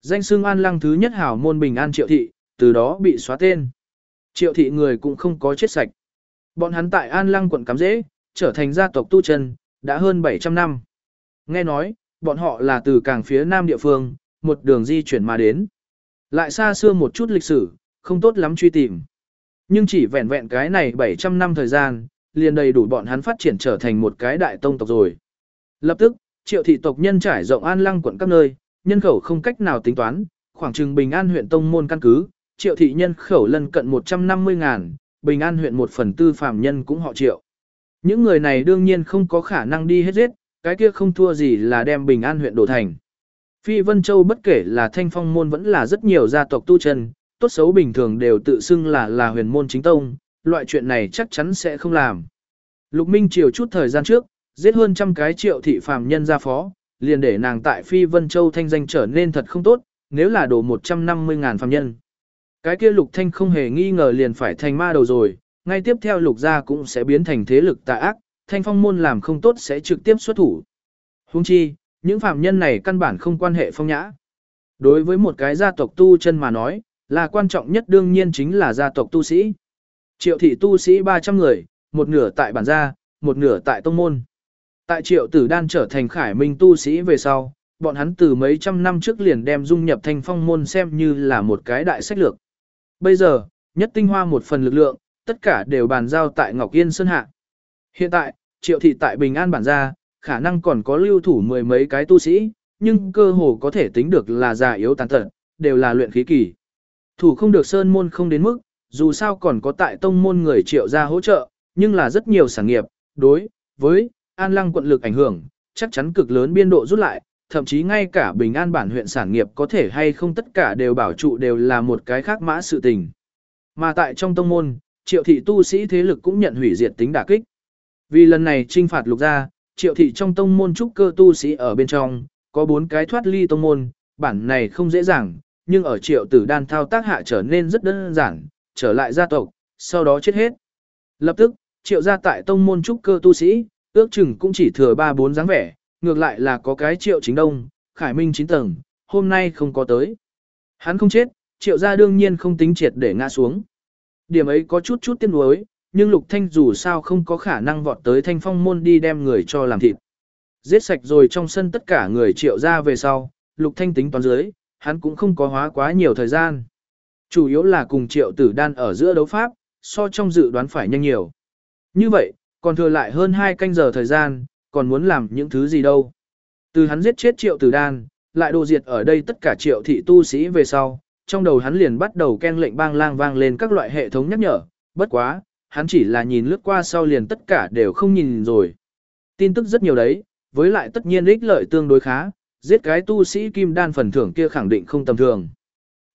Danh xưng an lăng thứ nhất hảo môn bình an triệu thị, từ đó bị xóa tên. Triệu thị người cũng không có chết sạch. Bọn hắn tại an lăng quận cắm dễ, trở thành gia tộc tu chân, đã hơn 700 năm. Nghe nói, bọn họ là từ càng phía nam địa phương, một đường di chuyển mà đến. Lại xa xưa một chút lịch sử, không tốt lắm truy tìm. Nhưng chỉ vẹn vẹn cái này 700 năm thời gian, liền đầy đủ bọn hắn phát triển trở thành một cái đại tông tộc rồi. Lập tức, triệu thị tộc nhân trải rộng an lăng quận các nơi, nhân khẩu không cách nào tính toán, khoảng chừng Bình An huyện tông môn căn cứ, triệu thị nhân khẩu lân cận 150 ngàn, Bình An huyện một phần tư phàm nhân cũng họ triệu. Những người này đương nhiên không có khả năng đi hết giết, cái kia không thua gì là đem bình an huyện đổ thành. Phi Vân Châu bất kể là thanh phong môn vẫn là rất nhiều gia tộc tu chân, tốt xấu bình thường đều tự xưng là là huyền môn chính tông, loại chuyện này chắc chắn sẽ không làm. Lục Minh Triều chút thời gian trước, giết hơn trăm cái triệu thị phàm nhân ra phó, liền để nàng tại Phi Vân Châu thanh danh trở nên thật không tốt, nếu là đổ 150 ngàn phàm nhân. Cái kia Lục Thanh không hề nghi ngờ liền phải thành ma đầu rồi, ngay tiếp theo Lục gia cũng sẽ biến thành thế lực tà ác, thanh phong môn làm không tốt sẽ trực tiếp xuất thủ. Huống chi, những phạm nhân này căn bản không quan hệ phong nhã. Đối với một cái gia tộc tu chân mà nói, là quan trọng nhất đương nhiên chính là gia tộc tu sĩ. Triệu thị tu sĩ 300 người, một nửa tại bản gia, một nửa tại tông môn. Tại triệu tử đan trở thành khải minh tu sĩ về sau, bọn hắn từ mấy trăm năm trước liền đem dung nhập thanh phong môn xem như là một cái đại sách lược. Bây giờ, nhất tinh hoa một phần lực lượng, tất cả đều bàn giao tại Ngọc Yên Sơn Hạ. Hiện tại, triệu thị tại Bình An bản gia, khả năng còn có lưu thủ mười mấy cái tu sĩ, nhưng cơ hồ có thể tính được là già yếu tàn tật, đều là luyện khí kỳ. Thủ không được sơn môn không đến mức, dù sao còn có tại tông môn người triệu ra hỗ trợ, nhưng là rất nhiều sản nghiệp, đối với an lăng quận lực ảnh hưởng, chắc chắn cực lớn biên độ rút lại, thậm chí ngay cả bình an bản huyện sản nghiệp có thể hay không tất cả đều bảo trụ đều là một cái khác mã sự tình. Mà tại trong tông môn, triệu thị tu sĩ thế lực cũng nhận hủy diệt tính đả kích. Vì lần này trinh phạt lục gia, triệu thị trong tông môn trúc cơ tu sĩ ở bên trong, có bốn cái thoát ly tông môn, bản này không dễ dàng, nhưng ở triệu tử đan thao tác hạ trở nên rất đơn giản, trở lại gia tộc, sau đó chết hết. Lập tức, triệu gia tại tông môn trúc cơ tu sĩ, ước chừng cũng chỉ thừa 3-4 dáng vẻ, ngược lại là có cái triệu chính đông, khải minh 9 tầng, hôm nay không có tới. Hắn không chết, triệu gia đương nhiên không tính triệt để ngã xuống. Điểm ấy có chút chút tiếc nuối, nhưng Lục Thanh dù sao không có khả năng vọt tới thanh phong môn đi đem người cho làm thịt. Giết sạch rồi trong sân tất cả người triệu gia về sau, Lục Thanh tính toán dưới, hắn cũng không có hóa quá nhiều thời gian. Chủ yếu là cùng triệu tử đan ở giữa đấu pháp, so trong dự đoán phải nhanh nhiều. Như vậy, còn thừa lại hơn 2 canh giờ thời gian, còn muốn làm những thứ gì đâu. Từ hắn giết chết triệu tử đan, lại đồ diệt ở đây tất cả triệu thị tu sĩ về sau, trong đầu hắn liền bắt đầu ken lệnh bang lang vang lên các loại hệ thống nhắc nhở, bất quá, hắn chỉ là nhìn lướt qua sau liền tất cả đều không nhìn rồi. Tin tức rất nhiều đấy, với lại tất nhiên ích lợi tương đối khá, giết cái tu sĩ kim đan phần thưởng kia khẳng định không tầm thường.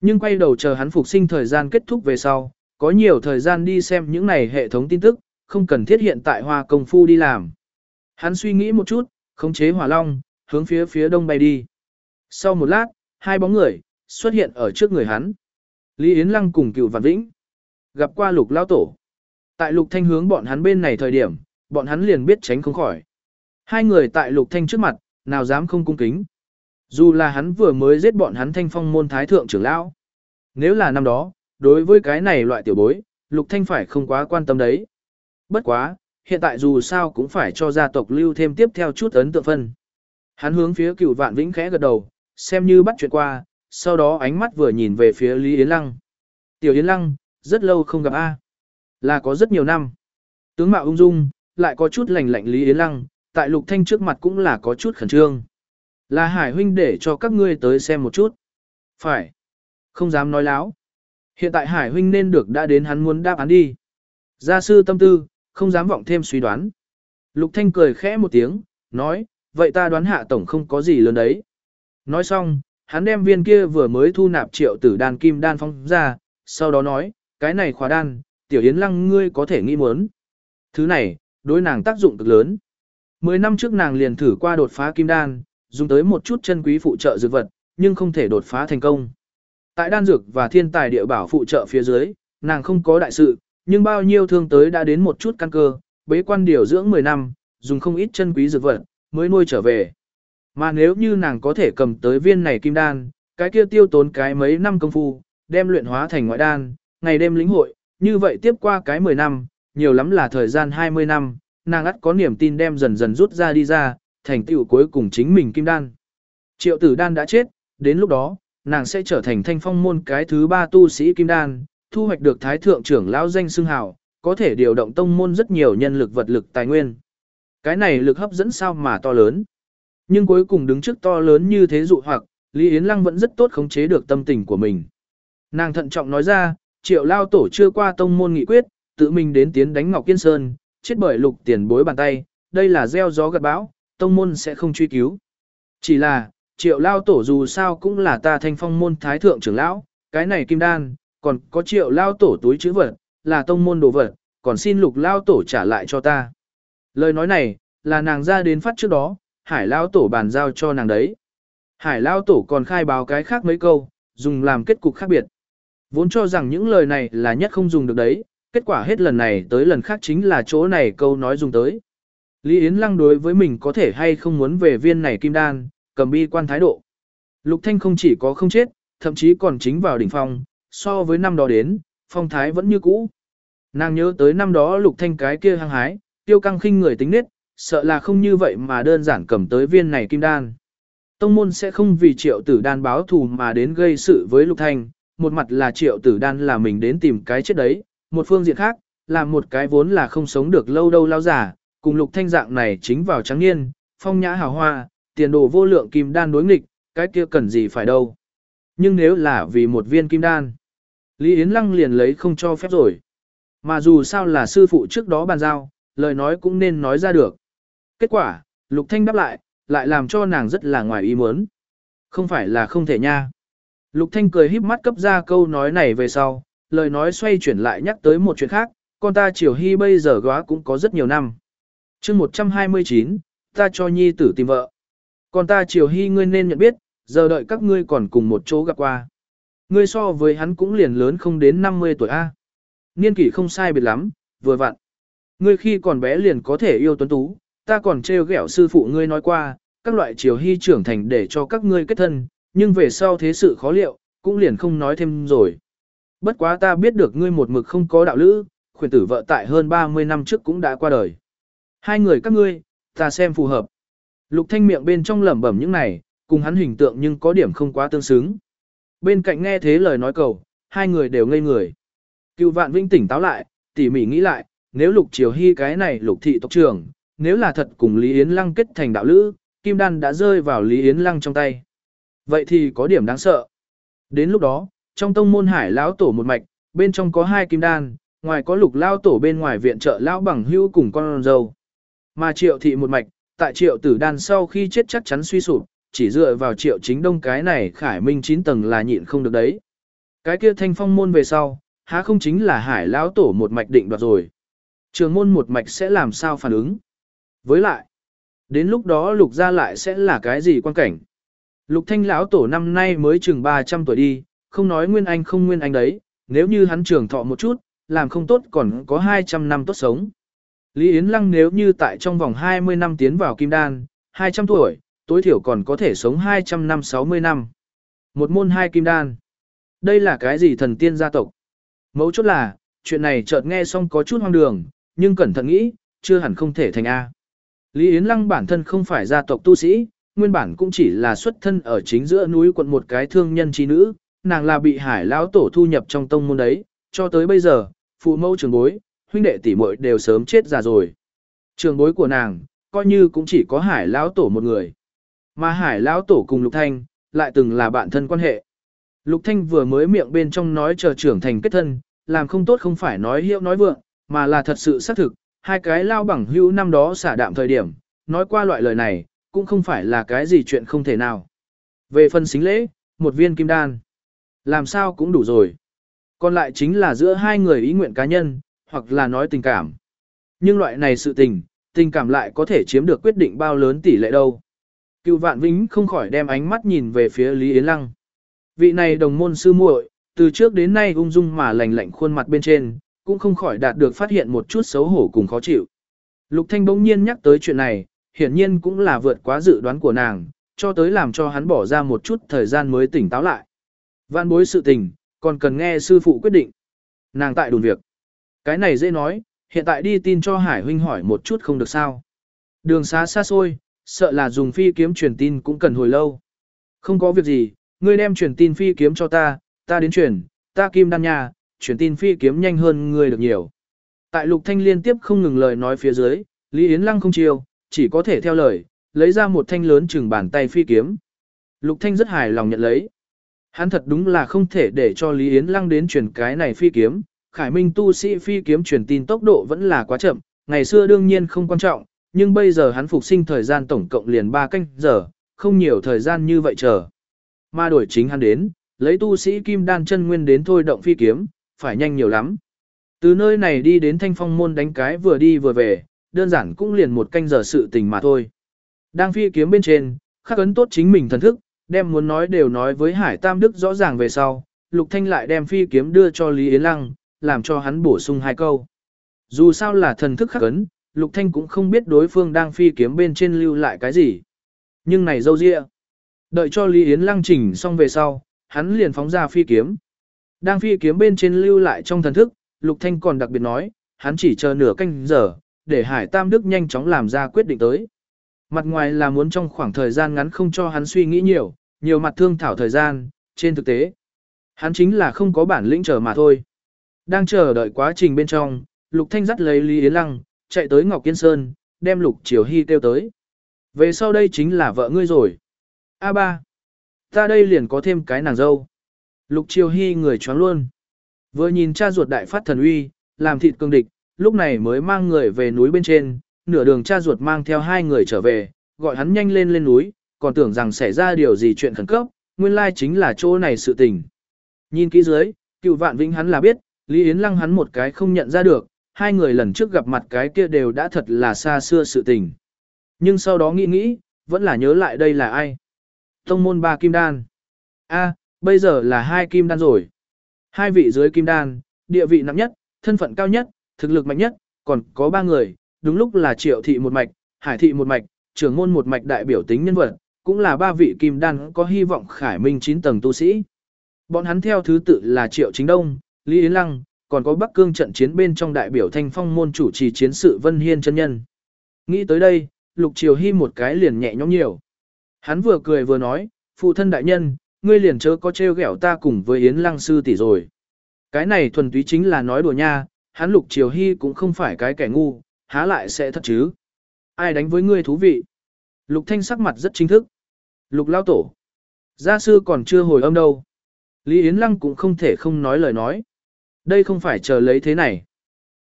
Nhưng quay đầu chờ hắn phục sinh thời gian kết thúc về sau, có nhiều thời gian đi xem những này hệ thống tin tức, không cần thiết hiện tại hoa công phu đi làm. Hắn suy nghĩ một chút, khống chế hỏa long, hướng phía phía đông bay đi. Sau một lát, hai bóng người xuất hiện ở trước người hắn. Lý Yến Lăng cùng cựu Vạn Vĩnh gặp qua lục lão tổ. Tại lục thanh hướng bọn hắn bên này thời điểm, bọn hắn liền biết tránh không khỏi. Hai người tại lục thanh trước mặt, nào dám không cung kính. Dù là hắn vừa mới giết bọn hắn thanh phong môn thái thượng trưởng lão. Nếu là năm đó, đối với cái này loại tiểu bối, lục thanh phải không quá quan tâm đấy. Bất quá, hiện tại dù sao cũng phải cho gia tộc lưu thêm tiếp theo chút ấn tượng phân. Hắn hướng phía cựu vạn vĩnh khẽ gật đầu, xem như bắt chuyện qua, sau đó ánh mắt vừa nhìn về phía Lý Yến Lăng. Tiểu Yến Lăng, rất lâu không gặp A. Là có rất nhiều năm. Tướng mạo ung dung, lại có chút lành lạnh Lý Yến Lăng, tại Lục Thanh trước mặt cũng là có chút khẩn trương. Là Hải huynh để cho các ngươi tới xem một chút. Phải. Không dám nói láo. Hiện tại Hải huynh nên được đã đến hắn muốn đáp án đi. Gia sư tâm tư, không dám vọng thêm suy đoán. Lục Thanh cười khẽ một tiếng, nói, vậy ta đoán hạ tổng không có gì lớn đấy. Nói xong, hắn đem viên kia vừa mới thu nạp triệu tử đan kim đan phong ra, sau đó nói, cái này khóa đan, tiểu yến lăng ngươi có thể nghĩ muốn. Thứ này, đối nàng tác dụng cực lớn. Mười năm trước nàng liền thử qua đột phá kim đan, dùng tới một chút chân quý phụ trợ dược vật, nhưng không thể đột phá thành công. Tại đan dược và thiên tài địa bảo phụ trợ phía dưới, nàng không có đại sự, nhưng bao nhiêu thương tới đã đến một chút căn cơ, bế quan điều dưỡng 10 năm, dùng không ít chân quý dược vật, mới nuôi trở về. Mà nếu như nàng có thể cầm tới viên này kim đan, cái kia tiêu tốn cái mấy năm công phu, đem luyện hóa thành ngoại đan, ngày đêm lĩnh hội, như vậy tiếp qua cái 10 năm, nhiều lắm là thời gian 20 năm, nàng ắt có niềm tin đem dần dần rút ra đi ra, thành tựu cuối cùng chính mình kim đan. Triệu tử đan đã chết, đến lúc đó, nàng sẽ trở thành thanh phong môn cái thứ ba tu sĩ kim đan, thu hoạch được thái thượng trưởng lão danh xưng hào, có thể điều động tông môn rất nhiều nhân lực vật lực tài nguyên. Cái này lực hấp dẫn sao mà to lớn. Nhưng cuối cùng đứng trước to lớn như thế dụ hoặc, Lý Yến Lăng vẫn rất tốt khống chế được tâm tình của mình. Nàng thận trọng nói ra, triệu lao tổ chưa qua tông môn nghị quyết, tự mình đến tiến đánh Ngọc Kiên Sơn, chết bởi lục tiền bối bàn tay, đây là gieo gió gặt bão, tông môn sẽ không truy cứu. Chỉ là, triệu lao tổ dù sao cũng là ta thanh phong môn thái thượng trưởng lão, cái này kim đan, còn có triệu lao tổ túi chữ vật, là tông môn đồ vật, còn xin lục lao tổ trả lại cho ta. Lời nói này, là nàng ra đến phát trước đó, hải lao tổ bàn giao cho nàng đấy. Hải lao tổ còn khai báo cái khác mấy câu, dùng làm kết cục khác biệt. Vốn cho rằng những lời này là nhất không dùng được đấy, kết quả hết lần này tới lần khác chính là chỗ này câu nói dùng tới. Lý Yến Lăng đối với mình có thể hay không muốn về viên này kim đan, cầm bi quan thái độ. Lục Thanh không chỉ có không chết, thậm chí còn chính vào đỉnh phong, so với năm đó đến, phong thái vẫn như cũ. Nàng nhớ tới năm đó Lục Thanh cái kia hăng hái, tiêu căng khinh người tính nết, sợ là không như vậy mà đơn giản cầm tới viên này kim đan. Tông môn sẽ không vì triệu tử đan báo thù mà đến gây sự với Lục Thanh, một mặt là triệu tử đan là mình đến tìm cái chết đấy, một phương diện khác, là một cái vốn là không sống được lâu đâu lao giả, cùng Lục Thanh dạng này chính vào trắng niên, phong nhã hào hoa, tiền đồ vô lượng kim đan đối nghịch, cái kia cần gì phải đâu. Nhưng nếu là vì một viên kim đan, Lý Yến Lăng liền lấy không cho phép rồi. Mà dù sao là sư phụ trước đó bàn giao, lời nói cũng nên nói ra được. Kết quả, Lục Thanh đáp lại, lại làm cho nàng rất là ngoài ý muốn. Không phải là không thể nha. Lục Thanh cười híp mắt cấp ra câu nói này về sau, lời nói xoay chuyển lại nhắc tới một chuyện khác, con ta Triều Hy bây giờ góa cũng có rất nhiều năm. chương 129, ta cho nhi tử tìm vợ. Con ta Triều Hy ngươi nên nhận biết, giờ đợi các ngươi còn cùng một chỗ gặp qua. Ngươi so với hắn cũng liền lớn không đến 50 tuổi A. Niên kỷ không sai biệt lắm, vừa vặn. Ngươi khi còn bé liền có thể yêu tuấn tú, ta còn trêu ghẹo sư phụ ngươi nói qua, các loại Triều Hy trưởng thành để cho các ngươi kết thân, nhưng về sau thế sự khó liệu, cũng liền không nói thêm rồi. Bất quá ta biết được ngươi một mực không có đạo lữ, khuyển tử vợ tại hơn 30 năm trước cũng đã qua đời. Hai người các ngươi, ta xem phù hợp. Lục thanh miệng bên trong lẩm bẩm những này, cùng hắn hình tượng nhưng có điểm không quá tương xứng. Bên cạnh nghe thế lời nói cầu, hai người đều ngây người. Cựu vạn vinh tỉnh táo lại, tỉ mỉ nghĩ lại, nếu lục triều hy cái này lục thị tộc trưởng, nếu là thật cùng Lý Yến Lăng kết thành đạo lữ, Kim Đan đã rơi vào Lý Yến Lăng trong tay. Vậy thì có điểm đáng sợ. Đến lúc đó, trong tông môn hải lão tổ một mạch, bên trong có hai kim đan, ngoài có lục lao tổ bên ngoài viện trợ lão bằng hữu cùng con dâu. Mà triệu thị một mạch, tại triệu tử đan sau khi chết chắc chắn suy sụp, chỉ dựa vào triệu chính đông cái này khải minh 9 tầng là nhịn không được đấy. Cái kia thanh phong môn về sau, há không chính là hải lão tổ một mạch định đoạt rồi. Trường môn một mạch sẽ làm sao phản ứng? Với lại, đến lúc đó lục gia lại sẽ là cái gì quan cảnh? Lục thanh lão tổ năm nay mới chừng 300 tuổi đi, không nói nguyên anh không nguyên anh đấy, nếu như hắn trường thọ một chút, làm không tốt còn có 200 năm tốt sống. Lý Yến Lăng nếu như tại trong vòng 20 năm tiến vào kim đan, 200 tuổi, tối thiểu còn có thể sống 200 năm 60 năm. Một môn hai kim đan. Đây là cái gì thần tiên gia tộc? Mấu chốt là, chuyện này chợt nghe xong có chút hoang đường, nhưng cẩn thận nghĩ, chưa hẳn không thể thành A. Lý Yến Lăng bản thân không phải gia tộc tu sĩ, nguyên bản cũng chỉ là xuất thân ở chính giữa núi quận một cái thương nhân trí nữ, nàng là bị hải lão tổ thu nhập trong tông môn đấy, cho tới bây giờ, phụ mẫu trường bối, huynh đệ tỷ muội đều sớm chết già rồi. Trường bối của nàng, coi như cũng chỉ có hải lão tổ một người. Mà hải lão tổ cùng Lục Thanh, lại từng là bạn thân quan hệ. Lục Thanh vừa mới miệng bên trong nói chờ trưởng thành kết thân, làm không tốt không phải nói hiệu nói vượng, mà là thật sự xác thực, hai cái lao bằng hữu năm đó xả đạm thời điểm, nói qua loại lời này, cũng không phải là cái gì chuyện không thể nào. Về phần xính lễ, một viên kim đan, làm sao cũng đủ rồi. Còn lại chính là giữa hai người ý nguyện cá nhân, hoặc là nói tình cảm. Nhưng loại này sự tình, tình cảm lại có thể chiếm được quyết định bao lớn tỷ lệ đâu. Cựu vạn vĩnh không khỏi đem ánh mắt nhìn về phía Lý Yến Lăng. Vị này đồng môn sư muội, từ trước đến nay ung dung mà lành lạnh khuôn mặt bên trên, cũng không khỏi đạt được phát hiện một chút xấu hổ cùng khó chịu. Lục Thanh bỗng nhiên nhắc tới chuyện này, hiển nhiên cũng là vượt quá dự đoán của nàng, cho tới làm cho hắn bỏ ra một chút thời gian mới tỉnh táo lại. Vạn bối sự tình, còn cần nghe sư phụ quyết định. Nàng tại đồn việc. Cái này dễ nói, hiện tại đi tin cho Hải huynh hỏi một chút không được sao. Đường xá xa xôi, sợ là dùng phi kiếm truyền tin cũng cần hồi lâu. Không có việc gì, ngươi đem truyền tin phi kiếm cho ta, ta đến truyền, ta kim đan nhà, truyền tin phi kiếm nhanh hơn ngươi được nhiều. Tại lục thanh liên tiếp không ngừng lời nói phía dưới, Lý Yến Lăng không chiều, chỉ có thể theo lời, lấy ra một thanh lớn chừng bàn tay phi kiếm. Lục Thanh rất hài lòng nhận lấy. Hắn thật đúng là không thể để cho Lý Yến Lăng đến truyền cái này phi kiếm, Khải Minh tu sĩ phi kiếm truyền tin tốc độ vẫn là quá chậm, ngày xưa đương nhiên không quan trọng, nhưng bây giờ hắn phục sinh thời gian tổng cộng liền 3 canh giờ, không nhiều thời gian như vậy chờ. Mà đổi chính hắn đến, lấy tu sĩ kim đan chân nguyên đến thôi động phi kiếm, phải nhanh nhiều lắm. Từ nơi này đi đến thanh phong môn đánh cái vừa đi vừa về, đơn giản cũng liền một canh giờ sự tình mà thôi. Đang phi kiếm bên trên, khắc ấn tốt chính mình thần thức, đem muốn nói đều nói với Hải Tam Đức rõ ràng về sau, Lục Thanh lại đem phi kiếm đưa cho Lý Yến Lăng, làm cho hắn bổ sung hai câu. Dù sao là thần thức khắc ấn, Lục Thanh cũng không biết đối phương đang phi kiếm bên trên lưu lại cái gì. Nhưng này dâu dịa. Đợi cho Lý Yến Lăng chỉnh xong về sau, hắn liền phóng ra phi kiếm. Đang phi kiếm bên trên lưu lại trong thần thức, Lục Thanh còn đặc biệt nói, hắn chỉ chờ nửa canh giờ, để Hải Tam Đức nhanh chóng làm ra quyết định tới. Mặt ngoài là muốn trong khoảng thời gian ngắn không cho hắn suy nghĩ nhiều, nhiều mặt thương thảo thời gian, trên thực tế. Hắn chính là không có bản lĩnh chờ mà thôi. Đang chờ đợi quá trình bên trong, Lục Thanh dắt lấy Lý Yến Lăng, chạy tới Ngọc Kiên Sơn, đem Lục Triều Hy kêu tới. Về sau đây chính là vợ ngươi rồi. A ba, ta đây liền có thêm cái nàng dâu. Lục Triều Hy người choáng luôn. Vừa nhìn cha ruột đại phát thần uy, làm thịt cương địch, lúc này mới mang người về núi bên trên, nửa đường cha ruột mang theo hai người trở về, gọi hắn nhanh lên lên núi, còn tưởng rằng xảy ra điều gì chuyện khẩn cấp, nguyên lai chính là chỗ này sự tình. Nhìn kỹ dưới, cựu vạn vĩnh hắn là biết, Lý Yến Lăng hắn một cái không nhận ra được, hai người lần trước gặp mặt cái kia đều đã thật là xa xưa sự tình. Nhưng sau đó nghĩ nghĩ, vẫn là nhớ lại đây là ai. Tông môn ba kim đan. a bây giờ là hai kim đan rồi. Hai vị dưới kim đan, địa vị nặng nhất, thân phận cao nhất, thực lực mạnh nhất, còn có ba người, đúng lúc là triệu thị một mạch, hải thị một mạch, trưởng môn một mạch đại biểu tính nhân vật, cũng là ba vị kim đan có hy vọng khải minh 9 tầng tu sĩ. Bọn hắn theo thứ tự là Triệu Chính Đông, Lý Yến Lăng, còn có Bắc Cương trận chiến bên trong đại biểu thanh phong môn chủ trì chiến sự Vân Hiên chân nhân. Nghĩ tới đây, Lục Triều Hy một cái liền nhẹ nhõm nhiều. Hắn vừa cười vừa nói, phụ thân đại nhân, ngươi liền chớ có trêu ghẹo ta cùng với Yến Lăng sư tỷ rồi. Cái này thuần túy chính là nói đùa nha, hắn Lục Triều Hy cũng không phải cái kẻ ngu, há lại sẽ thật chứ. Ai đánh với ngươi thú vị? Lục Thanh sắc mặt rất chính thức. Lục lao tổ. Gia sư còn chưa hồi âm đâu. Lý Yến Lăng cũng không thể không nói lời nói. Đây không phải chờ lấy thế này.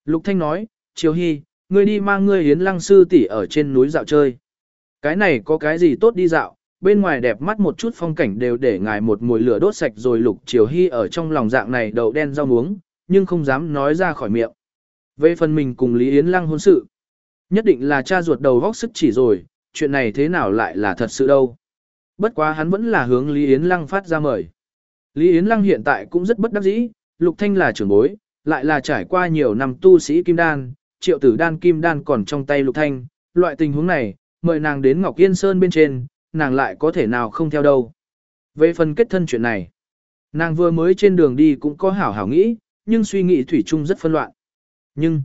Lục Thanh nói, Triều Hy, ngươi đi mang ngươi Yến Lăng sư tỷ ở trên núi dạo chơi. Cái này có cái gì tốt đi dạo, bên ngoài đẹp mắt một chút phong cảnh đều để ngài một mùi lửa đốt sạch rồi Lục Triều Hy ở trong lòng dạng này đầu đen rau muống, nhưng không dám nói ra khỏi miệng. Về phần mình cùng Lý Yến Lăng hôn sự, nhất định là cha ruột đầu vóc sức chỉ rồi, chuyện này thế nào lại là thật sự đâu. Bất quá hắn vẫn là hướng Lý Yến Lăng phát ra mời. Lý Yến Lăng hiện tại cũng rất bất đắc dĩ, Lục Thanh là trưởng bối, lại là trải qua nhiều năm tu sĩ kim đan, triệu tử đan kim đan còn trong tay Lục Thanh, loại tình huống này, mời nàng đến Ngọc Yên Sơn bên trên, nàng lại có thể nào không theo đâu. Về phần kết thân chuyện này, nàng vừa mới trên đường đi cũng có hảo hảo nghĩ, nhưng suy nghĩ thủy chung rất phân loạn. Nhưng,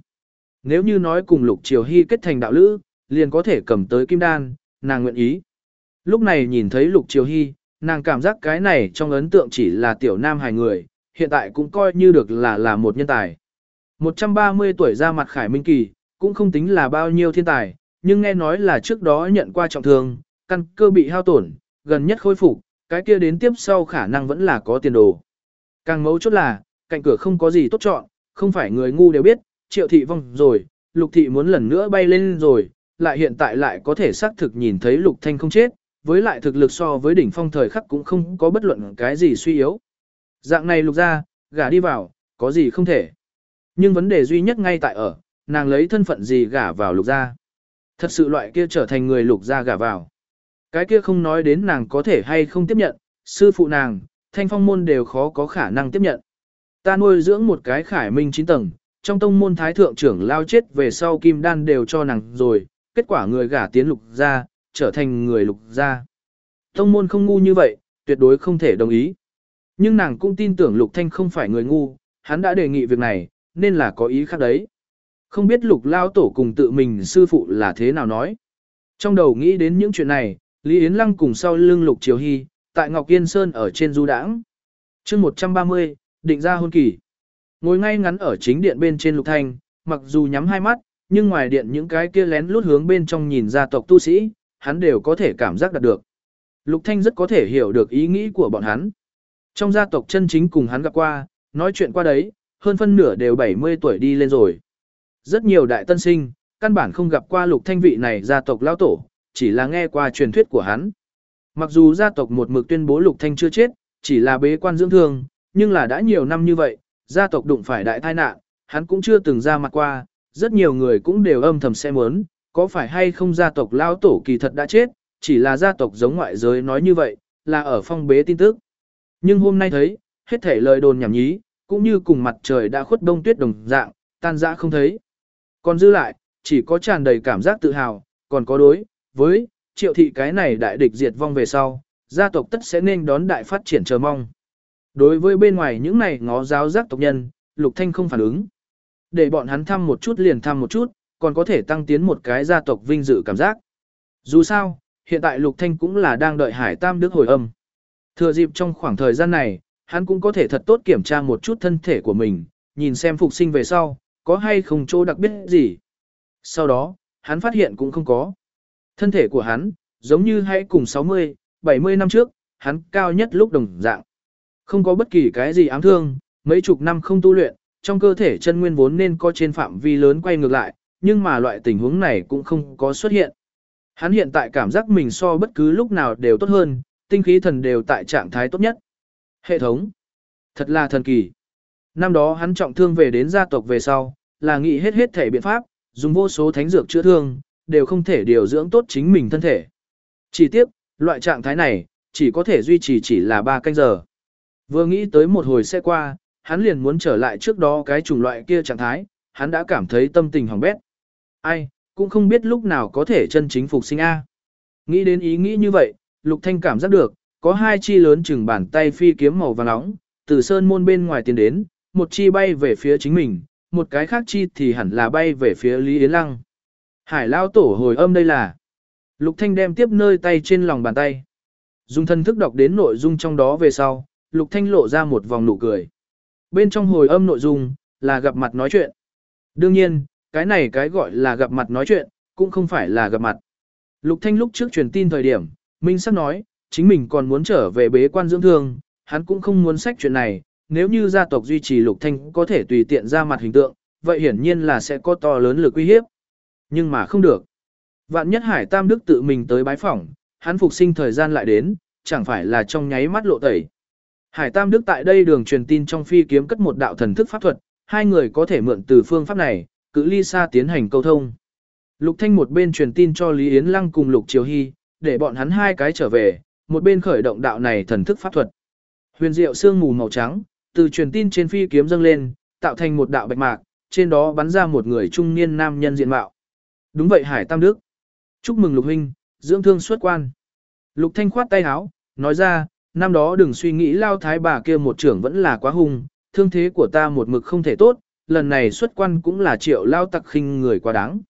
nếu như nói cùng Lục Triều Hy kết thành đạo lữ, liền có thể cầm tới kim đan, nàng nguyện ý. Lúc này nhìn thấy Lục Triều Hy, nàng cảm giác cái này trong ấn tượng chỉ là tiểu nam hài người, hiện tại cũng coi như được là là một nhân tài. 130 tuổi ra mặt Khải Minh Kỳ, cũng không tính là bao nhiêu thiên tài, nhưng nghe nói là trước đó nhận qua trọng thương, căn cơ bị hao tổn, gần nhất khôi phục, cái kia đến tiếp sau khả năng vẫn là có tiền đồ. Càng mấu chốt là, cạnh cửa không có gì tốt chọn, không phải người ngu đều biết, triệu thị vong rồi, lục thị muốn lần nữa bay lên rồi, lại hiện tại lại có thể xác thực nhìn thấy lục thanh không chết, với lại thực lực so với đỉnh phong thời khắc cũng không có bất luận cái gì suy yếu. Dạng này lục ra, gả đi vào, có gì không thể. Nhưng vấn đề duy nhất ngay tại ở, nàng lấy thân phận gì gả vào lục ra. Thật sự loại kia trở thành người lục ra gả vào. Cái kia không nói đến nàng có thể hay không tiếp nhận, sư phụ nàng, thanh phong môn đều khó có khả năng tiếp nhận. Ta nuôi dưỡng một cái khải minh chín tầng, trong tông môn thái thượng trưởng lao chết về sau kim đan đều cho nàng rồi, kết quả người gả tiến lục ra, trở thành người lục gia. Tông môn không ngu như vậy, tuyệt đối không thể đồng ý. Nhưng nàng cũng tin tưởng lục thanh không phải người ngu, hắn đã đề nghị việc này, nên là có ý khác đấy. Không biết lục lao tổ cùng tự mình sư phụ là thế nào nói. Trong đầu nghĩ đến những chuyện này, Lý Yến Lăng cùng sau lưng lục triều hy, tại Ngọc Yên Sơn ở trên du đãng. chương 130, định ra hôn kỳ. Ngồi ngay ngắn ở chính điện bên trên lục thanh, mặc dù nhắm hai mắt, nhưng ngoài điện những cái kia lén lút hướng bên trong nhìn ra tộc tu sĩ, hắn đều có thể cảm giác đạt được. Lục Thanh rất có thể hiểu được ý nghĩ của bọn hắn. Trong gia tộc chân chính cùng hắn gặp qua, nói chuyện qua đấy, hơn phân nửa đều 70 tuổi đi lên rồi. Rất nhiều đại tân sinh, căn bản không gặp qua lục thanh vị này gia tộc lão tổ, chỉ là nghe qua truyền thuyết của hắn. Mặc dù gia tộc một mực tuyên bố lục thanh chưa chết, chỉ là bế quan dưỡng thương, nhưng là đã nhiều năm như vậy, gia tộc đụng phải đại tai nạn, hắn cũng chưa từng ra mặt qua, rất nhiều người cũng đều âm thầm xem muốn, có phải hay không gia tộc lão tổ kỳ thật đã chết, chỉ là gia tộc giống ngoại giới nói như vậy, là ở phong bế tin tức. Nhưng hôm nay thấy, hết thể lời đồn nhảm nhí, cũng như cùng mặt trời đã khuất đông tuyết đồng dạng, tan dã không thấy. Còn dư lại, chỉ có tràn đầy cảm giác tự hào, còn có đối, với, triệu thị cái này đại địch diệt vong về sau, gia tộc tất sẽ nên đón đại phát triển chờ mong. Đối với bên ngoài những này ngó giáo giác tộc nhân, Lục Thanh không phản ứng. Để bọn hắn thăm một chút liền thăm một chút, còn có thể tăng tiến một cái gia tộc vinh dự cảm giác. Dù sao, hiện tại Lục Thanh cũng là đang đợi Hải Tam Đức hồi âm. Thừa dịp trong khoảng thời gian này, hắn cũng có thể thật tốt kiểm tra một chút thân thể của mình, nhìn xem phục sinh về sau, có hay không chỗ đặc biệt gì. Sau đó, hắn phát hiện cũng không có. Thân thể của hắn, giống như hãy cùng 60, 70 năm trước, hắn cao nhất lúc đồng dạng. Không có bất kỳ cái gì ám thương, mấy chục năm không tu luyện, trong cơ thể chân nguyên vốn nên có trên phạm vi lớn quay ngược lại, nhưng mà loại tình huống này cũng không có xuất hiện. Hắn hiện tại cảm giác mình so bất cứ lúc nào đều tốt hơn, tinh khí thần đều tại trạng thái tốt nhất. Hệ thống. Thật là thần kỳ. Năm đó hắn trọng thương về đến gia tộc về sau, là nghĩ hết hết thể biện pháp, dùng vô số thánh dược chữa thương, đều không thể điều dưỡng tốt chính mình thân thể. Chỉ tiếc, loại trạng thái này, chỉ có thể duy trì chỉ là 3 canh giờ. Vừa nghĩ tới một hồi xe qua, hắn liền muốn trở lại trước đó cái chủng loại kia trạng thái, hắn đã cảm thấy tâm tình hỏng bét. Ai, cũng không biết lúc nào có thể chân chính phục sinh A. Nghĩ đến ý nghĩ như vậy, Lục Thanh cảm giác được, có hai chi lớn chừng bàn tay phi kiếm màu vàng nóng, từ sơn môn bên ngoài tiến đến, một chi bay về phía chính mình, một cái khác chi thì hẳn là bay về phía Lý Yến Lăng. Hải lao tổ hồi âm đây là. Lục Thanh đem tiếp nơi tay trên lòng bàn tay. Dùng thân thức đọc đến nội dung trong đó về sau, Lục Thanh lộ ra một vòng nụ cười. Bên trong hồi âm nội dung, là gặp mặt nói chuyện. Đương nhiên, cái này cái gọi là gặp mặt nói chuyện, cũng không phải là gặp mặt. Lục Thanh lúc trước truyền tin thời điểm, Minh sắc nói, chính mình còn muốn trở về bế quan dưỡng thương, hắn cũng không muốn sách chuyện này, nếu như gia tộc duy trì Lục Thanh có thể tùy tiện ra mặt hình tượng, vậy hiển nhiên là sẽ có to lớn lực uy hiếp. Nhưng mà không được. Vạn nhất Hải Tam Đức tự mình tới bái phỏng, hắn phục sinh thời gian lại đến, chẳng phải là trong nháy mắt lộ tẩy. Hải Tam Đức tại đây đường truyền tin trong phi kiếm cất một đạo thần thức pháp thuật, hai người có thể mượn từ phương pháp này, cự ly xa tiến hành câu thông. Lục Thanh một bên truyền tin cho Lý Yến Lăng cùng Lục Triều Hy, để bọn hắn hai cái trở về, một bên khởi động đạo này thần thức pháp thuật. Huyền diệu sương mù màu trắng, từ truyền tin trên phi kiếm dâng lên, tạo thành một đạo bạch mạc, trên đó bắn ra một người trung niên nam nhân diện mạo. Đúng vậy Hải Tam Đức. Chúc mừng Lục Huynh, dưỡng thương xuất quan. Lục Thanh khoát tay áo, nói ra, năm đó đừng suy nghĩ lao thái bà kia một trưởng vẫn là quá hung, thương thế của ta một mực không thể tốt, lần này xuất quan cũng là triệu lao tặc khinh người quá đáng.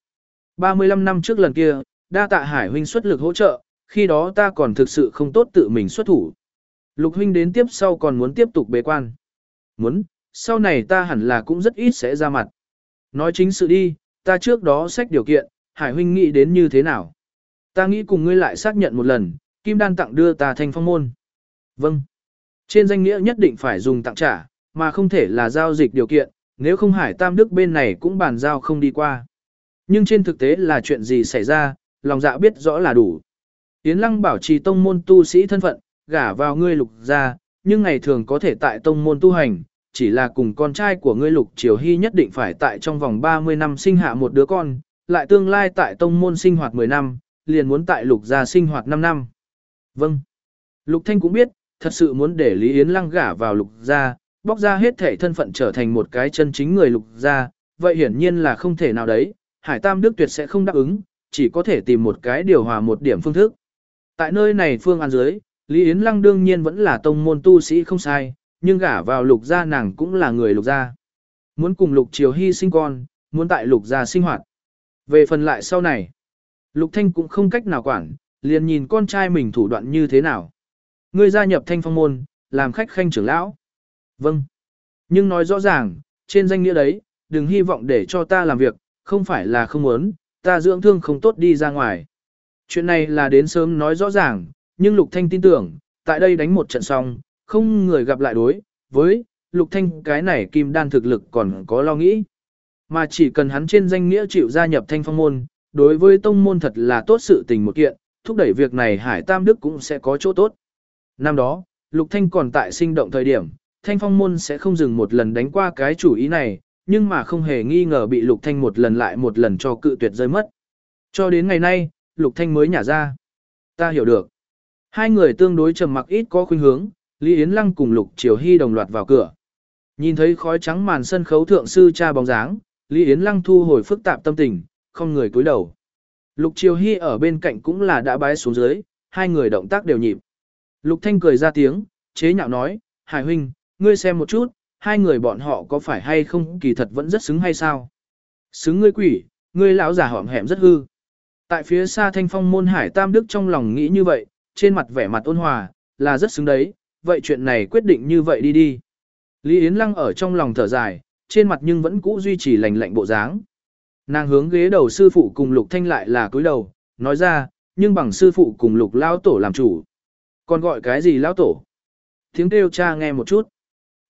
35 năm trước lần kia, đa tạ Hải huynh xuất lực hỗ trợ, khi đó ta còn thực sự không tốt tự mình xuất thủ. Lục huynh đến tiếp sau còn muốn tiếp tục bế quan. Muốn, sau này ta hẳn là cũng rất ít sẽ ra mặt. Nói chính sự đi, ta trước đó xét điều kiện, Hải huynh nghĩ đến như thế nào? Ta nghĩ cùng ngươi lại xác nhận một lần, Kim Đan tặng đưa ta thành phong môn. Vâng. Trên danh nghĩa nhất định phải dùng tặng trả, mà không thể là giao dịch điều kiện, nếu không Hải Tam Đức bên này cũng bàn giao không đi qua. Nhưng trên thực tế là chuyện gì xảy ra, lòng dạ biết rõ là đủ. Yến Lăng bảo trì tông môn tu sĩ thân phận, gả vào ngươi lục gia, nhưng ngày thường có thể tại tông môn tu hành, chỉ là cùng con trai của ngươi lục triều hy nhất định phải tại trong vòng 30 năm sinh hạ một đứa con, lại tương lai tại tông môn sinh hoạt 10 năm, liền muốn tại lục gia sinh hoạt 5 năm. Vâng. Lục Thanh cũng biết, thật sự muốn để Lý Yến Lăng gả vào lục gia, bóc ra hết thể thân phận trở thành một cái chân chính người lục gia, vậy hiển nhiên là không thể nào đấy, Hải Tam Đức tuyệt sẽ không đáp ứng, chỉ có thể tìm một cái điều hòa một điểm phương thức. Tại nơi này phương an dưới, Lý Yến Lăng đương nhiên vẫn là tông môn tu sĩ không sai, nhưng gả vào lục gia nàng cũng là người lục gia. Muốn cùng lục triều hy sinh con, muốn tại lục gia sinh hoạt. Về phần lại sau này, lục thanh cũng không cách nào quản, liền nhìn con trai mình thủ đoạn như thế nào. Ngươi gia nhập thanh phong môn, làm khách khanh trưởng lão. Vâng. Nhưng nói rõ ràng, trên danh nghĩa đấy, đừng hy vọng để cho ta làm việc, không phải là không muốn, ta dưỡng thương không tốt đi ra ngoài. Chuyện này là đến sớm nói rõ ràng, nhưng Lục Thanh tin tưởng, tại đây đánh một trận xong, không người gặp lại đối, với Lục Thanh cái này kim đan thực lực còn có lo nghĩ. Mà chỉ cần hắn trên danh nghĩa chịu gia nhập thanh phong môn, đối với tông môn thật là tốt sự tình một kiện, thúc đẩy việc này Hải Tam Đức cũng sẽ có chỗ tốt. Năm đó, Lục Thanh còn tại sinh động thời điểm, thanh phong môn sẽ không dừng một lần đánh qua cái chủ ý này, nhưng mà không hề nghi ngờ bị Lục Thanh một lần lại một lần cho cự tuyệt rơi mất. Cho đến ngày nay, Lục Thanh mới nhả ra. Ta hiểu được. Hai người tương đối trầm mặc ít có khuynh hướng, Lý Yến Lăng cùng Lục Triều Hy đồng loạt vào cửa. Nhìn thấy khói trắng màn sân khấu thượng sư cha bóng dáng, Lý Yến Lăng thu hồi phức tạp tâm tình, không người cúi đầu. Lục Triều Hy ở bên cạnh cũng là đã bái xuống dưới, hai người động tác đều nhịp. Lục Thanh cười ra tiếng, chế nhạo nói, Hải huynh, ngươi xem một chút, hai người bọn họ có phải hay không kỳ thật vẫn rất xứng hay sao? Xứng ngươi quỷ, ngươi lão già hỏm hẻm rất hư. Tại phía xa thanh phong môn hải tam đức trong lòng nghĩ như vậy, trên mặt vẻ mặt ôn hòa, là rất xứng đấy, vậy chuyện này quyết định như vậy đi đi. Lý Yến Lăng ở trong lòng thở dài, trên mặt nhưng vẫn cũ duy trì lành lạnh bộ dáng. Nàng hướng ghế đầu sư phụ cùng Lục Thanh lại là cúi đầu, nói ra, nhưng bằng sư phụ cùng Lục Lao Tổ làm chủ. Còn gọi cái gì Lao Tổ? Tiếng kêu cha nghe một chút.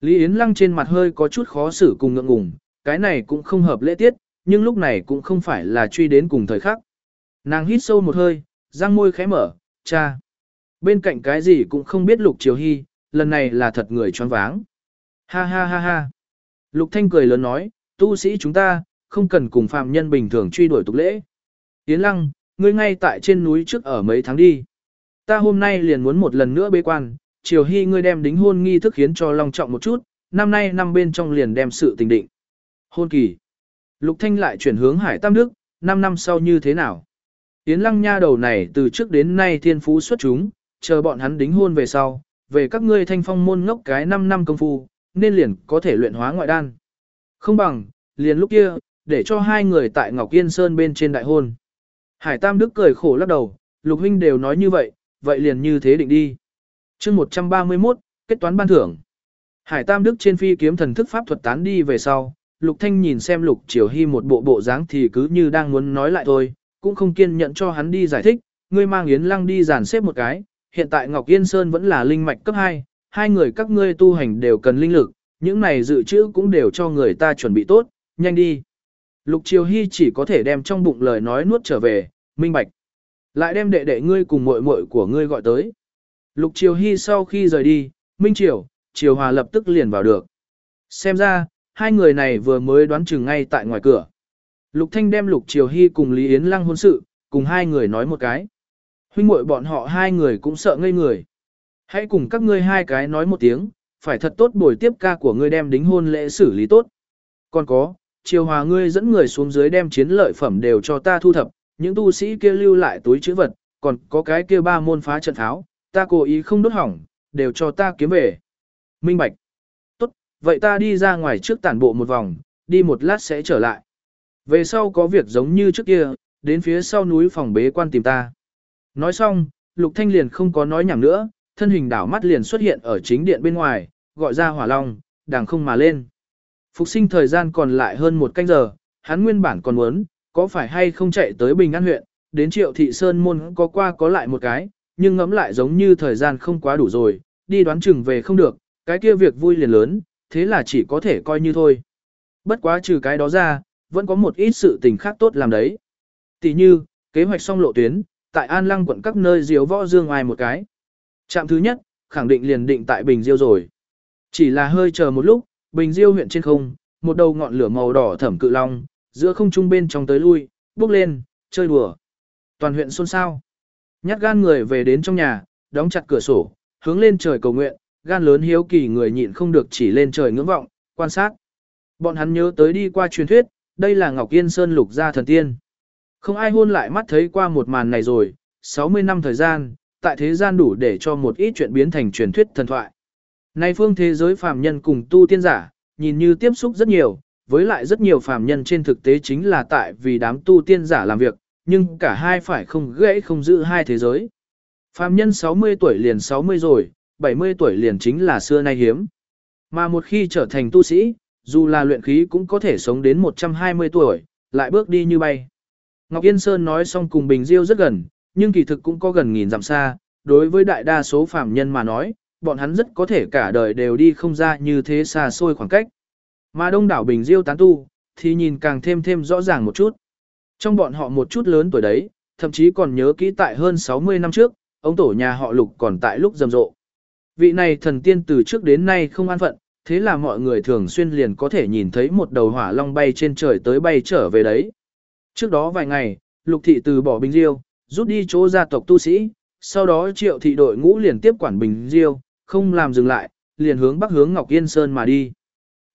Lý Yến Lăng trên mặt hơi có chút khó xử cùng ngượng ngùng, cái này cũng không hợp lễ tiết, nhưng lúc này cũng không phải là truy đến cùng thời khắc. Nàng hít sâu một hơi, răng môi khẽ mở, cha. Bên cạnh cái gì cũng không biết Lục Triều Hy, lần này là thật người choáng váng. Ha ha ha ha. Lục Thanh cười lớn nói, tu sĩ chúng ta, không cần cùng phàm nhân bình thường truy đuổi tục lễ. Yến Lăng, ngươi ngay tại trên núi trước ở mấy tháng đi. Ta hôm nay liền muốn một lần nữa bế quan, Triều Hy ngươi đem đính hôn nghi thức khiến cho long trọng một chút, năm nay năm bên trong liền đem sự tình định. Hôn kỳ. Lục Thanh lại chuyển hướng Hải Tam Đức, năm năm sau như thế nào? Yến Lăng nha đầu này từ trước đến nay thiên phú xuất chúng, chờ bọn hắn đính hôn về sau, về các ngươi thanh phong môn ngốc cái 5 năm công phu, nên liền có thể luyện hóa ngoại đan. Không bằng, liền lúc kia, để cho hai người tại Ngọc Yên Sơn bên trên đại hôn. Hải Tam Đức cười khổ lắc đầu, Lục huynh đều nói như vậy, vậy liền như thế định đi chương 131, kết toán ban thưởng. Hải Tam Đức trên phi kiếm thần thức pháp thuật tán đi về sau, Lục Thanh nhìn xem Lục Triều Hy một bộ bộ dáng thì cứ như đang muốn nói lại thôi, cũng không kiên nhẫn cho hắn đi giải thích, ngươi mang Yến Lăng đi giàn xếp một cái, hiện tại Ngọc Yên Sơn vẫn là linh mạch cấp 2, hai người các ngươi tu hành đều cần linh lực, những này dự trữ cũng đều cho người ta chuẩn bị tốt, nhanh đi. Lục Triều Hy chỉ có thể đem trong bụng lời nói nuốt trở về, minh bạch. Lại đem đệ đệ ngươi cùng muội muội của ngươi gọi tới. Lục Triều Hy sau khi rời đi, Minh Triều, Triều Hòa lập tức liền vào được. Xem ra, hai người này vừa mới đoán chừng ngay tại ngoài cửa. Lục Thanh đem Lục Triều Hy cùng Lý Yến Lăng hôn sự, cùng hai người nói một cái. Huynh muội bọn họ hai người cũng sợ ngây người. Hãy cùng các ngươi hai cái nói một tiếng, phải thật tốt buổi tiếp ca của ngươi đem đính hôn lễ xử lý tốt. Còn có, Triều Hòa ngươi dẫn người xuống dưới đem chiến lợi phẩm đều cho ta thu thập, những tu sĩ kia lưu lại túi chữ vật, còn có cái kia ba môn phá trận tháo, ta cố ý không đốt hỏng, đều cho ta kiếm về. Minh Bạch. Tốt, vậy ta đi ra ngoài trước tản bộ một vòng, đi một lát sẽ trở lại. Về sau có việc giống như trước kia, đến phía sau núi phòng bế quan tìm ta. Nói xong, Lục Thanh liền không có nói nhảm nữa, thân hình đảo mắt liền xuất hiện ở chính điện bên ngoài, gọi ra hỏa long, đàng không mà lên. Phục sinh thời gian còn lại hơn một canh giờ, hắn nguyên bản còn muốn, có phải hay không chạy tới Bình An huyện, đến triệu thị sơn môn có qua có lại một cái, nhưng ngẫm lại giống như thời gian không quá đủ rồi, đi đoán chừng về không được, cái kia việc vui liền lớn, thế là chỉ có thể coi như thôi. Bất quá trừ cái đó ra, vẫn có một ít sự tình khác tốt làm đấy. Tỷ như, kế hoạch xong lộ tuyến, tại An Lăng quận các nơi diếu võ dương ai một cái. Trạm thứ nhất, khẳng định liền định tại Bình Diêu rồi. Chỉ là hơi chờ một lúc, Bình Diêu huyện trên không, một đầu ngọn lửa màu đỏ thẩm cự long, giữa không trung bên trong tới lui, bước lên, chơi đùa. Toàn huyện xôn xao. Nhát gan người về đến trong nhà, đóng chặt cửa sổ, hướng lên trời cầu nguyện, gan lớn hiếu kỳ người nhịn không được chỉ lên trời ngưỡng vọng, quan sát. Bọn hắn nhớ tới đi qua truyền thuyết, đây là Ngọc Yên Sơn lục gia thần tiên. Không ai hôn lại mắt thấy qua một màn này rồi, 60 năm thời gian, tại thế gian đủ để cho một ít chuyện biến thành truyền thuyết thần thoại. Nay phương thế giới phàm nhân cùng tu tiên giả, nhìn như tiếp xúc rất nhiều, với lại rất nhiều phàm nhân trên thực tế chính là tại vì đám tu tiên giả làm việc, nhưng cả hai phải không gãy không giữ hai thế giới. Phàm nhân 60 tuổi liền 60 rồi, 70 tuổi liền chính là xưa nay hiếm. Mà một khi trở thành tu sĩ, dù là luyện khí cũng có thể sống đến 120 tuổi, lại bước đi như bay. Ngọc Yên Sơn nói xong cùng Bình Diêu rất gần, nhưng kỳ thực cũng có gần nghìn dặm xa, đối với đại đa số phàm nhân mà nói, bọn hắn rất có thể cả đời đều đi không ra như thế xa xôi khoảng cách. Mà đông đảo Bình Diêu tán tu, thì nhìn càng thêm thêm rõ ràng một chút. Trong bọn họ một chút lớn tuổi đấy, thậm chí còn nhớ kỹ tại hơn 60 năm trước, ông tổ nhà họ lục còn tại lúc rầm rộ. Vị này thần tiên từ trước đến nay không an phận, thế là mọi người thường xuyên liền có thể nhìn thấy một đầu hỏa long bay trên trời tới bay trở về đấy. Trước đó vài ngày, lục thị từ bỏ Bình Diêu, rút đi chỗ gia tộc tu sĩ, sau đó triệu thị đội ngũ liền tiếp quản Bình Diêu, không làm dừng lại, liền hướng bắc hướng Ngọc Yên Sơn mà đi.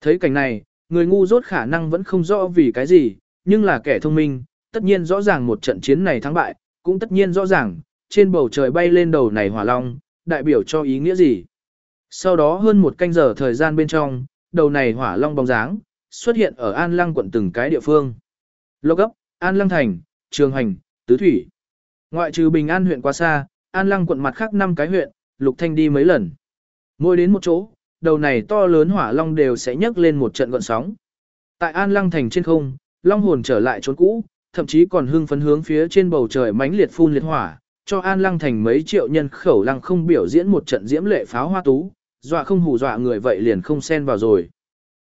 Thấy cảnh này, người ngu rốt khả năng vẫn không rõ vì cái gì, nhưng là kẻ thông minh, tất nhiên rõ ràng một trận chiến này thắng bại, cũng tất nhiên rõ ràng, trên bầu trời bay lên đầu này hỏa long, đại biểu cho ý nghĩa gì. Sau đó hơn một canh giờ thời gian bên trong, đầu này hỏa long bóng dáng, xuất hiện ở An Lăng quận từng cái địa phương. Lô gấp, An Lăng Thành, Trường Hành, Tứ Thủy. Ngoại trừ Bình An huyện quá xa, An Lăng quận mặt khác năm cái huyện, Lục Thanh đi mấy lần. Mỗi đến một chỗ, đầu này to lớn hỏa long đều sẽ nhấc lên một trận gọn sóng. Tại An Lăng Thành trên không, long hồn trở lại trốn cũ, thậm chí còn hưng phấn hướng phía trên bầu trời mãnh liệt phun liệt hỏa, cho An Lăng thành mấy triệu nhân khẩu lăng không biểu diễn một trận diễm lệ pháo hoa tú, dọa không hù dọa người vậy liền không xen vào rồi.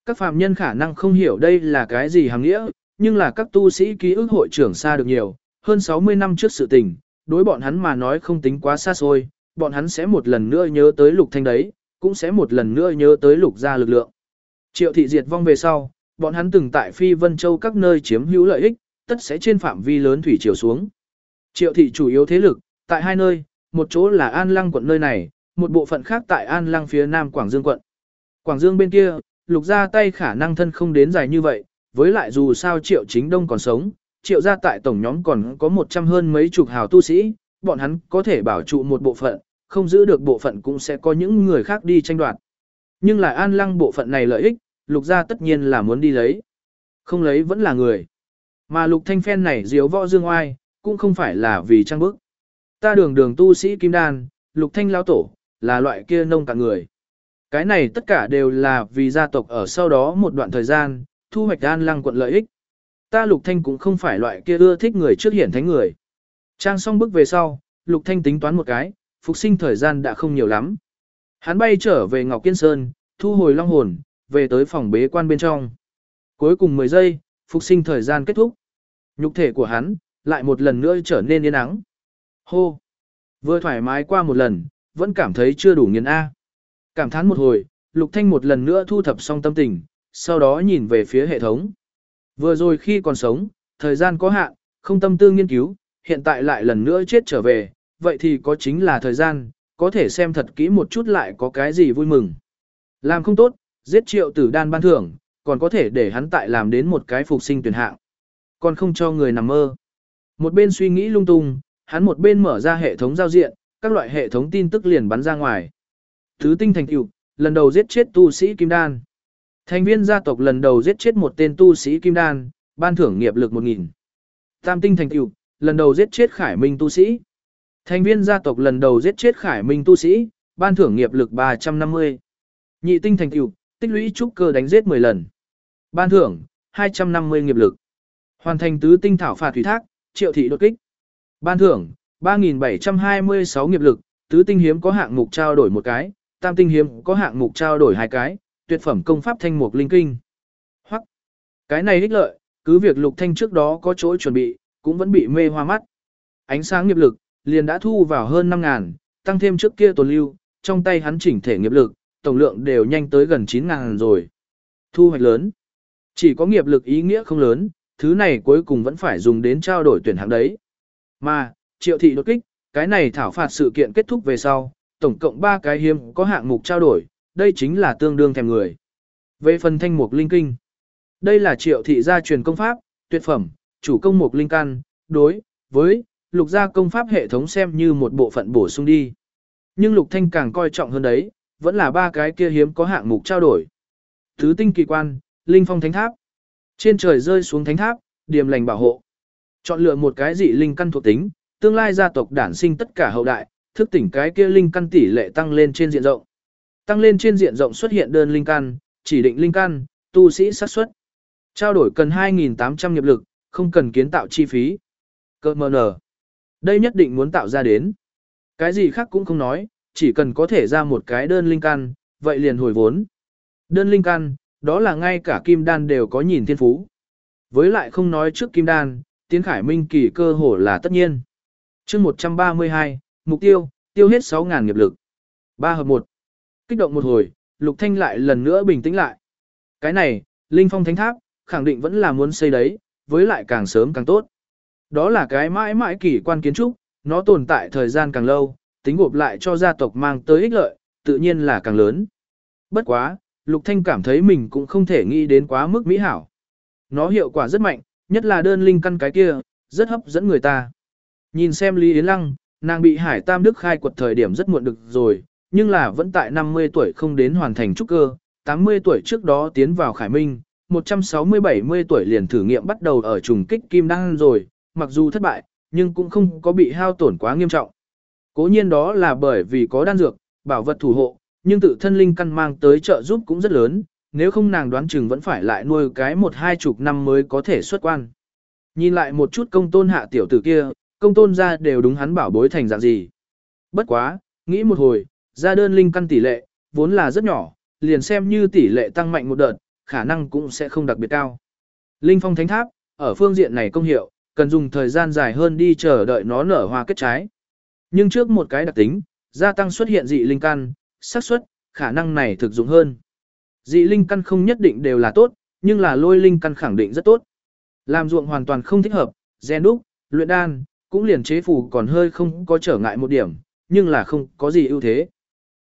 Các phàm nhân khả năng không hiểu đây là cái gì hàng nghĩa, nhưng là các tu sĩ ký ức hội trưởng xa được nhiều, hơn 60 năm trước sự tình, đối bọn hắn mà nói không tính quá xa xôi, bọn hắn sẽ một lần nữa nhớ tới lục thanh đấy, cũng sẽ một lần nữa nhớ tới lục gia lực lượng. Triệu thị diệt vong về sau, bọn hắn từng tại Phi Vân Châu các nơi chiếm hữu lợi ích, tất sẽ trên phạm vi lớn thủy chiều xuống. Triệu thị chủ yếu thế lực, tại hai nơi, một chỗ là An Lăng quận nơi này, một bộ phận khác tại An Lăng phía nam Quảng Dương quận. Quảng Dương bên kia, lục ra tay khả năng thân không đến dài như vậy, với lại dù sao triệu chính đông còn sống, triệu gia tại tổng nhóm còn có một trăm hơn mấy chục hào tu sĩ, bọn hắn có thể bảo trụ một bộ phận, không giữ được bộ phận cũng sẽ có những người khác đi tranh đoạt. Nhưng lại an lăng bộ phận này lợi ích, lục ra tất nhiên là muốn đi lấy. Không lấy vẫn là người. Mà lục thanh phen này diếu võ dương oai, cũng không phải là vì trang bức. Ta đường đường tu sĩ kim đan, lục thanh lao tổ, là loại kia nông cạn người. Cái này tất cả đều là vì gia tộc ở sau đó một đoạn thời gian, thu hoạch an lăng quận lợi ích. Ta lục thanh cũng không phải loại kia ưa thích người trước hiển thánh người. Trang xong bước về sau, lục thanh tính toán một cái, phục sinh thời gian đã không nhiều lắm. Hắn bay trở về Ngọc Kiên Sơn, thu hồi long hồn, về tới phòng bế quan bên trong. Cuối cùng 10 giây, phục sinh thời gian kết thúc. Nhục thể của hắn, lại một lần nữa trở nên yên ắng. Hô! Vừa thoải mái qua một lần, vẫn cảm thấy chưa đủ nghiền A. Cảm thán một hồi, Lục Thanh một lần nữa thu thập xong tâm tình, sau đó nhìn về phía hệ thống. Vừa rồi khi còn sống, thời gian có hạn, không tâm tư nghiên cứu, hiện tại lại lần nữa chết trở về, vậy thì có chính là thời gian, có thể xem thật kỹ một chút lại có cái gì vui mừng. Làm không tốt, giết triệu tử đan ban thưởng, còn có thể để hắn tại làm đến một cái phục sinh tuyển hạng. Còn không cho người nằm mơ. Một bên suy nghĩ lung tung, hắn một bên mở ra hệ thống giao diện, các loại hệ thống tin tức liền bắn ra ngoài. Thứ tinh thành tựu, lần đầu giết chết tu sĩ Kim Đan. Thành viên gia tộc lần đầu giết chết một tên tu sĩ Kim Đan, ban thưởng nghiệp lực 1000. Tam tinh thành tựu, lần đầu giết chết Khải Minh tu sĩ. Thành viên gia tộc lần đầu giết chết Khải Minh tu sĩ, ban thưởng nghiệp lực 350. Nhị tinh thành tựu, tích lũy trúc cơ đánh giết 10 lần. Ban thưởng 250 nghiệp lực. Hoàn thành tứ tinh thảo phạt thủy thác, triệu thị đột kích. Ban thưởng 3726 nghiệp lực, tứ tinh hiếm có hạng mục trao đổi một cái, tam tinh hiếm có hạng mục trao đổi hai cái, tuyệt phẩm công pháp thanh mục linh kinh. Hoặc cái này ích lợi, cứ việc Lục Thanh trước đó có chỗ chuẩn bị, cũng vẫn bị mê hoa mắt. Ánh sáng nghiệp lực liền đã thu vào hơn 5000, tăng thêm trước kia tồn lưu, trong tay hắn chỉnh thể nghiệp lực, tổng lượng đều nhanh tới gần 9000 rồi. Thu hoạch lớn. Chỉ có nghiệp lực ý nghĩa không lớn, thứ này cuối cùng vẫn phải dùng đến trao đổi tuyển hạng đấy. Mà, triệu thị đột kích, cái này thảo phạt sự kiện kết thúc về sau, tổng cộng 3 cái hiếm có hạng mục trao đổi, đây chính là tương đương thèm người. Về phần thanh mục linh kinh, đây là triệu thị gia truyền công pháp, tuyệt phẩm, chủ công mục linh căn, đối với lục gia công pháp hệ thống xem như một bộ phận bổ sung đi. Nhưng lục thanh càng coi trọng hơn đấy, vẫn là ba cái kia hiếm có hạng mục trao đổi. Thứ tinh kỳ quan, linh phong thánh tháp. Trên trời rơi xuống thánh tháp, điềm lành bảo hộ. Chọn lựa một cái dị linh căn thuộc tính, tương lai gia tộc đản sinh tất cả hậu đại, thức tỉnh cái kia linh căn tỷ lệ tăng lên trên diện rộng. Tăng lên trên diện rộng xuất hiện đơn linh căn, chỉ định linh căn, tu sĩ xác suất. Trao đổi cần 2.800 nghiệp lực, không cần kiến tạo chi phí. Cơ mờ nở. Đây nhất định muốn tạo ra đến. Cái gì khác cũng không nói, chỉ cần có thể ra một cái đơn linh căn, vậy liền hồi vốn. Đơn linh căn, đó là ngay cả kim đan đều có nhìn thiên phú. Với lại không nói trước kim đan, tiến khải minh kỳ cơ hồ là tất nhiên. chương 132, mục tiêu, tiêu hết 6.000 nghiệp lực. 3 hợp 1. Kích động một hồi, Lục Thanh lại lần nữa bình tĩnh lại. Cái này, Linh Phong Thánh Tháp, khẳng định vẫn là muốn xây đấy, với lại càng sớm càng tốt. Đó là cái mãi mãi kỳ quan kiến trúc, nó tồn tại thời gian càng lâu, tính gộp lại cho gia tộc mang tới ích lợi, tự nhiên là càng lớn. Bất quá, Lục Thanh cảm thấy mình cũng không thể nghĩ đến quá mức mỹ hảo. Nó hiệu quả rất mạnh, nhất là đơn linh căn cái kia, rất hấp dẫn người ta. Nhìn xem Lý Yến Lăng, nàng bị Hải Tam Đức khai quật thời điểm rất muộn được rồi, nhưng là vẫn tại 50 tuổi không đến hoàn thành trúc cơ, 80 tuổi trước đó tiến vào Khải Minh, 160-70 tuổi liền thử nghiệm bắt đầu ở trùng kích kim đan rồi, mặc dù thất bại, nhưng cũng không có bị hao tổn quá nghiêm trọng. Cố nhiên đó là bởi vì có đan dược, bảo vật thủ hộ, nhưng tự thân linh căn mang tới trợ giúp cũng rất lớn, nếu không nàng đoán chừng vẫn phải lại nuôi cái một hai chục năm mới có thể xuất quan. Nhìn lại một chút công tôn hạ tiểu tử kia, công tôn ra đều đúng hắn bảo bối thành dạng gì. Bất quá, nghĩ một hồi, ra đơn linh căn tỷ lệ, vốn là rất nhỏ, liền xem như tỷ lệ tăng mạnh một đợt, khả năng cũng sẽ không đặc biệt cao. Linh phong thánh tháp, ở phương diện này công hiệu, cần dùng thời gian dài hơn đi chờ đợi nó nở hoa kết trái. Nhưng trước một cái đặc tính, gia tăng xuất hiện dị linh căn, xác suất, khả năng này thực dụng hơn. Dị linh căn không nhất định đều là tốt, nhưng là lôi linh căn khẳng định rất tốt. Làm ruộng hoàn toàn không thích hợp, gen đúc, luyện đan, cũng liền chế phù còn hơi không có trở ngại một điểm, nhưng là không có gì ưu thế.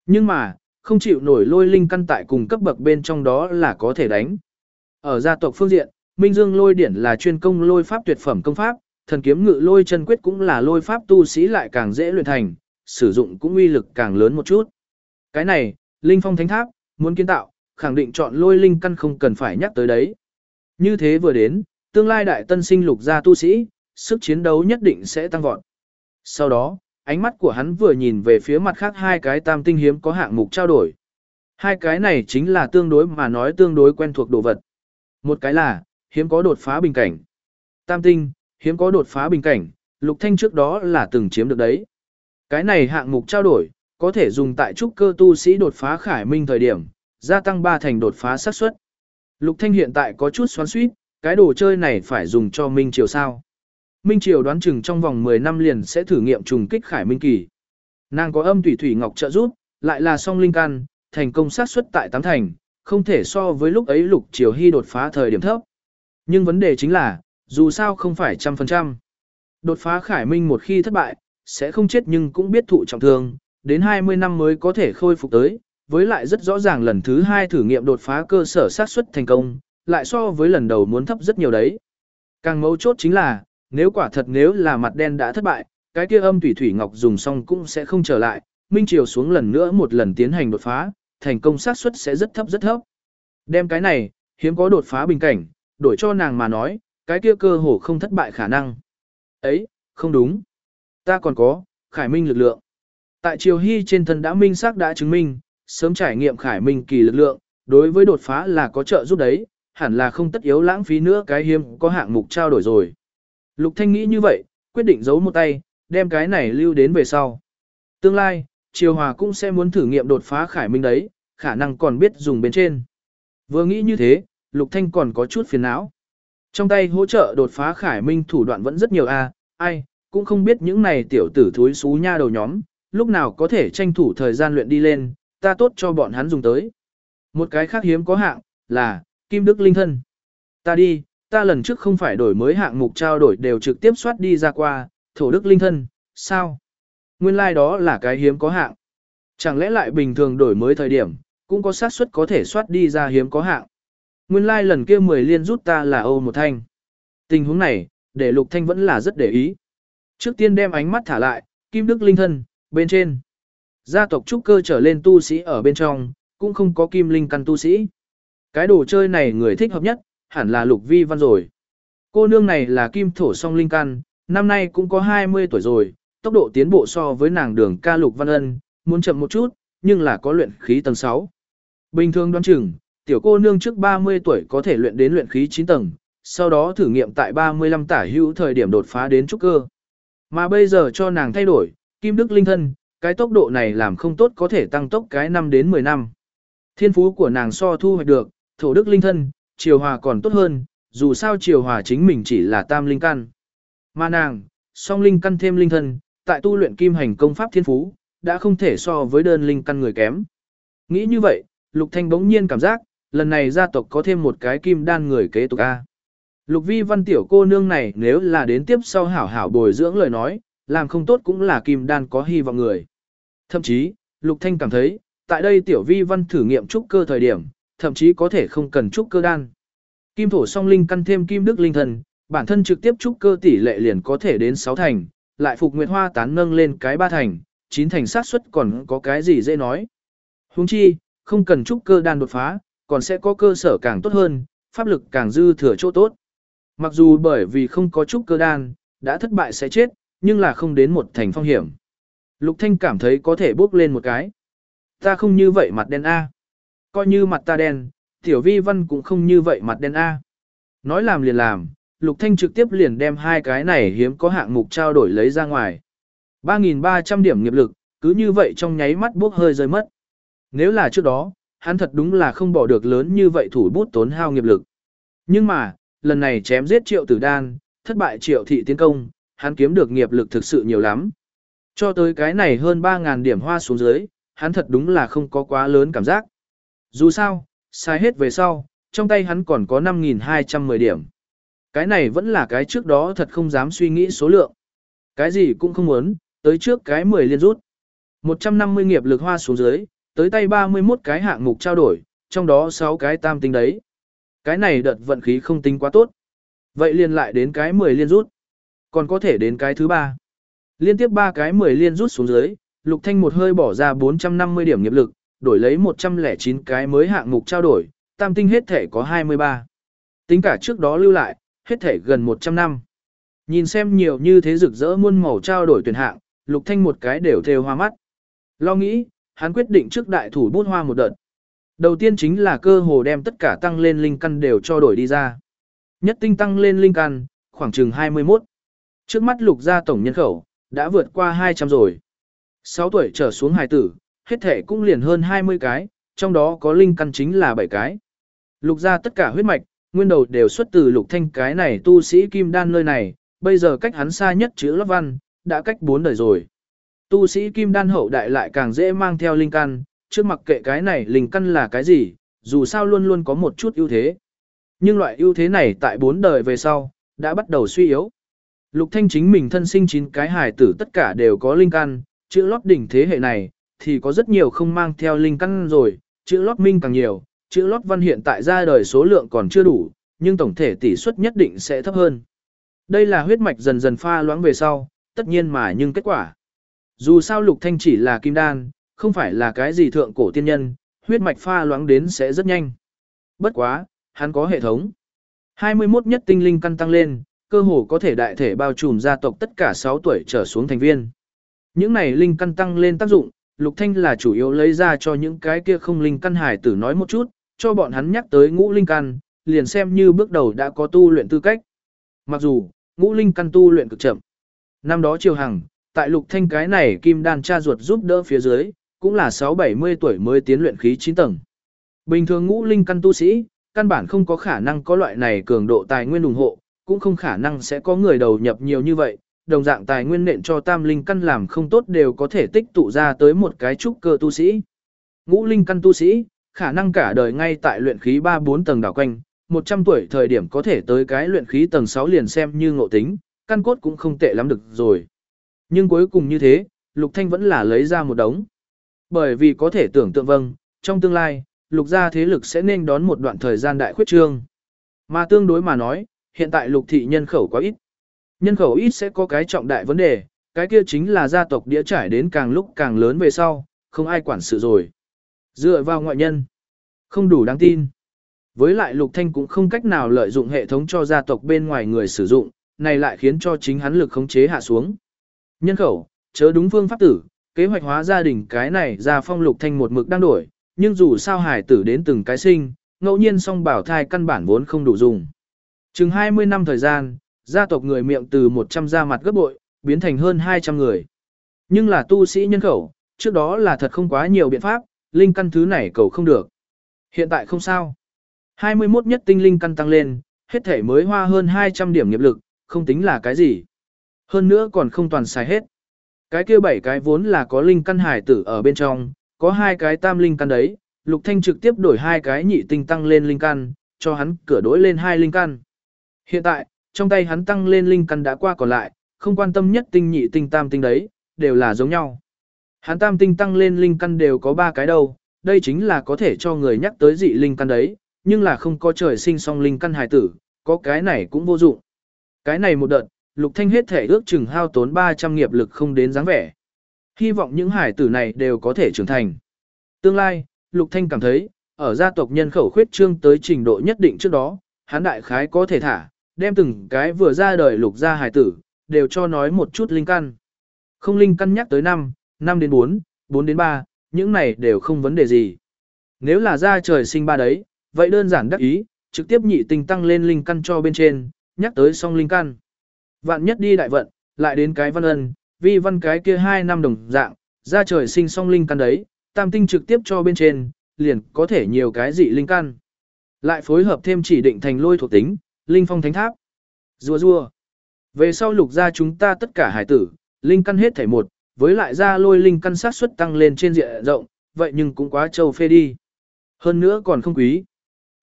Nhưng mà, không chịu nổi lôi linh căn tại cùng cấp bậc bên trong đó là có thể đánh. Ở gia tộc phương diện, Minh Dương lôi điển là chuyên công lôi pháp tuyệt phẩm công pháp, thần kiếm ngự lôi chân quyết cũng là lôi pháp tu sĩ lại càng dễ luyện thành, sử dụng cũng uy lực càng lớn một chút. Cái này, Linh Phong Thánh Tháp, muốn kiến tạo, khẳng định chọn lôi linh căn không cần phải nhắc tới đấy. Như thế vừa đến, tương lai đại tân sinh lục gia tu sĩ, sức chiến đấu nhất định sẽ tăng vọt. Sau đó, ánh mắt của hắn vừa nhìn về phía mặt khác hai cái tam tinh hiếm có hạng mục trao đổi. Hai cái này chính là tương đối mà nói tương đối quen thuộc đồ vật. Một cái là, hiếm có đột phá bình cảnh. Tam tinh, hiếm có đột phá bình cảnh, lục thanh trước đó là từng chiếm được đấy. Cái này hạng mục trao đổi, có thể dùng tại trúc cơ tu sĩ đột phá khải minh thời điểm, gia tăng ba thành đột phá xác suất. Lục thanh hiện tại có chút xoắn xuýt, cái đồ chơi này phải dùng cho minh triều sao. Minh triều đoán chừng trong vòng 10 năm liền sẽ thử nghiệm trùng kích khải minh kỳ. Nàng có âm thủy thủy ngọc trợ giúp, lại là song linh căn, thành công xác suất tại tám thành, không thể so với lúc ấy lục triều hy đột phá thời điểm thấp. Nhưng vấn đề chính là, dù sao không phải trăm phần trăm. Đột phá khải minh một khi thất bại, sẽ không chết nhưng cũng biết thụ trọng thương, đến 20 năm mới có thể khôi phục tới, với lại rất rõ ràng lần thứ hai thử nghiệm đột phá cơ sở xác suất thành công, lại so với lần đầu muốn thấp rất nhiều đấy. Càng mấu chốt chính là, nếu quả thật nếu là mặt đen đã thất bại, cái kia âm thủy thủy ngọc dùng xong cũng sẽ không trở lại, minh chiều xuống lần nữa một lần tiến hành đột phá, thành công xác suất sẽ rất thấp rất thấp. Đem cái này, hiếm có đột phá bình cảnh, đổi cho nàng mà nói, cái kia cơ hồ không thất bại khả năng. Ấy, không đúng. Ta còn có, khải minh lực lượng. Tại triều hy trên thân đã minh xác đã chứng minh, sớm trải nghiệm khải minh kỳ lực lượng, đối với đột phá là có trợ giúp đấy, hẳn là không tất yếu lãng phí nữa cái hiếm có hạng mục trao đổi rồi. Lục Thanh nghĩ như vậy, quyết định giấu một tay, đem cái này lưu đến về sau. Tương lai, Triều Hòa cũng sẽ muốn thử nghiệm đột phá khải minh đấy, khả năng còn biết dùng bên trên. Vừa nghĩ như thế, Lục Thanh còn có chút phiền não. Trong tay hỗ trợ đột phá khải minh thủ đoạn vẫn rất nhiều a, ai, cũng không biết những này tiểu tử thối xú nha đầu nhóm, lúc nào có thể tranh thủ thời gian luyện đi lên, ta tốt cho bọn hắn dùng tới. Một cái khác hiếm có hạng, là, Kim Đức Linh Thân. Ta đi, ta lần trước không phải đổi mới hạng mục trao đổi đều trực tiếp soát đi ra qua, thổ Đức Linh Thân, sao? Nguyên lai like đó là cái hiếm có hạng. Chẳng lẽ lại bình thường đổi mới thời điểm, cũng có xác suất có thể soát đi ra hiếm có hạng. Nguyên lai like lần kia 10 liên rút ta là Âu một thanh. Tình huống này, để Lục Thanh vẫn là rất để ý. Trước tiên đem ánh mắt thả lại, Kim Đức Linh Thân, bên trên. Gia tộc trúc cơ trở lên tu sĩ ở bên trong, cũng không có kim linh căn tu sĩ. Cái đồ chơi này người thích hợp nhất, hẳn là lục vi văn rồi. Cô nương này là kim thổ song linh căn, năm nay cũng có 20 tuổi rồi, tốc độ tiến bộ so với nàng đường ca lục văn ân, muốn chậm một chút, nhưng là có luyện khí tầng 6. Bình thường đoán chừng, tiểu cô nương trước 30 tuổi có thể luyện đến luyện khí 9 tầng, sau đó thử nghiệm tại 35 tả hữu thời điểm đột phá đến trúc cơ. Mà bây giờ cho nàng thay đổi, kim đức linh thân, cái tốc độ này làm không tốt có thể tăng tốc cái 5 đến 10 năm. Thiên phú của nàng so thu hoạch được, thổ đức linh thân, triều hòa còn tốt hơn, dù sao triều hòa chính mình chỉ là tam linh căn. Mà nàng, song linh căn thêm linh thân, tại tu luyện kim hành công pháp thiên phú, đã không thể so với đơn linh căn người kém. Nghĩ như vậy, Lục Thanh bỗng nhiên cảm giác, lần này gia tộc có thêm một cái kim đan người kế tục A. Lục vi văn tiểu cô nương này nếu là đến tiếp sau hảo hảo bồi dưỡng lời nói, làm không tốt cũng là kim đan có hy vọng người. Thậm chí, Lục Thanh cảm thấy, tại đây tiểu vi văn thử nghiệm trúc cơ thời điểm, thậm chí có thể không cần trúc cơ đan. Kim thổ song linh căn thêm kim đức linh thần, bản thân trực tiếp trúc cơ tỷ lệ liền có thể đến 6 thành, lại phục nguyệt hoa tán nâng lên cái ba thành, chín thành sát suất còn có cái gì dễ nói. Huống chi, không cần trúc cơ đan đột phá, còn sẽ có cơ sở càng tốt hơn, pháp lực càng dư thừa chỗ tốt. Mặc dù bởi vì không có trúc cơ đan, đã thất bại sẽ chết, nhưng là không đến một thành phong hiểm. Lục Thanh cảm thấy có thể bước lên một cái. Ta không như vậy mặt đen A. Coi như mặt ta đen, tiểu vi văn cũng không như vậy mặt đen A. Nói làm liền làm, Lục Thanh trực tiếp liền đem hai cái này hiếm có hạng mục trao đổi lấy ra ngoài. 3.300 điểm nghiệp lực, cứ như vậy trong nháy mắt bước hơi rơi mất. Nếu là trước đó, hắn thật đúng là không bỏ được lớn như vậy thủ bút tốn hao nghiệp lực. Nhưng mà, lần này chém giết triệu tử đan, thất bại triệu thị tiến công, hắn kiếm được nghiệp lực thực sự nhiều lắm. Cho tới cái này hơn 3.000 điểm hoa xuống dưới, hắn thật đúng là không có quá lớn cảm giác. Dù sao, sai hết về sau, trong tay hắn còn có 5.210 điểm. Cái này vẫn là cái trước đó thật không dám suy nghĩ số lượng. Cái gì cũng không muốn, tới trước cái 10 liên rút. 150 nghiệp lực hoa xuống dưới, tới tay 31 cái hạng mục trao đổi, trong đó 6 cái tam tinh đấy. Cái này đợt vận khí không tính quá tốt. Vậy liền lại đến cái 10 liên rút. Còn có thể đến cái thứ ba. Liên tiếp ba cái 10 liên rút xuống dưới, Lục Thanh một hơi bỏ ra 450 điểm nghiệp lực, đổi lấy 109 cái mới hạng mục trao đổi, tam tinh hết thể có 23. Tính cả trước đó lưu lại, hết thể gần 100 năm. Nhìn xem nhiều như thế rực rỡ muôn màu trao đổi tuyển hạng, Lục Thanh một cái đều theo hoa mắt. Lo nghĩ, hắn quyết định trước đại thủ bút hoa một đợt. Đầu tiên chính là cơ hồ đem tất cả tăng lên linh căn đều cho đổi đi ra. Nhất tinh tăng lên linh căn, khoảng chừng 21. Trước mắt lục gia tổng nhân khẩu, đã vượt qua 200 rồi. 6 tuổi trở xuống hài tử, hết thể cũng liền hơn 20 cái, trong đó có linh căn chính là 7 cái. Lục gia tất cả huyết mạch, nguyên đầu đều xuất từ lục thanh cái này tu sĩ kim đan nơi này, bây giờ cách hắn xa nhất chữ lấp văn, đã cách 4 đời rồi. Tu sĩ kim đan hậu đại lại càng dễ mang theo linh căn, trước mặc kệ cái này linh căn là cái gì, dù sao luôn luôn có một chút ưu thế. Nhưng loại ưu thế này tại 4 đời về sau, đã bắt đầu suy yếu. Lục Thanh chính mình thân sinh chín cái hài tử tất cả đều có linh căn, chữ lót đỉnh thế hệ này, thì có rất nhiều không mang theo linh căn rồi, chữ lót minh càng nhiều, chữ lót văn hiện tại ra đời số lượng còn chưa đủ, nhưng tổng thể tỷ suất nhất định sẽ thấp hơn. Đây là huyết mạch dần dần pha loãng về sau, tất nhiên mà nhưng kết quả. Dù sao lục thanh chỉ là kim đan, không phải là cái gì thượng cổ tiên nhân, huyết mạch pha loãng đến sẽ rất nhanh. Bất quá, hắn có hệ thống. 21 nhất tinh linh căn tăng lên, cơ hồ có thể đại thể bao trùm gia tộc tất cả 6 tuổi trở xuống thành viên. Những này linh căn tăng lên tác dụng, Lục Thanh là chủ yếu lấy ra cho những cái kia không linh căn hải tử nói một chút, cho bọn hắn nhắc tới ngũ linh căn, liền xem như bước đầu đã có tu luyện tư cách. Mặc dù, ngũ linh căn tu luyện cực chậm. Năm đó Triều Hằng, tại Lục Thanh cái này kim đan cha ruột giúp đỡ phía dưới, cũng là 6-70 tuổi mới tiến luyện khí 9 tầng. Bình thường ngũ linh căn tu sĩ, căn bản không có khả năng có loại này cường độ tài nguyên ủng hộ, cũng không khả năng sẽ có người đầu nhập nhiều như vậy, đồng dạng tài nguyên nện cho tam linh căn làm không tốt đều có thể tích tụ ra tới một cái trúc cơ tu sĩ. Ngũ linh căn tu sĩ, khả năng cả đời ngay tại luyện khí 3-4 tầng đảo quanh, 100 tuổi thời điểm có thể tới cái luyện khí tầng 6 liền xem như ngộ tính, căn cốt cũng không tệ lắm được rồi. Nhưng cuối cùng như thế, Lục Thanh vẫn là lấy ra một đống. Bởi vì có thể tưởng tượng vâng, trong tương lai, Lục gia thế lực sẽ nên đón một đoạn thời gian đại khuyết trương. Mà tương đối mà nói, hiện tại Lục thị nhân khẩu quá ít. Nhân khẩu ít sẽ có cái trọng đại vấn đề, cái kia chính là gia tộc đĩa trải đến càng lúc càng lớn về sau, không ai quản sự rồi. Dựa vào ngoại nhân, không đủ đáng tin. Với lại Lục Thanh cũng không cách nào lợi dụng hệ thống cho gia tộc bên ngoài người sử dụng, này lại khiến cho chính hắn lực khống chế hạ xuống. Nhân khẩu, chớ đúng phương pháp tử, kế hoạch hóa gia đình cái này ra phong Lục Thanh một mực đang đổi, nhưng dù sao hải tử đến từng cái sinh, ngẫu nhiên song bảo thai căn bản vốn không đủ dùng. Chừng 20 năm thời gian, gia tộc người miệng từ 100 gia mặt gấp bội, biến thành hơn 200 người. Nhưng là tu sĩ nhân khẩu, trước đó là thật không quá nhiều biện pháp, linh căn thứ này cầu không được. Hiện tại không sao. 21 nhất tinh linh căn tăng lên, hết thể mới hoa hơn 200 điểm nghiệp lực, không tính là cái gì. Hơn nữa còn không toàn xài hết. Cái kia bảy cái vốn là có linh căn hải tử ở bên trong, có hai cái tam linh căn đấy, Lục Thanh trực tiếp đổi hai cái nhị tinh tăng lên linh căn, cho hắn cửa đổi lên hai linh căn. Hiện tại, trong tay hắn tăng lên linh căn đã qua còn lại, không quan tâm nhất tinh nhị tinh tam tinh đấy, đều là giống nhau. Hắn tam tinh tăng lên linh căn đều có ba cái đâu, đây chính là có thể cho người nhắc tới dị linh căn đấy, nhưng là không có trời sinh song linh căn hài tử, có cái này cũng vô dụng. Cái này một đợt, Lục Thanh hết thể ước chừng hao tốn 300 nghiệp lực không đến dáng vẻ. Hy vọng những hải tử này đều có thể trưởng thành. Tương lai, Lục Thanh cảm thấy, ở gia tộc nhân khẩu khuyết trương tới trình độ nhất định trước đó, hắn đại khái có thể thả, đem từng cái vừa ra đời lục gia hải tử, đều cho nói một chút linh căn. Không linh căn nhắc tới 5, 5 đến 4, 4 đến 3, những này đều không vấn đề gì. Nếu là ra trời sinh ba đấy, vậy đơn giản đắc ý, trực tiếp nhị tinh tăng lên linh căn cho bên trên, nhắc tới song linh căn. Vạn nhất đi đại vận, lại đến cái văn ân, vì văn cái kia 2 năm đồng dạng, ra trời sinh song linh căn đấy, tam tinh trực tiếp cho bên trên, liền có thể nhiều cái dị linh căn. Lại phối hợp thêm chỉ định thành lôi thuộc tính, linh phong thánh tháp. Rùa rùa. Về sau lục ra chúng ta tất cả hải tử, linh căn hết thể một, với lại ra lôi linh căn sát suất tăng lên trên diện rộng, vậy nhưng cũng quá trâu phê đi. Hơn nữa còn không quý.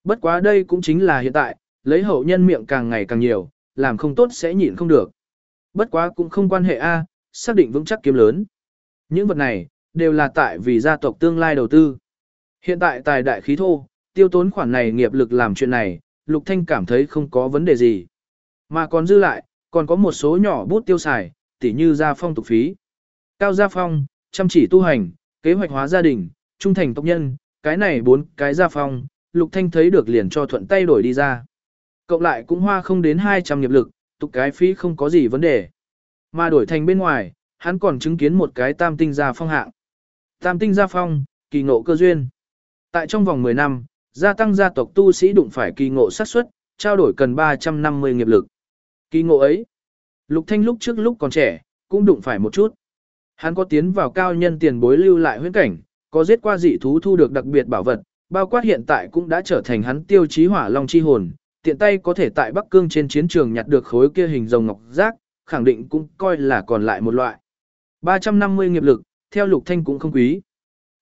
Bất quá đây cũng chính là hiện tại, lấy hậu nhân miệng càng ngày càng nhiều, làm không tốt sẽ nhịn không được. Bất quá cũng không quan hệ A, xác định vững chắc kiếm lớn. Những vật này, đều là tại vì gia tộc tương lai đầu tư. Hiện tại tài đại khí thô, tiêu tốn khoản này nghiệp lực làm chuyện này, Lục Thanh cảm thấy không có vấn đề gì. Mà còn dư lại, còn có một số nhỏ bút tiêu xài, tỉ như gia phong tục phí. Cao gia phong, chăm chỉ tu hành, kế hoạch hóa gia đình, trung thành tộc nhân, cái này bốn cái gia phong, Lục Thanh thấy được liền cho thuận tay đổi đi ra. Cộng lại cũng hoa không đến 200 nghiệp lực, tục cái phí không có gì vấn đề. Mà đổi thành bên ngoài, hắn còn chứng kiến một cái tam tinh gia phong hạng. Tam tinh gia phong, kỳ ngộ cơ duyên. Tại trong vòng 10 năm, gia tăng gia tộc tu sĩ đụng phải kỳ ngộ sát suất, trao đổi cần 350 nghiệp lực. Kỳ ngộ ấy, Lục Thanh lúc trước lúc còn trẻ, cũng đụng phải một chút. Hắn có tiến vào cao nhân tiền bối lưu lại huyễn cảnh, có giết qua dị thú thu được đặc biệt bảo vật, bao quát hiện tại cũng đã trở thành hắn tiêu chí hỏa long chi hồn, tiện tay có thể tại Bắc Cương trên chiến trường nhặt được khối kia hình rồng ngọc giác, khẳng định cũng coi là còn lại một loại. 350 nghiệp lực, theo Lục Thanh cũng không quý.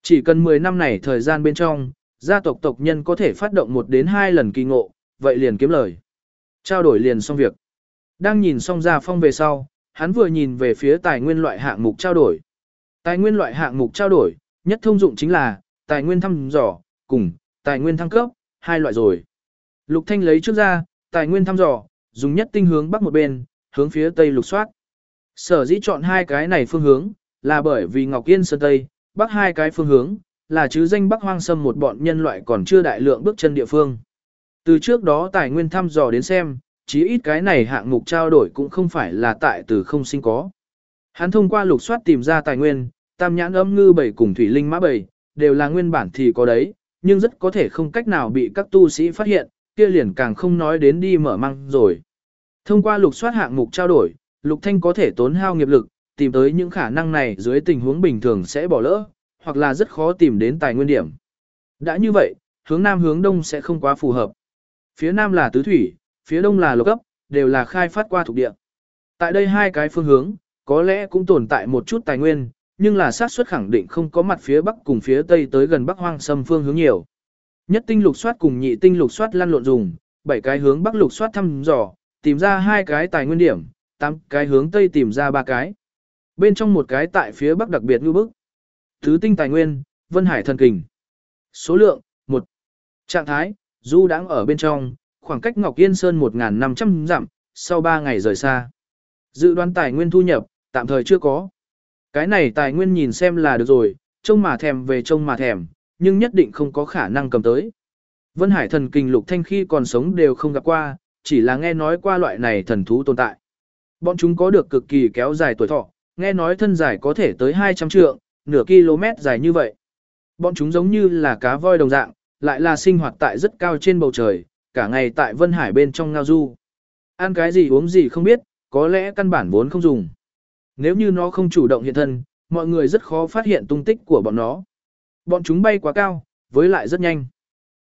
Chỉ cần 10 năm này thời gian bên trong, gia tộc tộc nhân có thể phát động một đến hai lần kỳ ngộ, vậy liền kiếm lời. Trao đổi liền xong việc. Đang nhìn xong gia phong về sau, hắn vừa nhìn về phía tài nguyên loại hạng mục trao đổi. Tài nguyên loại hạng mục trao đổi, nhất thông dụng chính là tài nguyên thăm dò, cùng tài nguyên thăng cấp, hai loại rồi. Lục Thanh lấy trước ra, tài nguyên thăm dò, dùng nhất tinh hướng bắc một bên, hướng phía tây lục soát. Sở dĩ chọn hai cái này phương hướng, là bởi vì Ngọc Yên Sơn Tây, bắc hai cái phương hướng, là chứ danh bắc hoang sâm một bọn nhân loại còn chưa đại lượng bước chân địa phương. Từ trước đó tài nguyên thăm dò đến xem, chí ít cái này hạng mục trao đổi cũng không phải là tại từ không sinh có. Hắn thông qua lục soát tìm ra tài nguyên, tam nhãn âm ngư bảy cùng thủy linh mã bảy, đều là nguyên bản thì có đấy, nhưng rất có thể không cách nào bị các tu sĩ phát hiện, kia liền càng không nói đến đi mở măng rồi. Thông qua lục soát hạng mục trao đổi, lục thanh có thể tốn hao nghiệp lực, tìm tới những khả năng này dưới tình huống bình thường sẽ bỏ lỡ, hoặc là rất khó tìm đến tài nguyên điểm. Đã như vậy, hướng nam hướng đông sẽ không quá phù hợp. Phía nam là tứ thủy, phía đông là lục cấp, đều là khai phát qua thuộc địa. Tại đây hai cái phương hướng, có lẽ cũng tồn tại một chút tài nguyên, nhưng là xác suất khẳng định không có mặt phía bắc cùng phía tây tới gần bắc hoang sâm phương hướng nhiều. Nhất tinh lục soát cùng nhị tinh lục soát lăn lộn dùng, bảy cái hướng bắc lục soát thăm dò, tìm ra hai cái tài nguyên điểm, tám cái hướng tây tìm ra ba cái. Bên trong một cái tại phía bắc đặc biệt như bức. Thứ tinh tài nguyên, Vân Hải thần kình. Số lượng, một Trạng thái, du đang ở bên trong, khoảng cách Ngọc Yên Sơn 1.500 dặm, sau 3 ngày rời xa. Dự đoán tài nguyên thu nhập, tạm thời chưa có. Cái này tài nguyên nhìn xem là được rồi, trông mà thèm về trông mà thèm, nhưng nhất định không có khả năng cầm tới. Vân Hải thần kình lục thanh khi còn sống đều không gặp qua, chỉ là nghe nói qua loại này thần thú tồn tại. Bọn chúng có được cực kỳ kéo dài tuổi thọ, nghe nói thân dài có thể tới 200 trượng, nửa km dài như vậy. Bọn chúng giống như là cá voi đồng dạng, lại là sinh hoạt tại rất cao trên bầu trời, cả ngày tại Vân Hải bên trong ngao du. Ăn cái gì uống gì không biết, có lẽ căn bản vốn không dùng. Nếu như nó không chủ động hiện thân, mọi người rất khó phát hiện tung tích của bọn nó. Bọn chúng bay quá cao, với lại rất nhanh.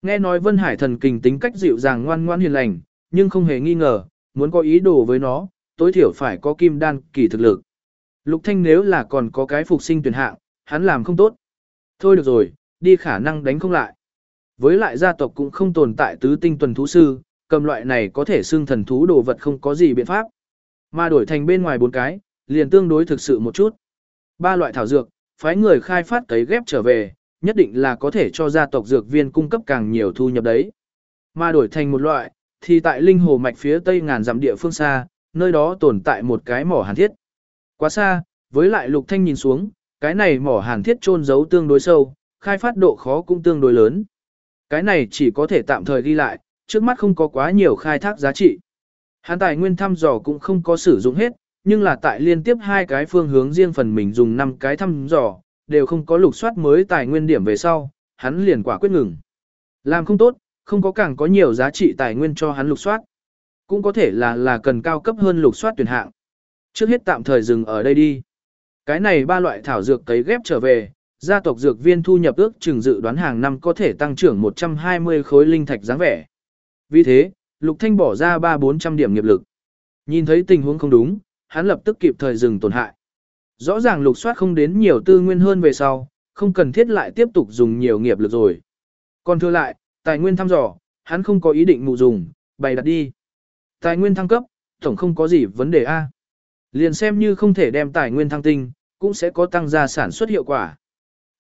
Nghe nói Vân Hải thần kình tính cách dịu dàng ngoan ngoan hiền lành, nhưng không hề nghi ngờ, muốn có ý đồ với nó, tối thiểu phải có kim đan kỳ thực lực. Lục Thanh nếu là còn có cái phục sinh tuyển hạng, hắn làm không tốt. Thôi được rồi, đi khả năng đánh không lại. Với lại gia tộc cũng không tồn tại tứ tinh tuần thú sư, cầm loại này có thể xưng thần thú đồ vật không có gì biện pháp. Mà đổi thành bên ngoài bốn cái, liền tương đối thực sự một chút. Ba loại thảo dược, phái người khai phát cấy ghép trở về, nhất định là có thể cho gia tộc dược viên cung cấp càng nhiều thu nhập đấy. Mà đổi thành một loại, thì tại linh hồ mạch phía tây ngàn dặm địa phương xa, nơi đó tồn tại một cái mỏ hàn thiết. Quá xa, với lại lục thanh nhìn xuống, cái này mỏ hàn thiết trôn giấu tương đối sâu, khai phát độ khó cũng tương đối lớn. Cái này chỉ có thể tạm thời ghi lại, trước mắt không có quá nhiều khai thác giá trị. Hàn tài nguyên thăm dò cũng không có sử dụng hết, nhưng là tại liên tiếp hai cái phương hướng riêng phần mình dùng 5 cái thăm dò, đều không có lục soát mới tài nguyên điểm về sau, hắn liền quả quyết ngừng. Làm không tốt, không có càng có nhiều giá trị tài nguyên cho hắn lục soát. Cũng có thể là là cần cao cấp hơn lục soát tuyển hạng. Trước hết tạm thời dừng ở đây đi. Cái này ba loại thảo dược cấy ghép trở về, gia tộc dược viên thu nhập ước chừng dự đoán hàng năm có thể tăng trưởng 120 khối linh thạch dáng vẻ. Vì thế, Lục Thanh bỏ ra 3-400 điểm nghiệp lực. Nhìn thấy tình huống không đúng, hắn lập tức kịp thời dừng tổn hại. Rõ ràng lục soát không đến nhiều tư nguyên hơn về sau, không cần thiết lại tiếp tục dùng nhiều nghiệp lực rồi. Còn thưa lại, tài nguyên thăm dò, hắn không có ý định mụ dùng, bày đặt đi. Tài nguyên thăng cấp, tổng không có gì vấn đề A. Liền xem như không thể đem tài nguyên thăng tinh, cũng sẽ có tăng gia sản xuất hiệu quả.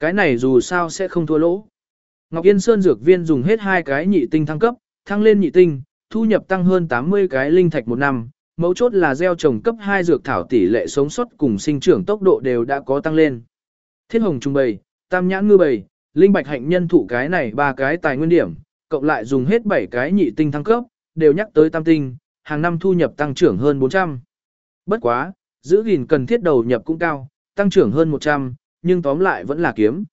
Cái này dù sao sẽ không thua lỗ. Ngọc Yên Sơn dược viên dùng hết hai cái nhị tinh thăng cấp, thăng lên nhị tinh, thu nhập tăng hơn 80 cái linh thạch một năm, mấu chốt là gieo trồng cấp 2 dược thảo tỷ lệ sống sót cùng sinh trưởng tốc độ đều đã có tăng lên. Thiết hồng trung bầy, tam nhãn ngư bầy, linh bạch hạnh nhân thụ cái này ba cái tài nguyên điểm, cộng lại dùng hết 7 cái nhị tinh thăng cấp, đều nhắc tới tam tinh, hàng năm thu nhập tăng trưởng hơn 400. Bất quá, giữ gìn cần thiết đầu nhập cũng cao, tăng trưởng hơn 100, nhưng tóm lại vẫn là kiếm.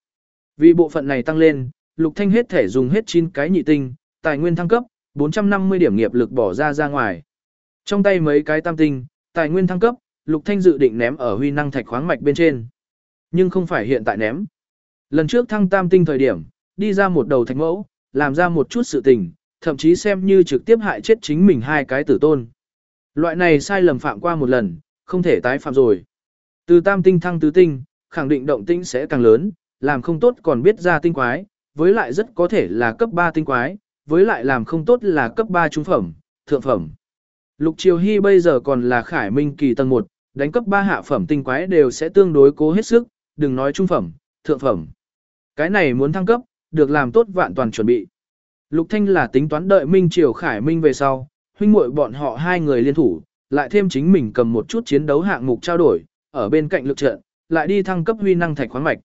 Vì bộ phận này tăng lên, Lục Thanh hết thể dùng hết 9 cái nhị tinh, tài nguyên thăng cấp, 450 điểm nghiệp lực bỏ ra ra ngoài. Trong tay mấy cái tam tinh, tài nguyên thăng cấp, Lục Thanh dự định ném ở huy năng thạch khoáng mạch bên trên. Nhưng không phải hiện tại ném. Lần trước thăng tam tinh thời điểm, đi ra một đầu thạch mẫu, làm ra một chút sự tình, thậm chí xem như trực tiếp hại chết chính mình hai cái tử tôn. Loại này sai lầm phạm qua một lần, không thể tái phạm rồi. Từ tam tinh thăng tứ tinh, khẳng định động tinh sẽ càng lớn, làm không tốt còn biết ra tinh quái, với lại rất có thể là cấp 3 tinh quái, với lại làm không tốt là cấp 3 trung phẩm, thượng phẩm. Lục Triều Hy bây giờ còn là khải minh kỳ tầng 1, đánh cấp 3 hạ phẩm tinh quái đều sẽ tương đối cố hết sức, đừng nói trung phẩm, thượng phẩm. Cái này muốn thăng cấp, được làm tốt vạn toàn chuẩn bị. Lục Thanh là tính toán đợi Minh Triều Khải Minh về sau, huynh muội bọn họ hai người liên thủ, lại thêm chính mình cầm một chút chiến đấu hạng mục trao đổi, ở bên cạnh lực trận, lại đi thăng cấp huy năng thạch khoáng mạch.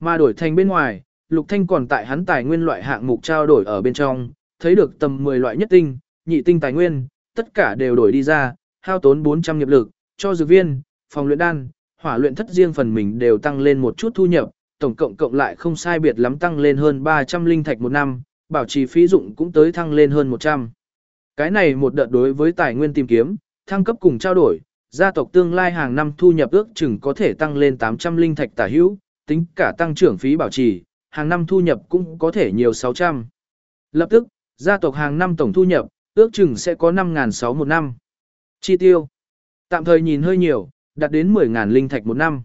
Mà đổi thành bên ngoài, Lục Thanh còn tại hắn tài nguyên loại hạng mục trao đổi ở bên trong, thấy được tầm 10 loại nhất tinh, nhị tinh tài nguyên, tất cả đều đổi đi ra, hao tốn 400 nghiệp lực, cho dược viên, phòng luyện đan, hỏa luyện thất riêng phần mình đều tăng lên một chút thu nhập, tổng cộng cộng lại không sai biệt lắm tăng lên hơn 300 linh thạch một năm, bảo trì phí dụng cũng tới thăng lên hơn 100. Cái này một đợt đối với tài nguyên tìm kiếm, thăng cấp cùng trao đổi, gia tộc tương lai hàng năm thu nhập ước chừng có thể tăng lên 800 linh thạch tả hữu, tính cả tăng trưởng phí bảo trì, hàng năm thu nhập cũng có thể nhiều 600. Lập tức, gia tộc hàng năm tổng thu nhập, ước chừng sẽ có 5.600 một năm. Chi tiêu. Tạm thời nhìn hơi nhiều, đạt đến 10.000 linh thạch một năm.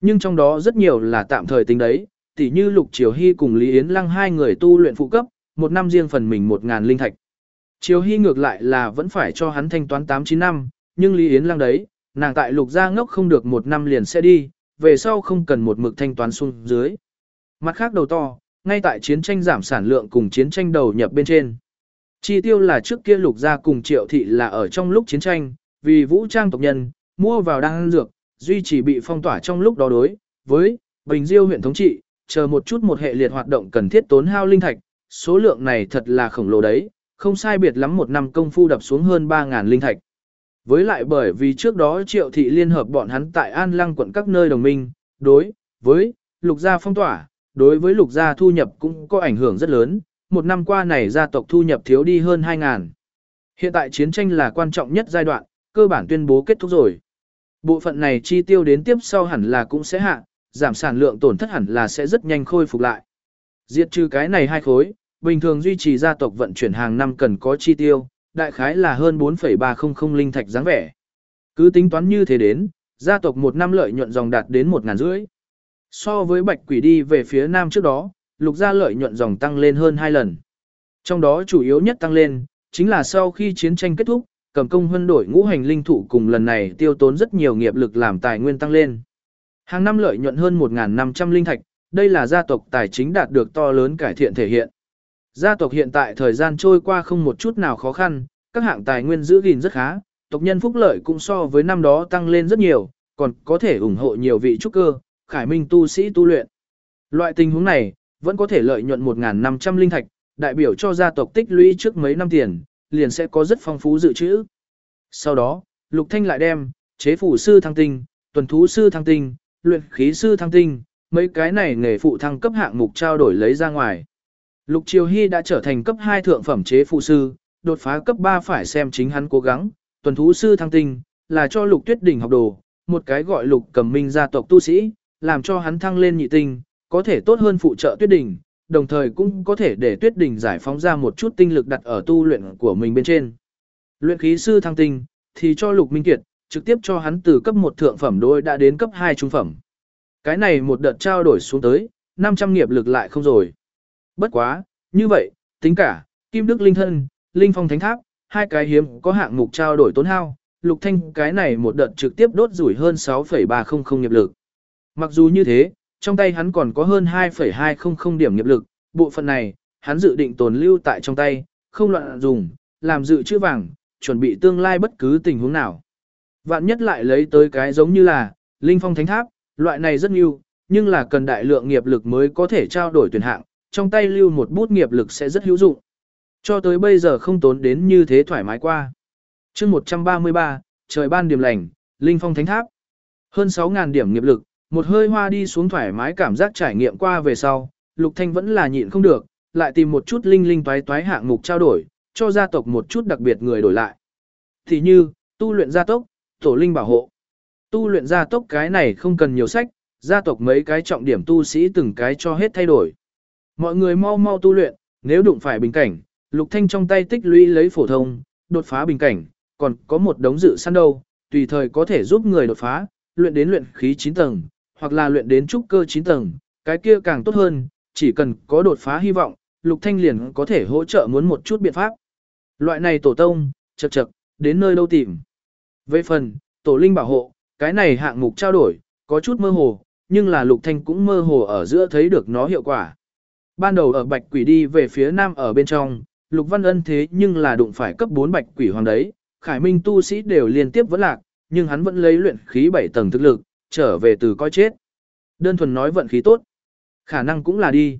Nhưng trong đó rất nhiều là tạm thời tính đấy, tỉ như Lục Triều Hy cùng Lý Yến Lăng hai người tu luyện phụ cấp, một năm riêng phần mình 1.000 linh thạch. Triều Hy ngược lại là vẫn phải cho hắn thanh toán 8-9 năm, nhưng Lý Yến lang đấy, nàng tại Lục gia ngốc không được một năm liền sẽ đi, về sau không cần một mực thanh toán xuống dưới. Mặt khác đầu to, ngay tại chiến tranh giảm sản lượng cùng chiến tranh đầu nhập bên trên. Chi tiêu là trước kia lục gia cùng triệu thị là ở trong lúc chiến tranh, vì vũ trang tộc nhân, mua vào đan dược, duy trì bị phong tỏa trong lúc đó đối, với, Bình Diêu huyện thống trị, chờ một chút một hệ liệt hoạt động cần thiết tốn hao linh thạch, số lượng này thật là khổng lồ đấy, không sai biệt lắm một năm công phu đập xuống hơn 3.000 linh thạch. Với lại bởi vì trước đó triệu thị liên hợp bọn hắn tại An Lăng quận các nơi đồng minh, đối, với, lục gia phong tỏa, đối với lục gia thu nhập cũng có ảnh hưởng rất lớn, một năm qua này gia tộc thu nhập thiếu đi hơn 2.000. Hiện tại chiến tranh là quan trọng nhất giai đoạn, cơ bản tuyên bố kết thúc rồi. Bộ phận này chi tiêu đến tiếp sau hẳn là cũng sẽ hạ, giảm sản lượng tổn thất hẳn là sẽ rất nhanh khôi phục lại. Diệt trừ cái này hai khối, bình thường duy trì gia tộc vận chuyển hàng năm cần có chi tiêu, đại khái là hơn 4,300 linh thạch dáng vẻ. Cứ tính toán như thế đến, gia tộc một năm lợi nhuận dòng đạt đến 1 ngàn rưỡi. So với bạch quỷ đi về phía nam trước đó, lục gia lợi nhuận dòng tăng lên hơn 2 lần. Trong đó chủ yếu nhất tăng lên, chính là sau khi chiến tranh kết thúc, cầm công huân đổi ngũ hành linh thụ cùng lần này tiêu tốn rất nhiều nghiệp lực làm tài nguyên tăng lên. Hàng năm lợi nhuận hơn 1.500 linh thạch, đây là gia tộc tài chính đạt được to lớn cải thiện thể hiện. Gia tộc hiện tại thời gian trôi qua không một chút nào khó khăn, các hạng tài nguyên giữ gìn rất khá, tộc nhân phúc lợi cũng so với năm đó tăng lên rất nhiều, còn có thể ủng hộ nhiều vị trúc cơ, khải minh tu sĩ tu luyện. Loại tình huống này, vẫn có thể lợi nhuận 1.500 linh thạch, đại biểu cho gia tộc tích lũy trước mấy năm tiền, liền sẽ có rất phong phú dự trữ. Sau đó, Lục Thanh lại đem, chế phủ sư thăng tinh, tuần thú sư thăng tinh, luyện khí sư thăng tinh, mấy cái này nghề phụ thăng cấp hạng mục trao đổi lấy ra ngoài. Lục Triều Hy đã trở thành cấp 2 thượng phẩm chế phụ sư, đột phá cấp 3 phải xem chính hắn cố gắng, tuần thú sư thăng tinh, là cho Lục Tuyết Đỉnh học đồ, một cái gọi Lục Cẩm Minh gia tộc tu sĩ, làm cho hắn thăng lên nhị tinh, có thể tốt hơn phụ trợ Tuyết Đỉnh, đồng thời cũng có thể để Tuyết Đỉnh giải phóng ra một chút tinh lực đặt ở tu luyện của mình bên trên. Luyện khí sư thăng tinh, thì cho Lục Minh Kiệt, trực tiếp cho hắn từ cấp 1 thượng phẩm đôi đã đến cấp 2 trung phẩm. Cái này một đợt trao đổi xuống tới, 500 nghiệp lực lại không rồi. Bất quá, như vậy, tính cả, Kim Đức Linh Thân, Linh Phong Thánh Tháp, hai cái hiếm có hạng mục trao đổi tốn hao, Lục Thanh cái này một đợt trực tiếp đốt rủi hơn 6,300 nghiệp lực. Mặc dù như thế, trong tay hắn còn có hơn 2,200 điểm nghiệp lực, bộ phận này, hắn dự định tồn lưu tại trong tay, không loạn dùng, làm dự trữ vàng, chuẩn bị tương lai bất cứ tình huống nào. Vạn nhất lại lấy tới cái giống như là, Linh Phong Thánh Tháp, loại này rất nhiều, nhưng là cần đại lượng nghiệp lực mới có thể trao đổi tuyển hạng, trong tay lưu một bút nghiệp lực sẽ rất hữu dụng. Cho tới bây giờ không tốn đến như thế thoải mái qua. chương 133, trời ban điểm lành, Linh Phong Thánh Tháp. Hơn 6.000 điểm nghiệp lực, một hơi hoa đi xuống thoải mái cảm giác trải nghiệm qua về sau, Lục Thanh vẫn là nhịn không được, lại tìm một chút linh linh toái toái hạng mục trao đổi, cho gia tộc một chút đặc biệt người đổi lại. Thì như, tu luyện gia tốc, tổ linh bảo hộ. Tu luyện gia tốc cái này không cần nhiều sách, gia tộc mấy cái trọng điểm tu sĩ từng cái cho hết thay đổi. Mọi người mau mau tu luyện, nếu đụng phải bình cảnh, Lục Thanh trong tay tích lũy lấy phổ thông, đột phá bình cảnh, còn có một đống dự săn đâu, tùy thời có thể giúp người đột phá, luyện đến luyện khí 9 tầng, hoặc là luyện đến trúc cơ 9 tầng, cái kia càng tốt hơn, chỉ cần có đột phá hy vọng, Lục Thanh liền có thể hỗ trợ muốn một chút biện pháp. Loại này tổ tông, chậc chậc, đến nơi đâu tìm. Về phần, tổ linh bảo hộ, cái này hạng mục trao đổi, có chút mơ hồ, nhưng là Lục Thanh cũng mơ hồ ở giữa thấy được nó hiệu quả. Ban đầu ở Bạch Quỷ đi về phía nam ở bên trong, Lục Văn Ân thế nhưng là đụng phải cấp 4 Bạch Quỷ hoàng đấy, Khải Minh tu sĩ đều liên tiếp vẫn lạc, nhưng hắn vẫn lấy luyện khí 7 tầng thực lực, trở về từ coi chết. Đơn thuần nói vận khí tốt, khả năng cũng là đi.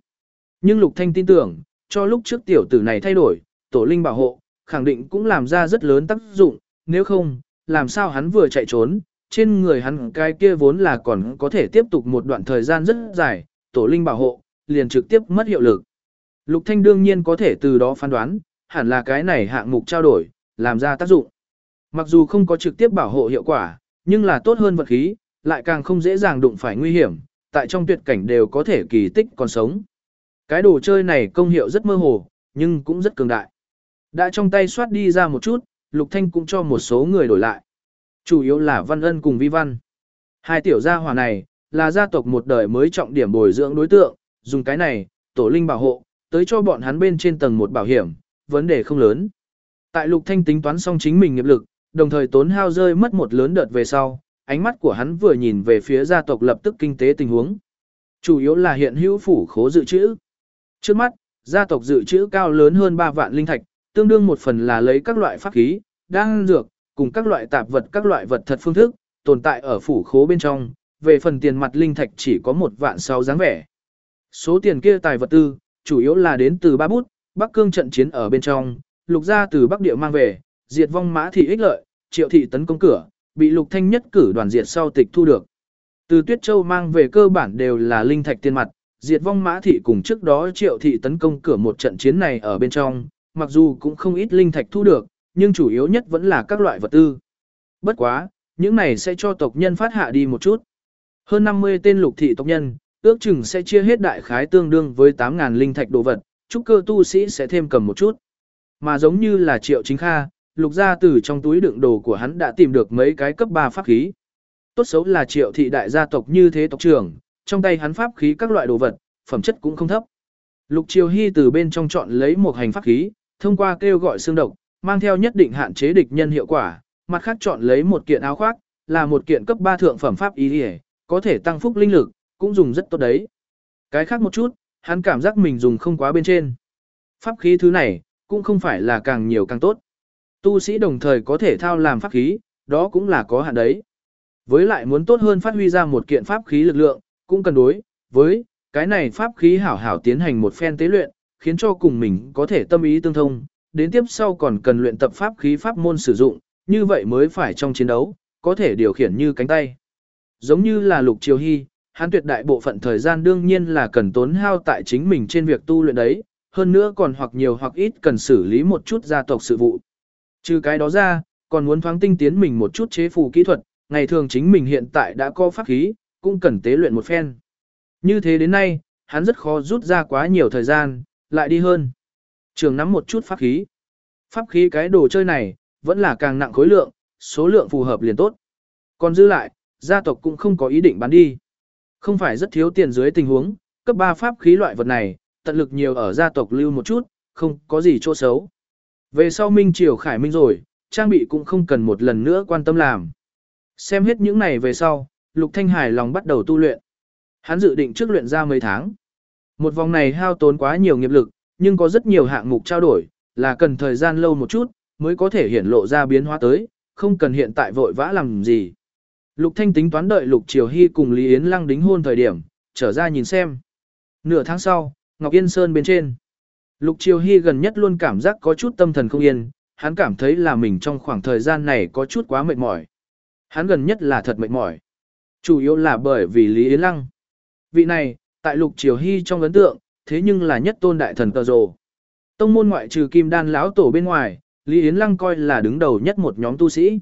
Nhưng Lục Thanh tin tưởng, cho lúc trước tiểu tử này thay đổi, tổ linh bảo hộ, khẳng định cũng làm ra rất lớn tác dụng, nếu không, làm sao hắn vừa chạy trốn, trên người hắn cái kia vốn là còn có thể tiếp tục một đoạn thời gian rất dài, tổ linh bảo hộ, liền trực tiếp mất hiệu lực. Lục Thanh đương nhiên có thể từ đó phán đoán, hẳn là cái này hạng mục trao đổi, làm ra tác dụng. Mặc dù không có trực tiếp bảo hộ hiệu quả, nhưng là tốt hơn vật khí, lại càng không dễ dàng đụng phải nguy hiểm, tại trong tuyệt cảnh đều có thể kỳ tích còn sống. Cái đồ chơi này công hiệu rất mơ hồ, nhưng cũng rất cường đại. Đã trong tay soát đi ra một chút, Lục Thanh cũng cho một số người đổi lại. Chủ yếu là Văn Ân cùng Vi Văn. Hai tiểu gia hỏa này, là gia tộc một đời mới trọng điểm bồi dưỡng đối tượng, dùng cái này, tổ linh bảo hộ, tới cho bọn hắn bên trên tầng một bảo hiểm, vấn đề không lớn. Tại Lục Thanh tính toán xong chính mình nghiệp lực, đồng thời tốn hao rơi mất một lớn đợt về sau, ánh mắt của hắn vừa nhìn về phía gia tộc lập tức kinh tế tình huống. Chủ yếu là hiện hữu phủ khố dự trữ. Trước mắt, gia tộc dự trữ cao lớn hơn 3 vạn linh thạch, tương đương một phần là lấy các loại pháp khí, đan dược, cùng các loại tạp vật các loại vật thật phương thức, tồn tại ở phủ khố bên trong, về phần tiền mặt linh thạch chỉ có một vạn sáu dáng vẻ. Số tiền kia tài vật tư, chủ yếu là đến từ ba bút, Bắc Cương trận chiến ở bên trong, lục gia từ Bắc Địa mang về, diệt vong mã thị ích lợi, triệu thị tấn công cửa, bị lục thanh nhất cử đoàn diệt sau tịch thu được. Từ Tuyết Châu mang về cơ bản đều là linh thạch tiền mặt, diệt vong mã thị cùng trước đó triệu thị tấn công cửa một trận chiến này ở bên trong, mặc dù cũng không ít linh thạch thu được, nhưng chủ yếu nhất vẫn là các loại vật tư. Bất quá, những này sẽ cho tộc nhân phát hạ đi một chút. Hơn 50 tên lục thị tộc nhân, ước chừng sẽ chia hết đại khái tương đương với 8.000 linh thạch đồ vật, trúc cơ tu sĩ sẽ thêm cầm một chút. mà giống như là Triệu Chính Kha, lục gia từ trong túi đựng đồ của hắn đã tìm được mấy cái cấp 3 pháp khí. Tốt xấu là Triệu thị đại gia tộc như thế tộc trưởng, trong tay hắn pháp khí các loại đồ vật, phẩm chất cũng không thấp. Lục Triều Hy từ bên trong chọn lấy một hành pháp khí, thông qua kêu gọi xương độc, mang theo nhất định hạn chế địch nhân hiệu quả, mặt khác chọn lấy một kiện áo khoác, là một kiện cấp 3 thượng phẩm pháp ý liề, có thể tăng phúc linh lực, cũng dùng rất tốt đấy. Cái khác một chút, hắn cảm giác mình dùng không quá bên trên. Pháp khí thứ này, cũng không phải là càng nhiều càng tốt. Tu sĩ đồng thời có thể thao làm pháp khí, đó cũng là có hạn đấy. Với lại muốn tốt hơn phát huy ra một kiện pháp khí lực lượng, cũng cần đối với cái này pháp khí hảo hảo tiến hành một phen tế luyện, khiến cho cùng mình có thể tâm ý tương thông, đến tiếp sau còn cần luyện tập pháp khí pháp môn sử dụng, như vậy mới phải trong chiến đấu, có thể điều khiển như cánh tay. Giống như là lục triều hy, hắn tuyệt đại bộ phận thời gian đương nhiên là cần tốn hao tại chính mình trên việc tu luyện đấy, hơn nữa còn hoặc nhiều hoặc ít cần xử lý một chút gia tộc sự vụ. Trừ cái đó ra, còn muốn thoáng tinh tiến mình một chút chế phù kỹ thuật, ngày thường chính mình hiện tại đã có pháp khí, cũng cần tế luyện một phen. Như thế đến nay, hắn rất khó rút ra quá nhiều thời gian, lại đi hơn. Trường nắm một chút pháp khí. Pháp khí cái đồ chơi này, vẫn là càng nặng khối lượng, số lượng phù hợp liền tốt. Còn dư lại, gia tộc cũng không có ý định bán đi. Không phải rất thiếu tiền dưới tình huống, cấp 3 pháp khí loại vật này, tận lực nhiều ở gia tộc lưu một chút, không có gì chỗ xấu. Về sau Minh Triều Khải Minh rồi, trang bị cũng không cần một lần nữa quan tâm làm. Xem hết những này về sau, Lục Thanh Hải lòng bắt đầu tu luyện. Hắn dự định trước luyện ra mấy tháng. Một vòng này hao tốn quá nhiều nghiệp lực, nhưng có rất nhiều hạng mục trao đổi, là cần thời gian lâu một chút, mới có thể hiển lộ ra biến hóa tới, không cần hiện tại vội vã làm gì. Lục Thanh tính toán đợi Lục Triều Hy cùng Lý Yến Lăng đính hôn thời điểm, trở ra nhìn xem. Nửa tháng sau, Ngọc Yên Sơn bên trên. Lục Triều Hy gần nhất luôn cảm giác có chút tâm thần không yên, hắn cảm thấy là mình trong khoảng thời gian này có chút quá mệt mỏi. Hắn gần nhất là thật mệt mỏi. Chủ yếu là bởi vì Lý Yến Lăng. Vị này, tại Lục Triều Hy trong ấn tượng, thế nhưng là nhất tôn đại thần tờ rồ. Tông môn ngoại trừ kim đan lão tổ bên ngoài, Lý Yến Lăng coi là đứng đầu nhất một nhóm tu sĩ.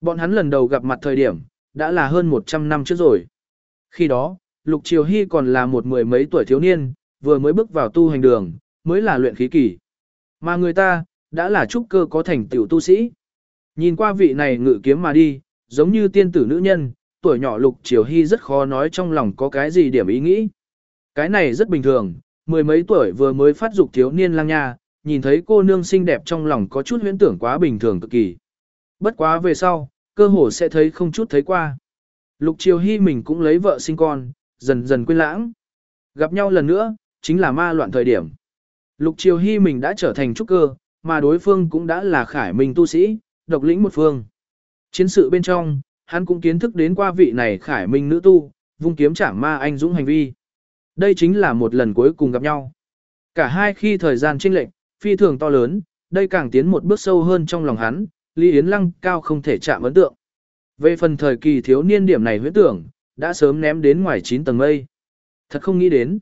Bọn hắn lần đầu gặp mặt thời điểm, đã là hơn 100 năm trước rồi. Khi đó, Lục Triều Hy còn là một mười mấy tuổi thiếu niên, vừa mới bước vào tu hành đường, mới là luyện khí kỳ. Mà người ta, đã là trúc cơ có thành tiểu tu sĩ. Nhìn qua vị này ngự kiếm mà đi, giống như tiên tử nữ nhân, tuổi nhỏ Lục Triều Hy rất khó nói trong lòng có cái gì điểm ý nghĩ. Cái này rất bình thường, mười mấy tuổi vừa mới phát dục thiếu niên lang nha, nhìn thấy cô nương xinh đẹp trong lòng có chút huyễn tưởng quá bình thường cực kỳ. Bất quá về sau, cơ hồ sẽ thấy không chút thấy qua. Lục Triều Hy mình cũng lấy vợ sinh con, dần dần quên lãng. Gặp nhau lần nữa, chính là ma loạn thời điểm. Lục Triều Hy mình đã trở thành trúc cơ, mà đối phương cũng đã là khải minh tu sĩ, độc lĩnh một phương. Chiến sự bên trong, hắn cũng kiến thức đến qua vị này khải minh nữ tu, vung kiếm chảm ma anh dũng hành vi. Đây chính là một lần cuối cùng gặp nhau. Cả hai khi thời gian chênh lệch, phi thường to lớn, đây càng tiến một bước sâu hơn trong lòng hắn, Lý Yến Lăng cao không thể chạm ấn tượng. Về phần thời kỳ thiếu niên điểm này huyết tưởng, đã sớm ném đến ngoài 9 tầng mây. Thật không nghĩ đến.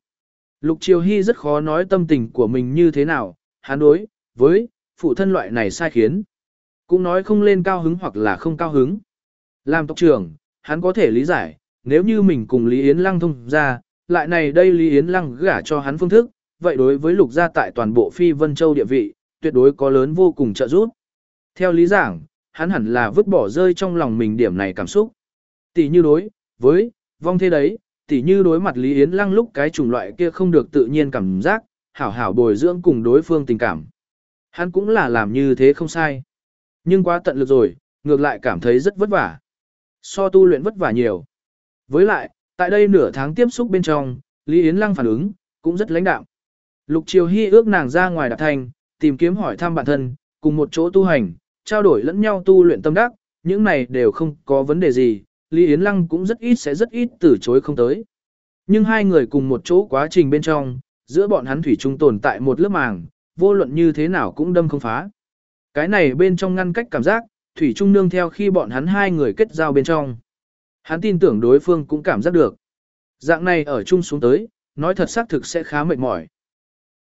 Lục Triều Hy rất khó nói tâm tình của mình như thế nào, hắn đối, với, phụ thân loại này sai khiến. Cũng nói không lên cao hứng hoặc là không cao hứng. Làm tộc trưởng, hắn có thể lý giải, nếu như mình cùng Lý Yến Lăng thông ra, lại này đây Lý Yến Lăng gả cho hắn phương thức, vậy đối với lục gia tại toàn bộ Phi Vân Châu địa vị, tuyệt đối có lớn vô cùng trợ giúp. Theo lý giảng, hắn hẳn là vứt bỏ rơi trong lòng mình điểm này cảm xúc. Tỷ như đối, với, vong thế đấy, tỷ như đối mặt Lý Yến Lăng lúc cái chủng loại kia không được tự nhiên cảm giác, hảo hảo bồi dưỡng cùng đối phương tình cảm. Hắn cũng là làm như thế không sai. Nhưng quá tận lực rồi, ngược lại cảm thấy rất vất vả. So tu luyện vất vả nhiều. Với lại, tại đây nửa tháng tiếp xúc bên trong, Lý Yến Lăng phản ứng, cũng rất lãnh đạm. Lục Triều Hy ước nàng ra ngoài đạp thành, tìm kiếm hỏi thăm bản thân, cùng một chỗ tu hành, trao đổi lẫn nhau tu luyện tâm đắc, những này đều không có vấn đề gì, Lý Yến Lăng cũng rất ít sẽ rất ít từ chối không tới. Nhưng hai người cùng một chỗ quá trình bên trong, giữa bọn hắn thủy chung tồn tại một lớp màng, vô luận như thế nào cũng đâm không phá. Cái này bên trong ngăn cách cảm giác, thủy chung nương theo khi bọn hắn hai người kết giao bên trong. Hắn tin tưởng đối phương cũng cảm giác được. Dạng này ở chung xuống tới, nói thật xác thực sẽ khá mệt mỏi.